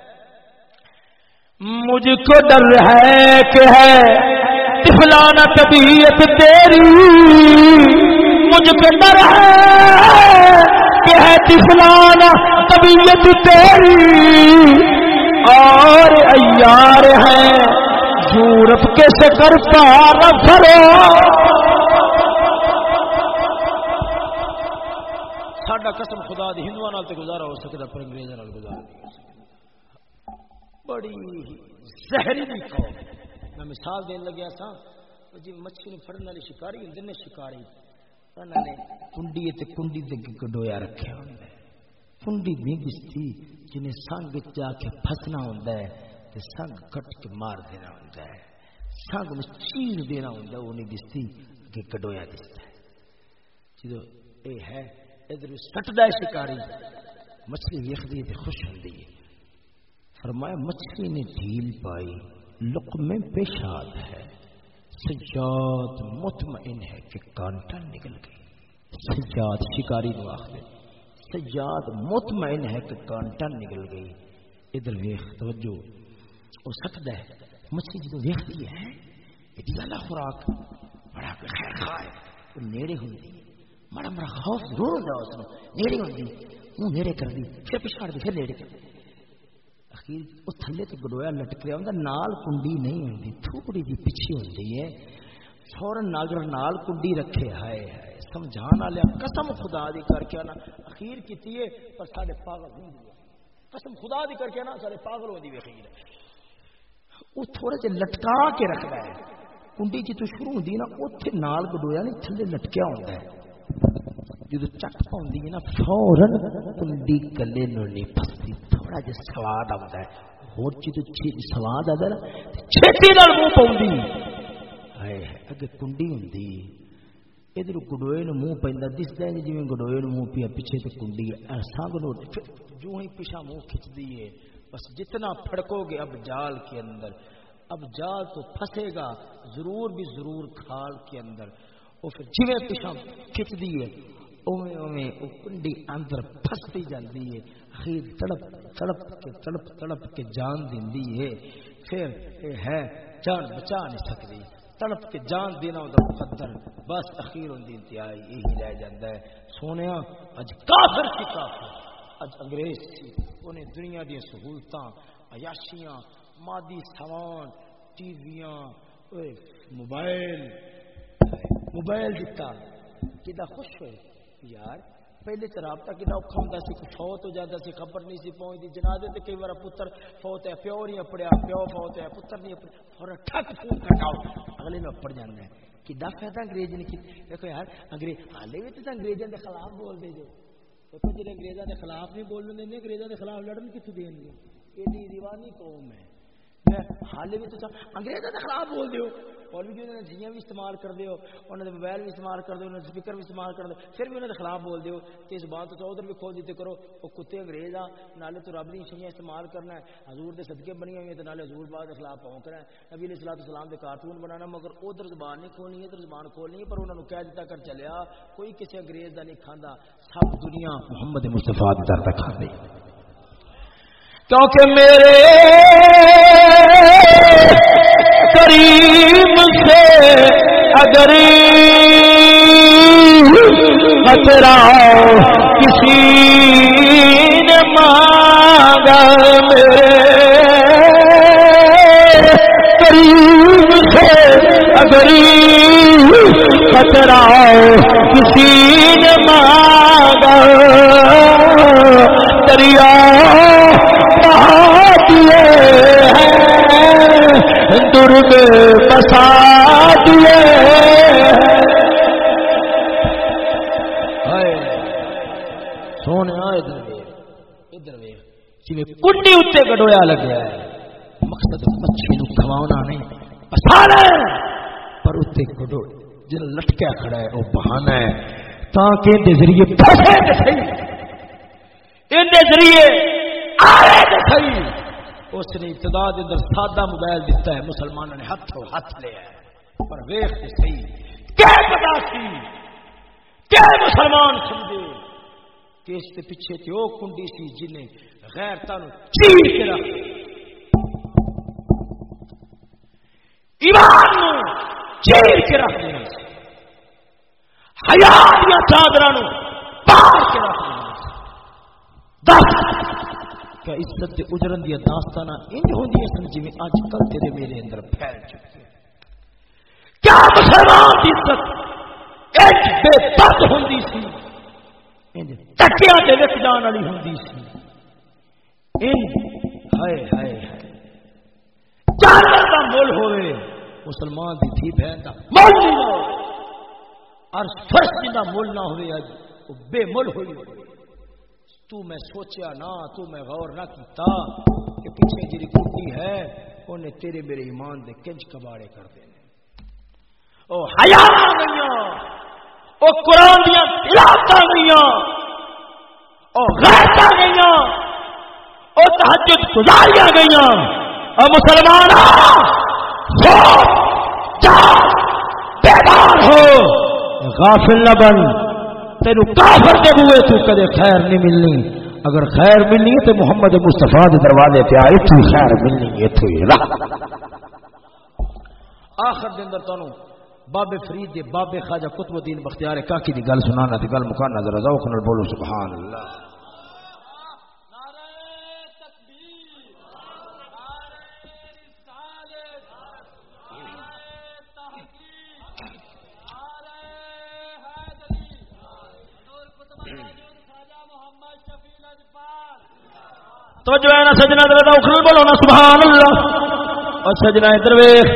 مجھ کو ڈر ہے کہ ہے تفلانا طبیعت تیری مجھ کو ڈر ہے۔ کہ ہے تفلانا طبیعت تیری. اور ایار ہے یورپ کے سکر پار کرو ساڈا قسم خدا دی ہندو گزارا ہو سکتا پر انگریزوں گزارا نہیں بڑی زہریلی قوم میں مثال دین لگیا سا جی مچھلی نے پھڑنے والی شکاری ہوں نے شکاری۔ انہوں نے کنڈی تے کنڈی دے گڈویا رکھیا ہوندا ہے کنڈی نہیں دستی جنہیں سنگ جا کے پھسنا ہوندا ہے تے سنگ کٹ کے مار دینا ہوندا ہے سنگ میں چیر دینا ہوندا وہ نہیں دستی کہ گڈویا دستا ہے جدو اے ہے ادھر سٹدا ہے شکاری مچھلی ویکھدی تے خوش ہوندی ہے فرمایا مچھلی نے ڈھیل پائی لقمے پیشاد ہے سجاد مطمئن ہے کہ کانٹا نکل گئی۔ سجاد شکاری نو آخر۔ سجاد مطمئن ہے کہ کانٹا نکل گئی۔ ادھر ویخ، توجہ۔ وہ سکتا ہے مچھلی جدو ویختی ہے، یہ زیادہ خوراک۔ بڑا خیر خواہ وہ نیڑے ہوتی بڑا بڑا خوف ضرور ہوتا اس نیڑے ہوتی منہ نیڑے کر دی، پھر پچھاڑ دی، پھر نیڑے کر دی۔ اخیر وہ تھلے تو گڈویا لٹک رہا ہوں نال کنڈی نہیں ہوتی تھوڑی جی پیچھے ہوتی ہے فورن ناگر نال کنڈی رکھے ہائے ہائے سمجھان والے قسم خدا دی کر کے نا اخیر کیتی ہے پر سارے پاگل ہوں قسم خدا دی کر کے نا سارے پاگل ہوتی ہے اخیر وہ تھوڑے سے لٹکا کے رکھتا ہے کنڈی جی تو شروع ہوتی نا اتنے نال گڈویا نہیں تھلے لٹکیا ہوتا ہے جدو چک پاؤں نا فورن کنڈی کلے نہیں پستی تھوڑا جا سواد آتا ہے ہور چیز سواد آتا ہے چھتی منہ پاؤں اگے کنڈی ہوندی ادھر گڈوئے منہ پیندا دسدا ہے جویں گڈوئے منہ پیا پیچھے تے کنڈی ہے سانگ نو جو ہی پیچھا منہ کھچدی ہے بس جتنا پھڑکو گے اب جال کے اندر اب جال تو پھنسے گا ضرور بھی ضرور کھال کے اندر وہ پھر جویں پیچھا کھچدی ہے اویں اویں او کنڈی اندر پھستی جاندی ہے، اخیر تڑپ تڑپ کے تڑپ تڑپ کے جان دیندی ہے۔ پھر اے ہے، جان بچا نہیں سکتی۔ تڑپ کے جان دینا ہوتا مقدر۔ بس اخیر ان دی انتہائی یہی رہ جاتا ہے۔ سونے اج کافر کی کافر۔ اج انگریز سی، انہیں دنیا دی سہولتاں، عیاشیاں، مادی سامان، ٹی ویاں موبائل۔ موبائل دیتا کدا خوش ہوئے۔ یار، پہلے تو رابطہ کتنا اوکھا ہوتا سی کوئی فوت ہو جاتا سی، خبر نہیں سی پہنچتی جنازے تے کئی بار پتر فوت ہے، پیو نہیں اپڑیا، پیو فوت ہے، پتر نہیں اپڑیا۔ فوراً ٹھک فون کٹاؤ۔ اگلے میں اپڑ جانا ہے۔ کدا فائدہ انگریز نے کی دیکھو یار، انگریز، حالے بھی تو انگریزوں کے خلاف بول دے جو۔ دیکھو جی انگریزوں کے خلاف نہیں بولنے دیں انگریزوں کے خلاف لڑن کتنے دیں گے؟ ایڈی دیوانی قوم ہے۔ حال بھی تو انگریزوں کے خلاف بول دیو اور بھی انہوں نے جیاں بھی استعمال کر دیو انہوں نے موبائل بھی استعمال کر دیو انہوں نے سپیکر بھی استعمال کر دیو پھر بھی انہوں نے خلاف بول دیو کہ اس بات تو ادھر بھی کھول دیتے کرو۔ وہ کتے انگریز آ نالے تو رب نہیں شیاں استعمال کرنا ہے۔ حضور دے صدقے بنی ہوئی ہیں تو نالے حضور بات کے خلاف پہنچنا ہے نبی علیہ السلام السلام کے کارٹون بنانا مگر ادھر زبان نہیں کھولنی، ادھر زبان کھولنی ہے، پر انہوں نے کہہ دیتا کر چلیا، کوئی کسی انگریز کا نہیں کھانا سب دنیا محمد مصطفیٰ در تک کھانے کیونکہ میرے کریم سے اگر خطرہ کسی نے مانگا میرے کریم سے اگر خطرہ کسی نے مانگا درد بسا دیے سونے ادھر ادھر جی کنڈی اتنے گڈویا لگیا ہے۔ مقصد مچھلی نو نہیں۔ پر اتنے گڈو، جن لٹکیا کھڑا ہے وہ بہانا ہے۔ تاکہ اندر ذریعے پھسے اندر ذریعے آئے اس نے ابتدا دے اندر سادہ موبائل دیتا ہے، مسلمانوں نے ہاتھ ہاتھ لیا ہے پر ویخ دے صحیح، کیا پتا سی؟ کیا مسلمان سمجھے؟ کہ اس کے پیچھے تے وہ کنڈی سی جنہیں غیر تانو چیر کے رکھ۔ ایمان نو چیر کے رکھ دینا حیا دیا چادر پار کے رکھ دینا دس کیا عزت کے اجرن دیا داستانہ انج ہوندی سن جی اج کل تیرے میرے اندر پھیل چکی کیا مسلمان کی عزت ایک بے درد ہوندی سی؟ ٹکیا کے وچ جان والی ہوندی سی۔ ان ہائے ہائے جانور کا مول ہوئے مسلمان دی تھی بہن دا مول نہیں ہو اور فرش جنہ مول نہ ہوئے اج وہ بے مول ہوئی ہوئے تو میں سوچیا، نہ تو میں غور نہ کیتا کہ پیچھے جی کٹی ہے انہیں تیرے میرے ایمان دے کنج کباڑے کر دینے۔ او حیا گئی وہ قرآن دیا تلاوت گئی اور غیرت گئی اور تحجد گزاریا گئی اور مسلمان بیدار ہو! غافل نہ بن! تیرو کافر دے ہوئے تو کدے خیر نہیں ملنی۔ اگر خیر ملنی تو محمد مستفا کے دروازے پہ آئے تو خیر ملنی ہے تو آخر دن در تانوں بابے فرید دے بابے خواجہ قطب الدین بختیار کاکی دی گل سنانا دی گل مکانا، ذرا ذوق نال بولو، سبحان اللہ۔ تو جو ہے نا سجنا ذرا ذوق بولو نا سبحان اللہ اور سجنا ادھر ویکھ،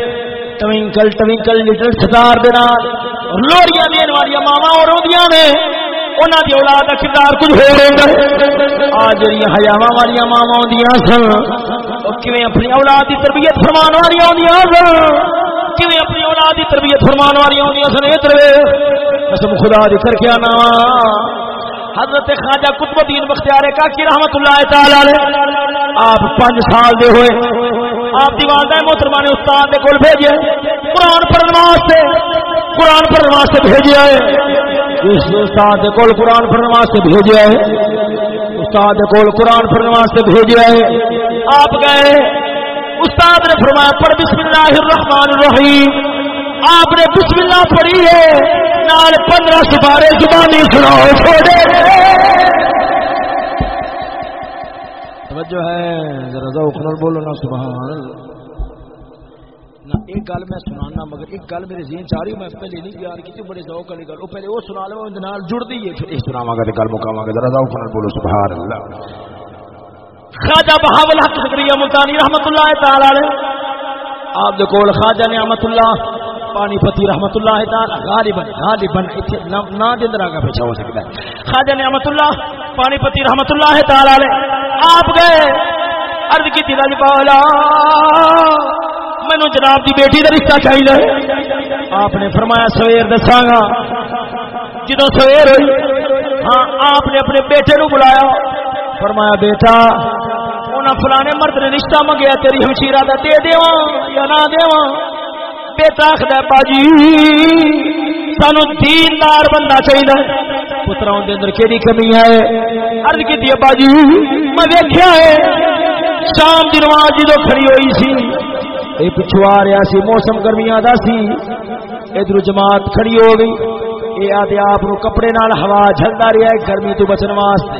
ٹوینکل ٹوینکل لٹل ستار لوڑیاں دین والی ماوا اور نے انہوں کی اولاد کا کردار کچھ ہو رہا ہے آ جی ہزاوا والی ماوا آدی سن کیون اپنی اولاد کی تربیت فرمان والی آدی سن؟ کیون اپنی اولاد کی تربیت فرمان والی آدی سن؟ ادھر قسم خدا دی کر کے آنا حضرت خواجہ قطب الدین بختیار کا کی رحمت اللہ تعالی آپ پانچ سال دے ہوئے۔ آپ کی والدہ محترمہ نے استاد کے کول بھیجے۔ قرآن پڑھنے واسطے۔ قرآن پڑھنے واسطے بھیجا ہے اس استاد کے کول قرآن پڑھنے واسطے بھیجا ہے استاد کے کول قرآن پڑھنے واسطے بھیجا ہے آپ گئے۔ استاد نے فرمایا، پڑھ بسم اللہ الرحمن الرحیم۔ آپ نے بسم اللہ پڑھی ہے نال پندرہ سپارے زبانی سناؤ چھوڑے توجہ ہے ذرا ذوق نال بولو نا سبحان اللہ۔ ایک گل میں سنانا مگر ایک گل میرے ذہن چ رہی میں پہلے نہیں بیان کی بڑے ذوق والی گل۔ وہ پہلے وہ سنا لو اندر نال جڑ دی ہے۔ پھر اس سناواں گا تے گل مکاواں گا ذرا ذوق نال بولو سبحان اللہ۔ خواجہ بہاول حق زکریا ملتانی رحمتہ اللہ تعالی علیہ۔ آپ دے کول خواجہ نعمت اللہ پانی پتی رحمت اللہ تعالی، غالباً غالباً ایتھے نا دے اندر آگے پیچھے ہو سکتا ہے۔ خواجہ نعمت اللہ، پانی پتی رحمت اللہ تعالی علیہ، آپ گئے۔ عرض کی تھی پالا مینو جناب دی بیٹی کا رشتہ چاہیے آپ نے فرمایا، سویر دساں گا جدو سویر ہوئی ہاں آپ نے اپنے بیٹے نو بلایا۔ فرمایا، بیٹا انہیں فلانے مرد نے رشتہ منگیا، تیری ہمشیرہ دا دے دیواں یا نہ دیواں۔ بیٹا آخر باجی سانو دیندار بندہ چاہیے پترا اندر کہڑی کمی ہے؟ ارد کی باجی میں دیکھا ہے۔ شام کی نماز جدو کھڑی ہوئی سی یہ پچھو آ رہا سی موسم گرمیاں دا سی۔ ادھر جماعت کھڑی ہو گئی۔ یہ آدھے آپ کپڑے نال ہوا جلدا رہا ہے گرمی تو بچن واسطے۔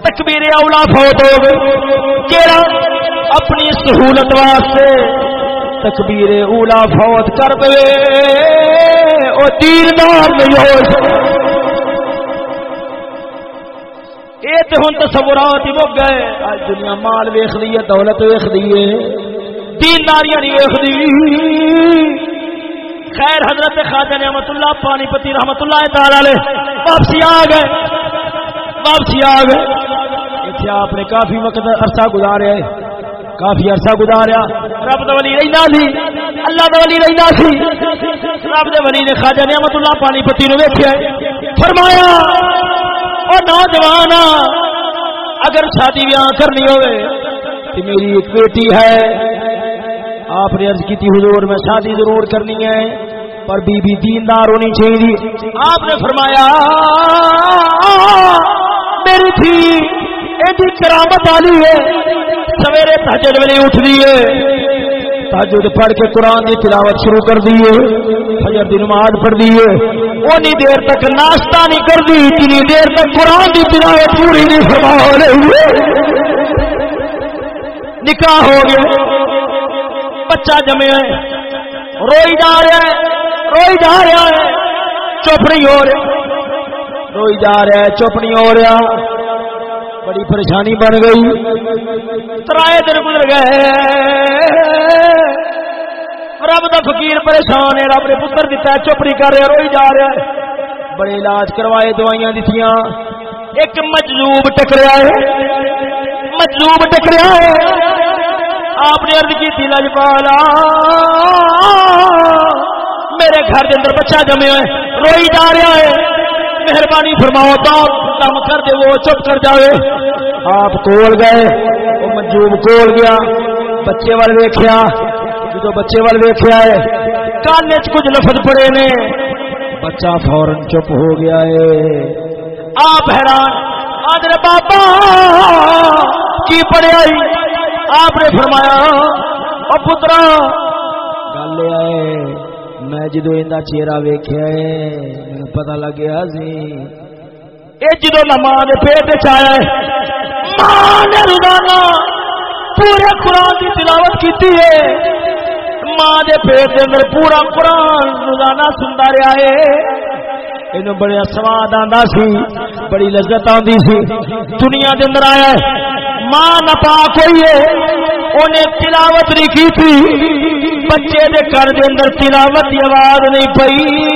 تکبیر اولا فوت ہو گئی اپنی سہولت واسطے۔ تکبیر اولا فوت کر دے۔ او تیردار نہیں ہو یہ تو ہوں تصورات ہی مک گئے۔ آج دنیا مال ویخ دی ہے، دولت ویخ دی ہے۔ دینداریاں نہیں ویخ دی۔ خیر حضرت خواجہ نعمت اللہ، پانی پتی رحمت اللہ تعالی واپسی آ گئے۔ واپسی آ گئے۔ اتنے آپ نے کافی وقت عرصہ گزارے۔ کافی عرصہ گزاریا۔ رب دا ولی رہندا سی۔ اللہ دا ولی رہندا سی۔ رب دے ولی نے خواجہ نعمت اللہ پانی پتی نو ویکھیا فرمایا، او نوجوان، اگر شادی بیاہ کرنی ہوئے تو میری ایک بیٹی ہے۔ آپ نے عرض کی حضور، میں شادی ضرور کرنی ہے، پر بی بی دیندار ہونی چاہیے۔ آپ نے فرمایا، میری تھی، ایڈی کرامت والی ہے۔ سویرے تحجد ویلے اٹھ دیے تحجد پڑھ کے قرآن کی تلاوت شروع کر دیے فجر دی نماز پڑھ دیے اونی دیر تک ناشتہ نہیں کر دی، اتنی دیر تک قرآن کی تلاوت پوری نہیں فرما رہی نکاح ہو گیا۔ بچہ جمے روئی جا رہا ہے۔ روئی جا رہا ہے۔ چپ نہیں ہو رہا۔ روئی جا رہا ہے، چپ نہیں ہو رہا۔ بڑی پریشانی بن گئی۔ ترائے دن گزر گئے۔ رب دا فقیر پریشان ہے، رب نے پتر دیتا ہے کر رہا روئی جا رہا ہے۔ بڑے علاج کروائے دوائیاں دیتیاں ایک مجلوب ٹکریا ہے۔ مجلوب ٹکریا ہے۔ آپ نے ارد کی تھی لجپالا میرے گھر کے اندر بچہ جمے ہوئے، روئی جا رہا ہے۔ مہربانی فرماؤ تو کم کر دے، وہ چپ کر جائے آپ کول گئے، وہ مجوب کول گیا۔ بچے وال ویخیا جدو بچے وال ویخیا ہے کان کچھ لفظ پڑے نے۔ بچہ فورن چپ ہو گیا ہے۔ آپ حیران آدر بابا، کی پڑھیا آپ نے فرمایا پترا، گل آئے میں جدو ان چہرہ ویخیا ہے پتا لگ گیا سی۔ یہ جدو نہ ماں پیٹ چیا ماں نے روزانہ پورے قرآن کی تلاوت کی ہے۔ ماں کے پیٹ کے اندر پورا قرآن روزانہ سنتا رہا ہے۔ یہ بڑا سواد آتا سی، بڑی لذت آتی سی۔ دنیا کے اندر آیا ماں نہ پاک ہوئی ہے۔ انہیں تلاوت نہیں کی تھی۔ بچے دے گھر دے اندر تلاوت کی آواز نہیں پئی۔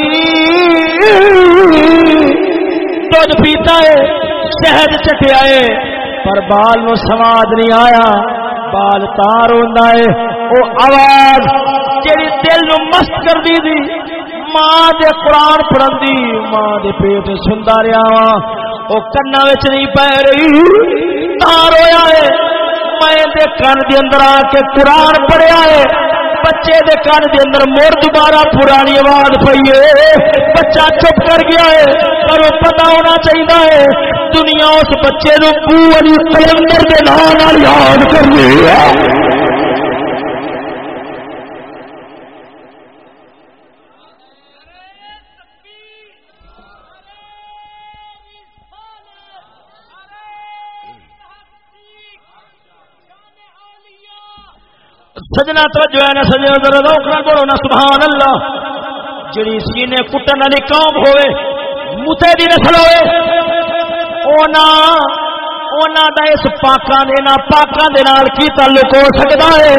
دھد پیتا ہے، شہد چٹیا ہے، پر بال نو سواد نہیں آیا۔ بال تار ہوندا ہے۔ او آواز جڑی دل نو مست کر دی دی ماں دے قرآن پڑھن دی، ماں دے پیٹ سندا رہا وا او کنا نہیں پے رہی۔ تار ہویا ہے۔ میں دے کان دے اندر آ کے قرآن پڑھیا ہے۔ بچے دے کان دے اندر مور دوبارہ پرانی آواز پئی ہے۔ بچہ چپ کر گیا ہے۔ پر وہ پتا ہونا چاہیے ہے۔ دنیا اس بچے نو پوری کلندر دے نام یاد کرنی ہے۔ سجنا توجہ ہے نا سجنا، ذرا روک نہ بولو نا، سبحان اللہ۔ جڑی سینے کٹن والی قوم ہوئے، متے دی نسل ہوئے، اونا اونا دا اس پاکاں دے نا پاکاں دے نال کی تعلق ہو سکدا ہے؟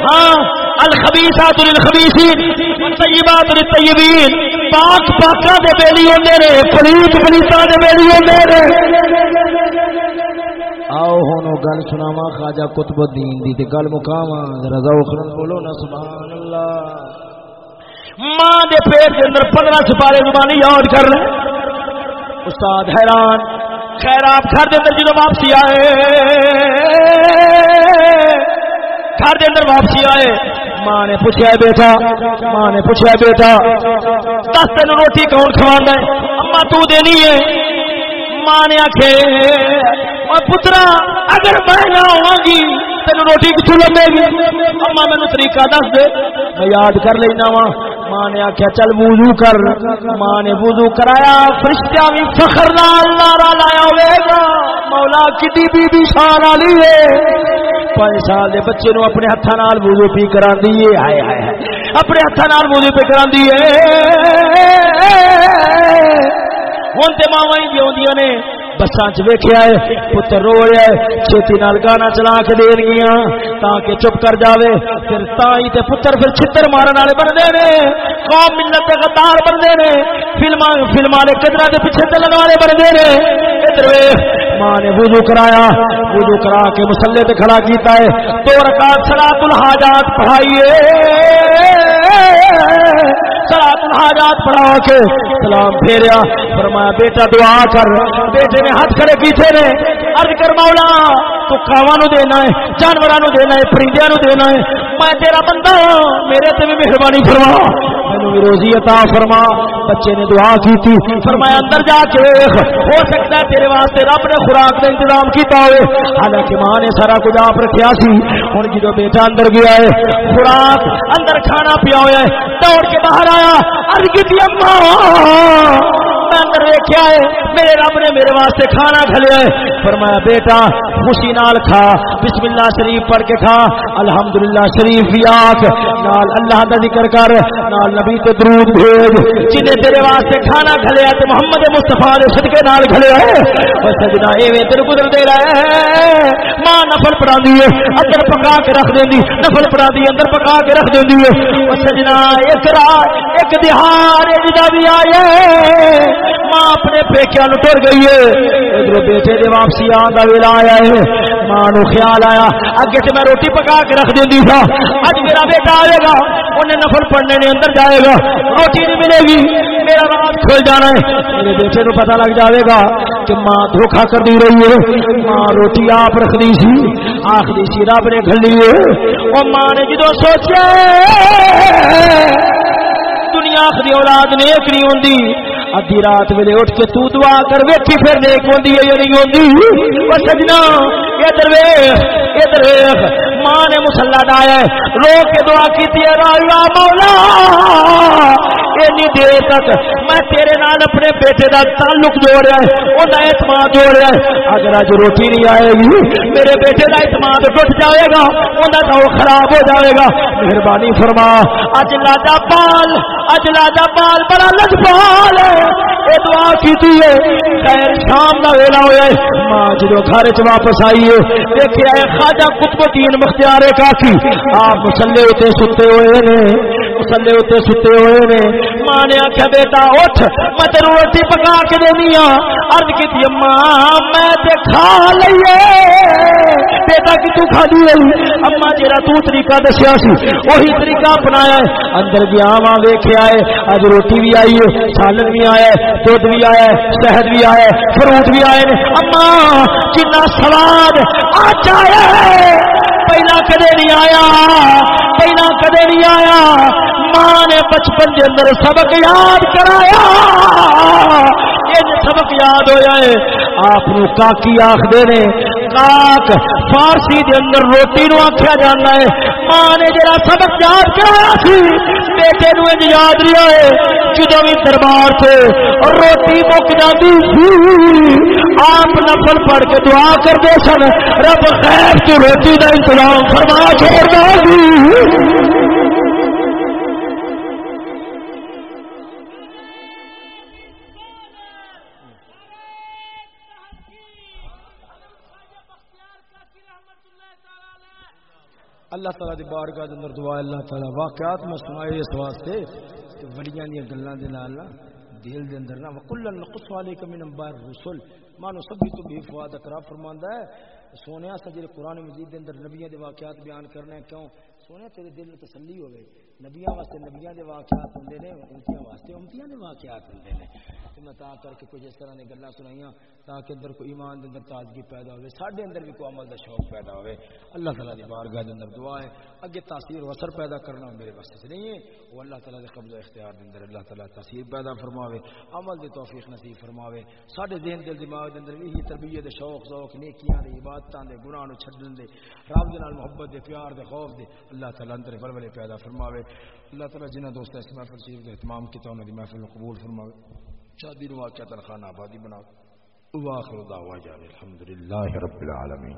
ہاں الخبیثات للخبیثین والطیبات للطیبین۔ پاک پاکاں دے بیلی ہوندے نے، پلیت پلیتاں دے بیلی ہوندے نے۔ آؤ ہوں گل سناوا خواجہ کتب الدین دی تے گل مکاوا رضا اخرن بولو نا سبحان اللہ ماں دے پیٹ دے اندر پندرہ سپارے زبانی یاد کر لے۔ استاد حیران، خیر آپ گھر دے اندر جدو واپسی آئے۔ گھر دے اندر واپسی آئے۔ ماں نے پوچھا بیٹا، ماں نے پوچھا بیٹا، دس دن روٹی کون کھوان ہے؟ اما تو دینی ہے۔ ماں نے آخے اور پترا، اگر میں نہ ہوا گی تین روٹی کتوں لگے گی؟ اما مینو طریقہ دس دے۔ میں یاد کر لینا وا۔ ماں نے آخیا چل وضو کر۔ ماں نے وضو کرایا فرشتہ بھی فخر نال نارا لایا ہوئے گا۔ مولا کڈی بی بی شان والی ہے۔ پانچ سال دے بچے نو اپنے ہاتھ نال وضو پی کرا دیے ہائے ہائے اپنے ہاتھ نال وضو پی کرا دیے ہوں تو ماوا ہی جی نے۔ بسان چیکیا ہے پتر رو رہا ہے چھتی نال گانا چلا کے دین گیا تاکہ چپ کر جاوے پھر تائی تے پتر پھر چھتر مارن والے بن دے نے قوم ملت کے غدار بن دے نے فلما فلما نے قدرہ دے پیچھے تے لگا والے بن دے نے ادھر ویکھ ماں نے وضو کرایا وضو کرا کے مسلے تے کھڑا کیتا ہے تو رکعت صلاۃ الحاجات پڑھائیے سلاد الحاجات پڑھا کے سلام پھیریا، فرمایا، بیٹا دعا کر۔ بیٹے نے ہاتھ کرے پیچھے نے۔ ارد کر، مولا تو کاواں نو دینا ہے، جانوراں نو دینا ہے، پرندیاں نو دینا ہے۔ میں تیرا بندہ ہاں، میرے تے بھی مہربانی فرما۔ مینوں روزی عطا فرما۔ بچے نے دعا کی تھی فرمایا، اندر جا کے ہو سکتا ہے تیرے واسطے رب نے خوراک کا انتظام کیتا ہوئے۔ حالانکہ ماں نے سارا کچھ آپ رکھیا سی۔ ہن جدو بیٹا اندر گیا ہے، خوراک اندر کھانا پیا ہوا ہے، دوڑ کے باہر آ آیا؟ ارگ کی اما! میں اندر دیکھا ہے، میرے رب نے میرے واسطے کھانا کھلیا ہے۔ فرمایا، بیٹا، خوشی نال کھا بسم اللہ شریف پڑھ کے کھا۔ الحمدللہ شریف بھی آخ نال اللہ دا ذکر کر، نال نبی تے درود بھیج۔ جنہیں تیرے واسطے کھانا کھلیا تے محمد مصطفیٰ دے صدقے نال کھلیا ہے۔ او سجنا ایویں تیر گزر دے رہا ہے۔ ماں نفل پڑھا دی ہے، اندر پکا کے رکھ دیندی نفل پڑھا دی اندر پکا کے رکھ دیندی ہے۔ او سجنا، ایک رات، ایک دہار جدا بھی آئے۔ ماں اپنے پیکیا نو ٹر گئی ہے۔ ادھر بیٹے دے واپسی آن کا ویلا آیا ہے۔ ماں نو خیال آیا۔ اگے سے میں روٹی پکا کے رکھ دینی تھا اج میرا بیٹا آئے گا۔ انہیں نفل پڑھنے نے اندر جائے گا۔ روٹی نہیں ملے گی۔ میرا رات کھل جانا ہے۔ میرے بیٹے نو پتہ لگ جائے گا کہ ماں دھوکھا کر دی رہی ہے۔ ماں روٹی آپ رکھ دی سی، آخری سی رب نے گھلی ہے۔ وہ ماں نے جدو سوچا دنیا آخری اولاد نیک نہیں ہوندی ادھی رات ویلے اٹھ کے تو دعا کر ویکھی پھر نیک ہوندی ہے یا نہیں ہوندی؟ او سجنا، ادھر ویکھ ادھر ویکھ۔ ماں نے مصلا ڈایا رو کے دعا کیتی ہے، رایا مولا اینی دیر تک میں تیرے نال اپنے بیٹے دا تعلق جوڑ رہا ہے اوندا اعتماد جوڑ رہا ہے اگر اج روٹی نہیں آئے گی میرے بیٹے دا اعتماد ٹوٹ جائے گا اوندا تو خراب ہو جائے گا مہربانی فرما اج لاڈا پال اج لاڈا پال بڑا لجپال ہے اے دعا کیتی ہے خیر شام دا ویلا ہویا ہے ماں جدو گھر چ واپس آئی ہے دیکھیا ہے خواجہ قطب الدین مختار کاکی آپ مسلے تے ستے ہوئے نے مسلے اتنے ستے ہوئے نے ماں نے آخیا بیٹا اٹھ میں تیرو روٹی پکا کے دینی ہوں ارد کی ماں میں تے کھا لئیے بیٹا کی تو کھا دی رہی اما جیرا تو طریقہ دسیا سی وہی طریقہ اپنایا ہے اندر گیا ماں ویکھیا ہے اج روٹی بھی آئی ہے سالن بھی آیا ہے دودھ بھی آیا ہے شہد بھی آیا ہے فروٹ بھی آئے نے اما کنا سواد آج آیا ہے پہلا کدے نہیں آیا، پہلا کدے نہیں آیا۔ ماں نے بچپن کے اندر سبق یاد کرایا۔ یہ سبق یاد ہوا ہے۔ آپ کاکی آخر نے کاک فارسی دے اندر روٹی نو آخیا جانا ہے۔ ماں نے جڑا سبق یاد کرایا سی، بیٹے نو انج یاد رہا ہے جدو بھی دربار سے روٹی مک جاتی سی۔ آپ نفل پڑھ کے دعا کرتے سن، رب خیر تو روٹی کا انتظام فرما چھوڑ دے جی۔ اللہ تعالیٰ دی بارگاہ دے اندر دعا اللہ تعالیٰ واقعات میں سنائے اس واسطے کہ وڑیاں دی گلاں دے نال دل دے اندر نہ وکل نقص علیک من انبار رسول مانو سبھی تو بھی فواد اقرا فرماندا ہے۔ سونیا سجل قرآن مجید دے اندر نبیوں دے واقعات بیان کرنے کیوں؟ سونے تیرے دل میں تسلی ہوے نبیاں واسطے نبیاں دے واقعات ہوندے نے امتیاں واسطے امتیاں دے واقعات ہوندے نے۔ تے میں کر کے کچھ اس طرح دی گلاں سنائیاں تاکہ اندر کوئی ایمان دے اندر تازگی پیدا ہوے ساڈے اندر بھی کوئی عمل دا شوق پیدا ہوے اللہ تعالی دی بارگاہ دے اندر دعا ہے، اگے تاثیر و اثر پیدا کرنا میرے واسطے نہیں ہے۔ وہ اللہ تعالی دے قبضہ اختیار دے اندر اللہ تعالی تاثیر پیدا فرماوے، عمل دی توفیق نصیب فرماوے۔ ساڈے ذہن دل دماغ دے اندر بھی تربیت دے شوق، ذوق، نیکیاں دے، عبادتاں دے گناہ نو چھڈن دے، رب دے نال محبت دے، پیار دے، خوف دے، اللہ تعالی اندر ولولے پیدا فرماوے۔ اللہ تعالی جنہ دوست اس محفل شریف دے اہتمام کیتا، انہاں دی محفل قبول فرماوے۔ شادی نو واقعہ تنخواہ آبادی بناؤ۔ واخر دعوانا الحمد للہ رب العالمین۔